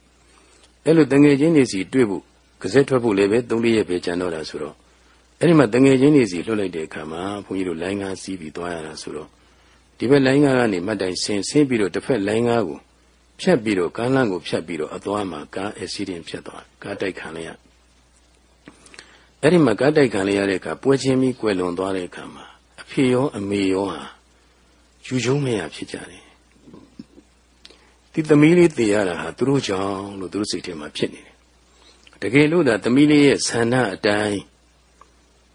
[SPEAKER 1] အဲ့လိုတငယ်ချင်းတွေစီတွေ့ဖို့ကစက်ထွက်ဖို့လည်းပဲ၃၄ရက်ပဲကြံတော့တာဆိုတော့ အဲ့ဒီမှာတငယ်ချင်းတွေစီလွတ်လိုက်တဲ့အခါမှာဘုန်းကြီးတို့လိုင်းကားစီးပြီးသွားရတာဆိုတော့ဒီဘက်လိုင်းကားကနေမှတ်တိုင်ဆင်းဆင်းပြီးတော့တစ်ဖက်လိုင်းကားကိုဖြတ်ပြီးတော့ကမ်းလန်းကိုဖြတ်ပြီးတော့အသွားမှာကားအက်ဆီဒင့်ဖြစ်သွားကားတိုက်ခံလိုက်ရအဲ့ဒီမှာကားတိုက်ခံလိုက်ရတဲ့အခါပွဲချင်းပြီးကွယ်လွန်သွားတဲ့အခါမှာအဖေရောအမေရောဟာယူကျုံးမရဖြစ်ကြတယ်ဒီသမီးလေးတည်ရတာဟာသူတို့ကြောင့်လို့သူတို့စိတ်ထဲမှာဖြစ်နေတယ်တကယ်လို့သာသမီးလေးရဲ့ဆန္ဒအတိုင်း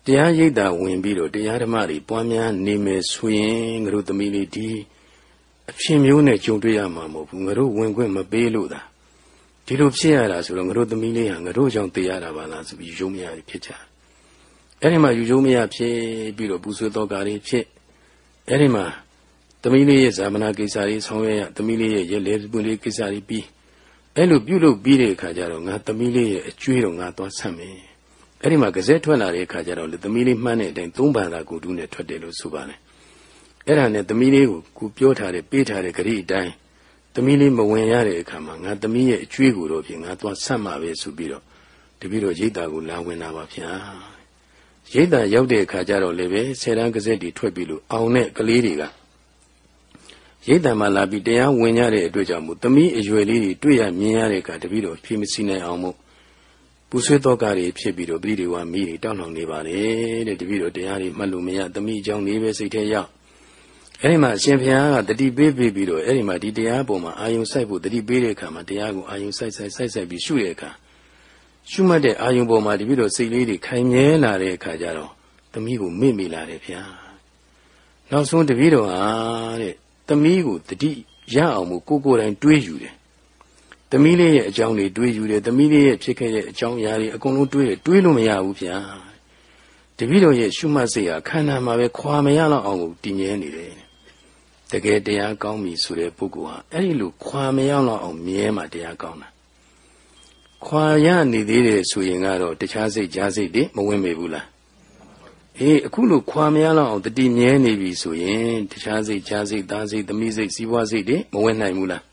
[SPEAKER 1] တရားရိပ်တာဝင်ပြီးတော့တရားဓမ္မတွေပွားများနေမယ်ဆိုရင်ငါတို့သမီးလေးဒီအဖြစ်မျိုးနဲ့ကြုံတွေ့ရမှာမဟုတ်ဘူးငါတို့ဝင်ခွင့်မပေးလို့သာဒီလိုဖြစ်ရတာဆိုတော့ငါတို့သမီးလေးဟာငါတို့ကြောင့်သိရတာပါလားဆိုပြီးယူကျုံမရဖြစ်ကြအဲ့ဒီမှာယူကျုံမရဖြစ်ပြီးတော့ပူဆွေးတော့ကားလေးဖြစ်အဲ့ဒီမှာသမီးလေးရဲ့ဇာမနာကိစ္စတွေဆောင်ရွက်ရသမီးလေးရဲ့ရဲလေပွင့်လေးကိစ္စတွေပြီးအဲ့လိုပြုလုပ်ပြီးတဲ့အခါကျတော့ငါသမီးလေးရဲ့အကျွေးတော့ငါသွားဆက်မယ် အဲ့ဒီမှာကစဲထွက်လာတဲ့အခါကျတော့လေသမီးလေးမှန်းတဲ့အတိုင်းသုံးပန်သာကိုတူးနဲ့ထွက်တယ်လို့ဆိုပါတယ်အဲ့ဒါနဲ့သမီးလေးကိုကိုပြောထားတဲ့ပေးထားတဲ့ဂရိအတိုင်းသမီးလေးမဝင်ရတဲ့အခါမှာငါသမီးရဲ့အကျွေးကိုတော့ဖြင့်ငါသွားဆက်မှာပဲဆိုပြီးတော့တပည့်တော်ရိတ်တာကိုလာဝင်တာပါဗျာရိတ်တာရောက်တဲ့အခါကျတော့လည်းပဲဆယ်တန်းကစက်တွေထွက်ပြီးလို့အောင်တဲ့ကလေးတွေကရိတ်တံမှာလာပြီးတရားဝင်ကြတဲ့အတွက်ကြောင့်မို့သမီးအရွယ်လေးတွေတွေ့ရမြင်ရတဲ့အခါတပည့်တော်ဖြေမစီနိုင်အောင်မို့ ပူဆွေးတော့ကတွေဖြစ်ပြီးတော့ပရိဒီဝါမိတွေတောင်းလောင်နေပါလေတဲ့တပည့်တော်တရားတွေမှတ်လို့မရသမီးအကြောင်းလေးပဲစိတ်ထဲရောက်အဲ့ဒီမှာအရှင်ဘုရားကတတိပေးပေးပြီးတော့အဲ့ဒီမှာဒီတရားပုံမှာအာယုံစိုက်ဖို့တတိပေးတဲ့အခါမှာတရားကိုအာယုံစိုက်စိုက်စိုက်စိုက်ပြီးရှုတဲ့အခါရှုမှတ်တဲ့အာယုံပုံမှာတပည့်တော်စိတ်လေးတွေခိုင်မြဲလာတဲ့အခါကျတော့သမီးကိုမေ့မိလာတယ်ဗျာနောက်ဆုံးတပည့်တော်ဟာတဲ့သမီးကိုတတိရအောင်မို့ကိုကိုယ်တိုင်တွေးယူတယ် သမီးလေးရဲ့အကြောင်းတွေတွေးယူတယ်သမီးလေးရဲ့ဖြစ်ခဲ့တဲ့အကြောင်းအရာတွေအကုန်လုံးတွေးတယ်တွေးလို့မရဘူးဗျာတပည့်တော်ရဲ့ရှုမှတ်စိတ်ဟာခန္ဓာမှာပဲခွာမရတော့အောင်ကိုတည်မြဲနေတယ်တကယ်တရားကောင်းပြီဆိုတဲ့ပုဂ္ဂိုလ်ဟာအဲ့ဒီလိုခွာမရတော့အောင်မြဲမှတရားကောင်းတာခွာရနေသေးတယ်ဆိုရင်ကတော့တခြားစိတ်ကြားစိတ်တွေမဝင်မေဘူးလားအေးအခုလိုခွာမရတော့အောင်တတိမြဲနေပြီဆိုရင်တခြားစိတ်ကြားစိတ်သားစိတ်သမီးစိတ်စီးပွားစိတ်တွေမဝင်နိုင်ဘူးလား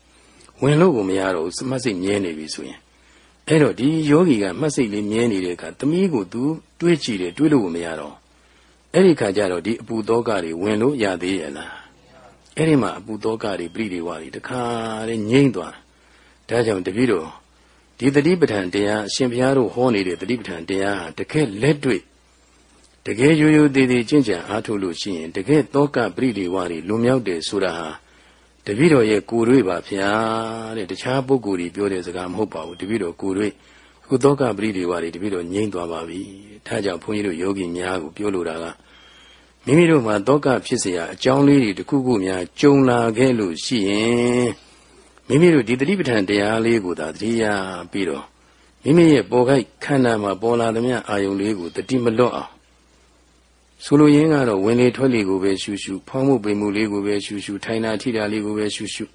[SPEAKER 1] ဝင်လို့ကိုမရတော့ဘူးမှတ်စိတ်မြဲနေပြီဆိုရင်အဲ့တော့ဒီယောဂီကမှတ်စိတ်လေးမြဲနေတဲ့အခါသမီးကိုသူတွေးကြည့်တယ်တွေးလို့ကိုမရတော့အဲ့ဒီခါကျတော့ဒီအပူသောကတွေဝင်လို့ရသေးရဲ့လားအဲ့ဒီမှာအပူသောကတွေပြိတွေဝါတွေတခါတည်းငြိမ့်သွားဒါကြောင့်တပည့်တော်ဒီတတိပဋ္ဌာန်တရားအရှင်ဘုရားတို့ဟောနေတဲ့တတိပဋ္ဌာန်တရားဟာတကယ်လက်တွေ့တကယ်ရိုးရိုးသေးသေးကျင့်ကြံအားထုတ်လို့ရှိရင်တကယ်တောကပရိဒီဝါတွေလွန်မြောက်တယ်ဆိုတာဟာ တပည့်တော်ရဲ့ကိုယ်တွေ့ပါဗျာတဲ့တခြားပုဂ္ဂိုလ်တွေပြောတဲ့စကားမဟုတ်ပါဘူးတပည့်တော်ကိုယ်တွေ့ခုတောကပရိဒီဝါတွေတပည့်တော်ငြိမ့်သွားပါပြီဒါကြောင့်ဘုန်းကြီးတို့ယောဂီများကိုပြောလိုတာကမိမိတို့မှာတောကဖြစ်เสียအကြောင်းလေးတွေတခုခုများကြုံလာခဲ့လို့ရှိရင်မိမိတို့ဒီတတိပဋ္ဌာန်တရားလေးကိုသာတတိယပြီးတော့မိမိရဲ့ပေါ်ခိုက်ခန္ဓာမှာပေါ်လာသမျှအာယုံလေးကိုတတိမလွတ်အောင် ဆိုလိုရင်းကတော့ဝင်လေထွက်လေကိုပဲရှုရှုဖောင်းမှုပိန်မှုလေးကိုပဲရှုရှုထိုင်တာထိတာလေးကိုပဲရှုရှု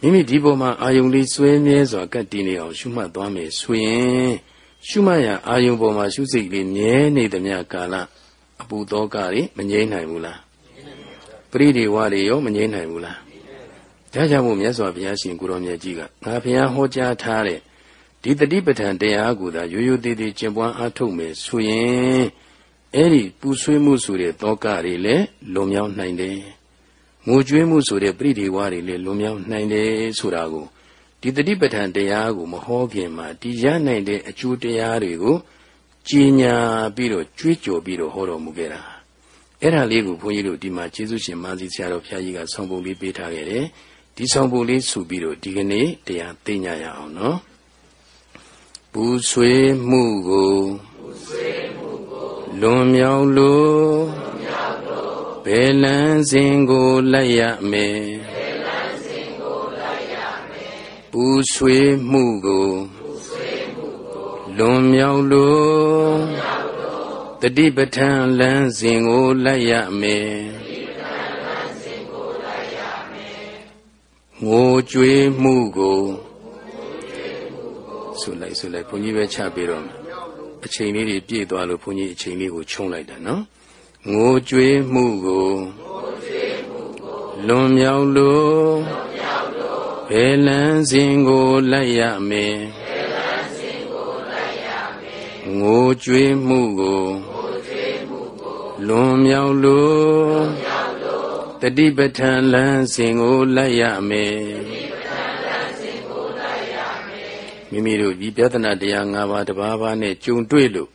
[SPEAKER 1] မိမိဒီပေါ်မှာအာယုံလေးစွဲမြဲစွာကတ်တည်နေအောင်ရှုမှတ်သွားမယ်ဆိုရင်ရှုမှတ်ရအာယုံပေါ်မှာရှုစိတ်လေးမြဲနေသမျှကာလအပူသောကတွေမငြိမ့်နိုင်ဘူးလားပရိဒီဝတွေရောမငြိမ့်နိုင်ဘူးလားဒါကြောင့်မို့မြတ်စွာဘုရားရှင်ကိုရောမြတ်ကြီးကငါဘုရားဟောကြားထားတဲ့ဒီတတိပဋ္ဌာန်တရားကိုသာရိုးရိုးသေးသေးကျင့်ပွားအားထုတ်မယ်ဆိုရင် အဲ့ဒီပူဆွေးမှုဆိုတဲ့သောကတွေလည်းလွန်မြောက်နိုင်တယ်။ငိုကြွေးမှုဆိုတဲ့ပရိဒီဝါတွေလည်းလွန်မြောက်နိုင်တယ်ဆိုတာကိုဒီတတိပဋ္ဌာန်တရားကိုမဟောခင်မှာဒီရနိုင်တဲ့အကျိုးတရားတွေကိုကြီးညာပြီးတော့ကြွေးကြော်ပြီးတော့ဟောတော်မူခဲ့တာ။အဲ့ဒါလေးကိုဘုန်းကြီးတို့ဒီမှာကျေးဇူးရှင်မာစီဆရာတော်ဘုရားကြီးကဆောင်းပုံလေးပေးထားခဲ့တယ်။ဒီဆောင်းပုံလေးဆိုပြီးတော့ဒီကနေ့တရားသိညာရအောင်နော်။ပူဆွေးမှုကိုပူဆွေးမှု လွန်မြောက်လို့ဘယ်လန်းစဉ်ကိုလိုက်ရမယ်ပူဆွေးမှုကိုလွန်မြောက်လို့တတိပဋ္ဌာန်လန်းစဉ်ကိုလိုက်ရမယ်ငိုကြွေးမှုကိုဆိုလိုက်ဆိုလိုက်ဘုန်းကြီးပဲချပြတော့မယ် အချိန်လေးတွေပြည့်သွားလို့ဘုန်းကြီးအချိန်လေးကိုခြုံလိုက်တာနော်ငိုကြွေးမှုကိုလွန်မြောက်လို့ဘယ်လန်းစဉ်ကိုလိုက်ရမယ်ငိုကြွေးမှုကိုလွန်မြောက်လို့တတိပဋ္ဌာန်လန်းစဉ်ကိုလိုက်ရမယ် မိမိတို့ဒီပြဿနာတရား၅ပါးတစ်ပါးပါးနဲ့ကြုံတွေ့လို့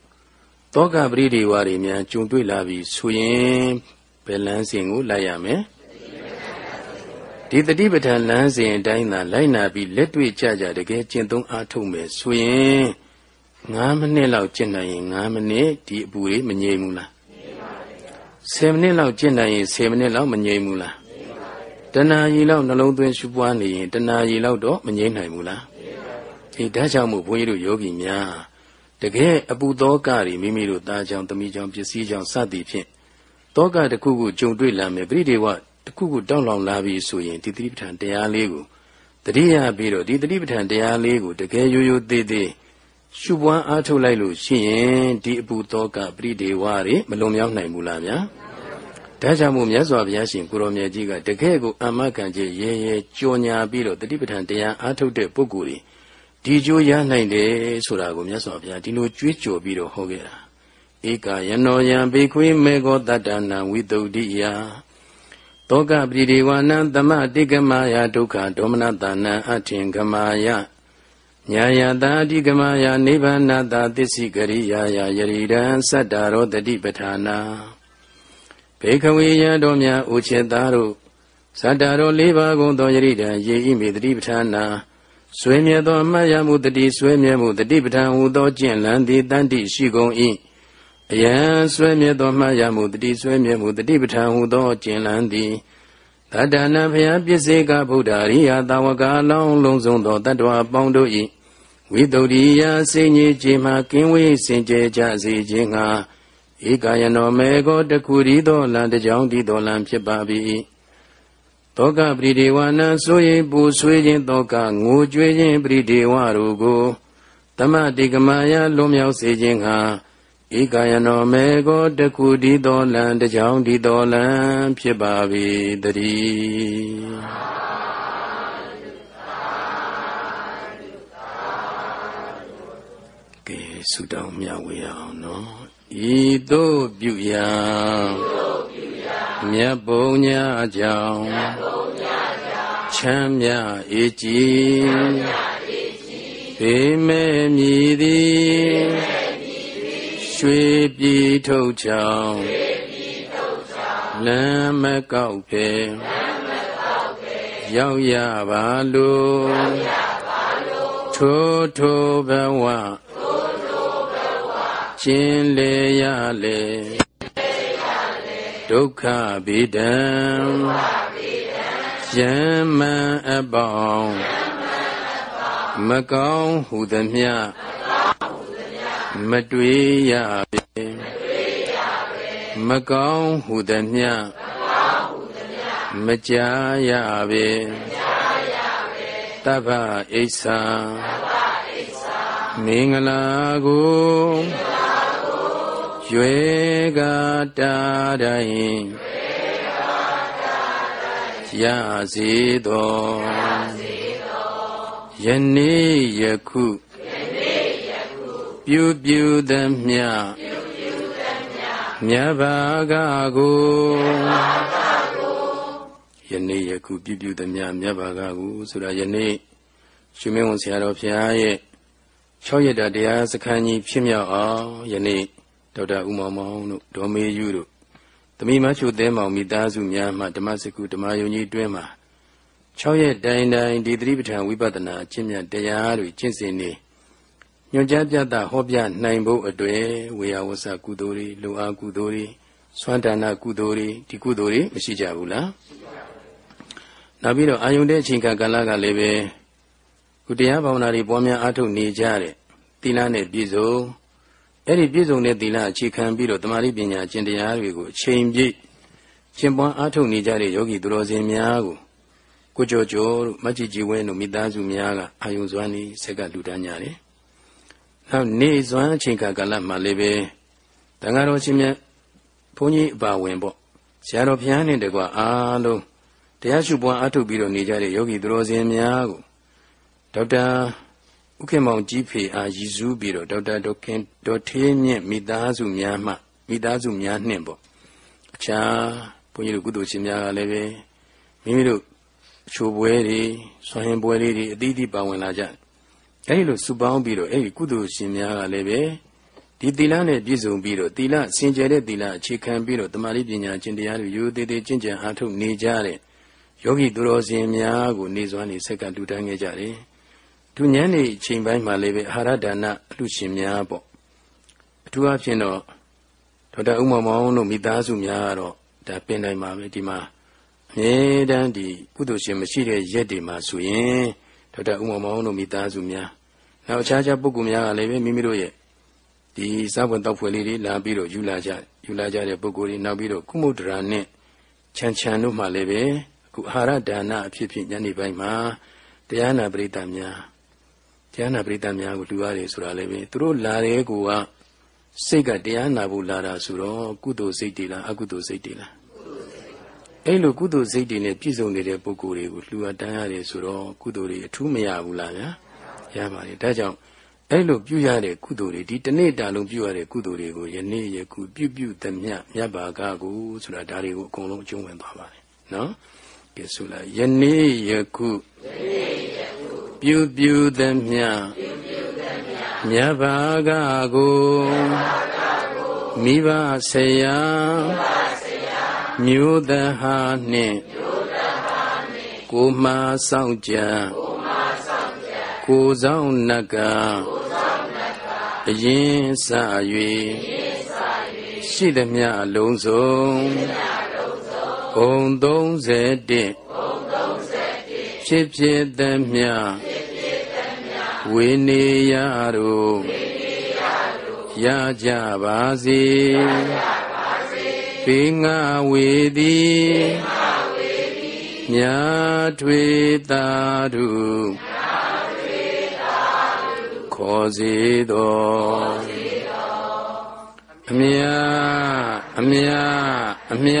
[SPEAKER 1] တောကပရိဒီဝါတွေများကြုံတွေ့လာပြီဆိုရင်ဘယ်လန်းစဉ်ကိုလိုက်ရမယ်ဒီတတိပဋ္ဌာန်လမ်းစဉ်အတိုင်းသာလိုက်နာပြီးလက်တွေ့ကြကြတကယ်ကျင့်သုံးအားထုတ်မယ်ဆိုရင်9မိနစ်လောက်ကျင့်နိုင်ရင်9မိနစ်ဒီအပူလေးမငြိမ်ဘူးလား10မိနစ်လောက်ကျင့်နိုင်ရင်10မိနစ်လောက်မငြိမ်ဘူးလားတဏှာကြီးလောက်နှလုံးသွင်းရှုပွားနေရင်တဏှာကြီးလောက်တော့မငြိမ်နိုင်ဘူးလား ဒီဒါကြောင့်မို့ဘုန်းကြီးတို့ယောဂီများတကယ်အပူသောကတွေမိမိတို့သားကြောင့်သမီးကြောင့်ပစ္စည်းကြောင့်စသည်ဖြင့်သောကတစ်ခုခုကြုံတွေ့လာမယ်ပရိဒေဝတစ်ခုခုတောင်းလောင်လာပြီဆိုရင်ဒီသတိပဋ္ဌာန်တရားလေးကိုတတိယပြီးတော့ဒီသတိပဋ္ဌာန်တရားလေးကိုတကယ်ရိုးရိုးသေးသေးရှုပွားအားထုတ်လိုက်လို့ရှိရင်ဒီအပူသောကပရိဒေဝတွေမလွန်မြောက်နိုင်ဘူးလားဗျာဒါကြောင့်မို့မြတ်စွာဘုရားရှင်ကိုရောမြတ်ကြီးကတကယ်ကိုအမခံခြင်းရဲရဲကြော်ညာပြီးတော့တတိပဋ္ဌာန်တရားအားထုတ်တဲ့ပုဂ္ဂိုလ်တွေ ဒီကျိုးရနိုင်တယ်ဆိုတာကိုမြတ်စွာဘုရားဒီလိုကြွေးကြော်ပြီးတော့ဟောခဲ့တာဧကယနောယံဘေခွေမေဃောတတ္တနာဝိတုဒ္ဓိယတောကပရိဒီဝနံသမတိကမာယဒုက္ခဒေါမနတနံအထင်ကမာယညာယတာအတိကမာယနိဗ္ဗာနတာသစ္စိကရိယာယယရိဒံသတ္တရောတတိပဋ္ဌာနာဘေခဝေယတော်များဥချေသားတို့သတ္တရော၄ပါးကုန်သောယရိဒံယေဤမေတတိပဋ္ဌာနာ ဆွေမြဲသောအမှတ်ရမှုတတိဆွေမြဲမှုတတိပဋ္ဌာန်ဟူသောကျင့်လန်းသည်တန်တိရှိကုန်၏အယံဆွေမြဲသောအမှတ်ရမှုတတိဆွေမြဲမှုတတိပဋ္ဌာန်ဟူသောကျင့်လန်းသည်တတ္တနာဖျားပစ္စေကဗုဒ္ဓရိယသာဝကအလောင်းလုံးစုံသောတတ္တဝါပေါင်းတို့၏ဝိတုဒ္ဓိယစိဉ္ကြီးခြင်းမှကင်းဝေးစင်ကြယ်ကြစေခြင်းငှာဧကယနောမေကိုတခုရီသောလံတကြောင်ဒီသောလံဖြစ်ပါ၏ တောကပရိဒေဝနာဆိုရင်ပူဆွေးခြင်းတောကငိုကြွေးခြင်းပရိဒေဝတို့ကိုတမတိကမာယလွန်မြောက်စေခြင်းဟာဧကယနောမေကိုတခုဒီတော်လံတကြောင်ဒီတော်လံဖြစ်ပါ၏တည်းကဲဆုတောင်းမြဝေအောင်နော်ဤသို့ပြုရာဤသို့ပြု မြတ်ဘုံညာကြောင့်ချမ်းမြအေးကြည်ဘေမဲ့မြည်သည်ရွှေပြည်ထုတ်ချောင်းလမ်းမကောက်ဖေရောက်ရပါလို့ထိုးထိုးဘဝကျင်လေရလေ ဒုက္ခဗေဒံယံမံအပေါင်းမကောင်းဟုသမျှမတွေ့ရပေမကောင်းဟုသမျှမကြားရပေတဗ္ဗဣစ္ဆာမင်္ဂလာကို ရွယ်ကတာတိုင်းရစေသောယနေ့ယခုပြုပြုသမျှမြတ်ဘာကကိုယနေ့ယခုပြုပြုသမျှမြတ်ဘာကကိုဆိုတာယနေ့ရှင်မင်းဝန်ဆရာတော်ဘုရားရဲ့6ရက်တာတရားစခန်းကြီးဖြစ်မြောက်အောင်ယနေ့ ဒေါက်တာဦးမောင်မောင်တို့ဒေါ်မေယူတို့သမီးမချိုသဲမောင်မိသားစုများမှဓမ္မစကုဓမ္မယုံကြီးတွင်မှာ6ရက်တိုင်တိုင်ဒီသတိပဋ္ဌာန်ဝိပဿနာအကျင့်မြတ်တရားတွေကျင့်စဉ်နေညွှန်ကြားပြတာဟောပြနိုင်ဖို့အတွက်ဝေယဝဆကုသိုလ်တွေလုံအားကုသိုလ်တွေစွမ်းဒါနကုသိုလ်တွေဒီကုသိုလ်တွေမရှိကြဘူးလားနောက်ပြီးတော့အာယုန်တဲ့အချိန်ကာလကလည်းပဲခုတရားဘာဝနာတွေပွားများအားထုတ်နေကြတဲ့သီလနဲ့ပြည့်စုံ အဲ့ဒီပြည့်စုံတဲ့သီလအခြေခံပြီးတော့တမာတိပညာကျင့်တရားတွေကိုအချိန်ပြည့်ကျင့်ပွားအားထုတ်နေကြတဲ့ယောဂီသူတော်စင်များကိုကိုကြောကျော်တို့မကြည်ကြည်ဝင်းတို့မိသားစုများကအာယုံစွမ်းနေဆက်ကလူတန်းကြတယ်။နောက်နေစွမ်းအချိန်ကာလမှာလည်းပဲတန်ဃာတော်ရှင်မြတ်ဘုန်းကြီးအပါဝင်ပေါ့ဆရာတော်ဘုရားနဲ့တကွာအားလုံးတရားရှုပွားအားထုတ်ပြီးတော့နေကြတဲ့ယောဂီသူတော်စင်များကိုဒေါက်တာ ဥက္ကမောင်ကြီးဖေအားရည်စူးပြီးတော့ဒေါက်တာဒေါခင်ဒေါ်ထေးမြင့်မိသားစုများမှမိသားစုများနှင့်ပေါ့အခြားဘုန်းကြီးတို့ကုသိုလ်ရှင်များကလည်းပဲမိမိတို့အချိုပွဲတွေဆွမ်းရင်ပွဲလေးတွေအသီးသီးပါဝင်လာကြအဲဒီလိုစုပေါင်းပြီးတော့အဲဒီကုသိုလ်ရှင်များကလည်းပဲဒီသီလနဲ့ပြည့်စုံပြီးတော့သီလစင်ကြယ်တဲ့သီလအခြေခံပြီးတော့တမာတိပညာကျင့်တရားတွေရိုးသေးသေးကျင့်ကြံအားထုတ်နေကြတဲ့ယောဂီသူတော်စင်များကိုနေစွမ်းနေဆက်ကလူတန်းခဲ့ကြတယ် သူညနေချိန်ပိုင်းမှာလည်းပဲအာဟာရဒါနအလှရှင်များပေါ့အထူးအဖြင့်တော့ဒေါက်တာဥမ္မာမောင်တို့မိသားစုများကတော့ဒါပင်တိုင်းမှာပဲဒီမှာအမြဲတမ်းဒီကုသိုလ်ရှင်မရှိတဲ့ရက်တွေမှာဆိုရင်ဒေါက်တာဥမ္မာမောင်တို့မိသားစုများနောက်အခြားခြားပုဂ္ဂိုလ်များကလည်းပဲမိမိတို့ရဲ့ဒီစားပွင့်တောက်ဖွယ်လေးတွေလာပြီးတော့ယူလာကြယူလာကြတဲ့ပုဂ္ဂိုလ်တွေနောက်ပြီးတော့ကုမုဒ္ဒရာနဲ့ခြံခြံတို့မှလည်းပဲအခုအာဟာရဒါနအဖြစ်ဖြစ်ညနေပိုင်းမှာတရားနာပရိသတ်များ တရားနာပရိသတ်များကိုလူရတယ်ဆိုတာလည်းပဲသူတို့လာတဲ့ကူကစိတ်ကတရားနာဖို့လာတာဆိုတော့ကုသိုလ်စိတ်တွေလားအကုသိုလ်စိတ်တွေလားအဲ့လိုကုသိုလ်စိတ်တွေနဲ့ပြည့်စုံနေတဲ့ပုဂ္ဂိုလ်တွေကိုလူအတန်းရတယ်ဆိုတော့ကုသိုလ်တွေအထူးမရဘူးလားဗျာရပါတယ်ဒါကြောင့်အဲ့လိုပြုရတဲ့ကုသိုလ်တွေဒီတနေ့တာလုံးပြုရတဲ့ကုသိုလ်တွေကိုယနေ့ယခုပြုပြုသမျှမြတ်ဘာကကိုဆိုတာဒါတွေကိုအကုန်လုံးအကျုံးဝင်သွားပါတယ်နော်ကဲဆိုလိုက်ယနေ့ယခုယနေ့ယခု ပြုပြုသမျှမြတ်ဘာကကိုမိဘဆရာမျိုးသဟာနှင့်ကိုမှစောင့်ကြကိုဆောင်နကအရင်စ၍ရှိသမျှအလုံးစုံဘုံ31 ဖြစ်ဖြစ်သမျှဝိနေယတို့ရကြပါစေဘေငါဝေသည်မြာထွေတာတို့ခေါ်စေတော်အမြအမြအမြ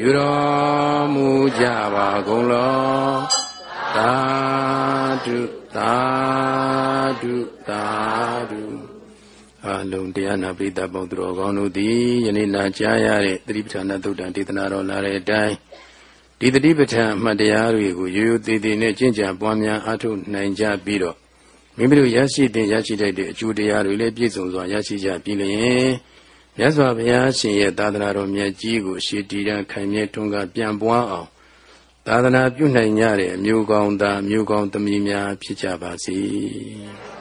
[SPEAKER 1] ယူတော်မူကြပါကုန်လောသာဓုသာဓုသာဓုအလုံးတရားနာပိသပေါင်းသူတော်ကောင်းတို့သည်ယနေ့နာကြားရတဲ့သတိပဋ္ဌာန်သုတ်တံဒေသနာတော်လာတဲ့အတိုင်းဒီသတိပဋ္ဌာန်အမှတ်တရားတွေကိုရိုးရိုးသေးသေးနဲ့ကျင့်ကြံပွားများအားထုတ်နိုင်ကြပြီးတော့မိမိတို့ရရှိတဲ့ရရှိတတ်တဲ့အကျိုးတရားတွေလည်းပြည့်စုံစွာရရှိကြပြီလျင် မြတ်စွာဘုရားရှင်ရဲ့သာသနာတော်မြတ်ကြီးကိုရှေးတည်ရန်ခိုင်မြဲထွန်းကားပြန်ပွားအောင်သာသနာပြုနိုင်ကြတဲ့အမျိုးကောင်းသားမျိုးကောင်းသမီးများဖြစ်ကြပါစေ။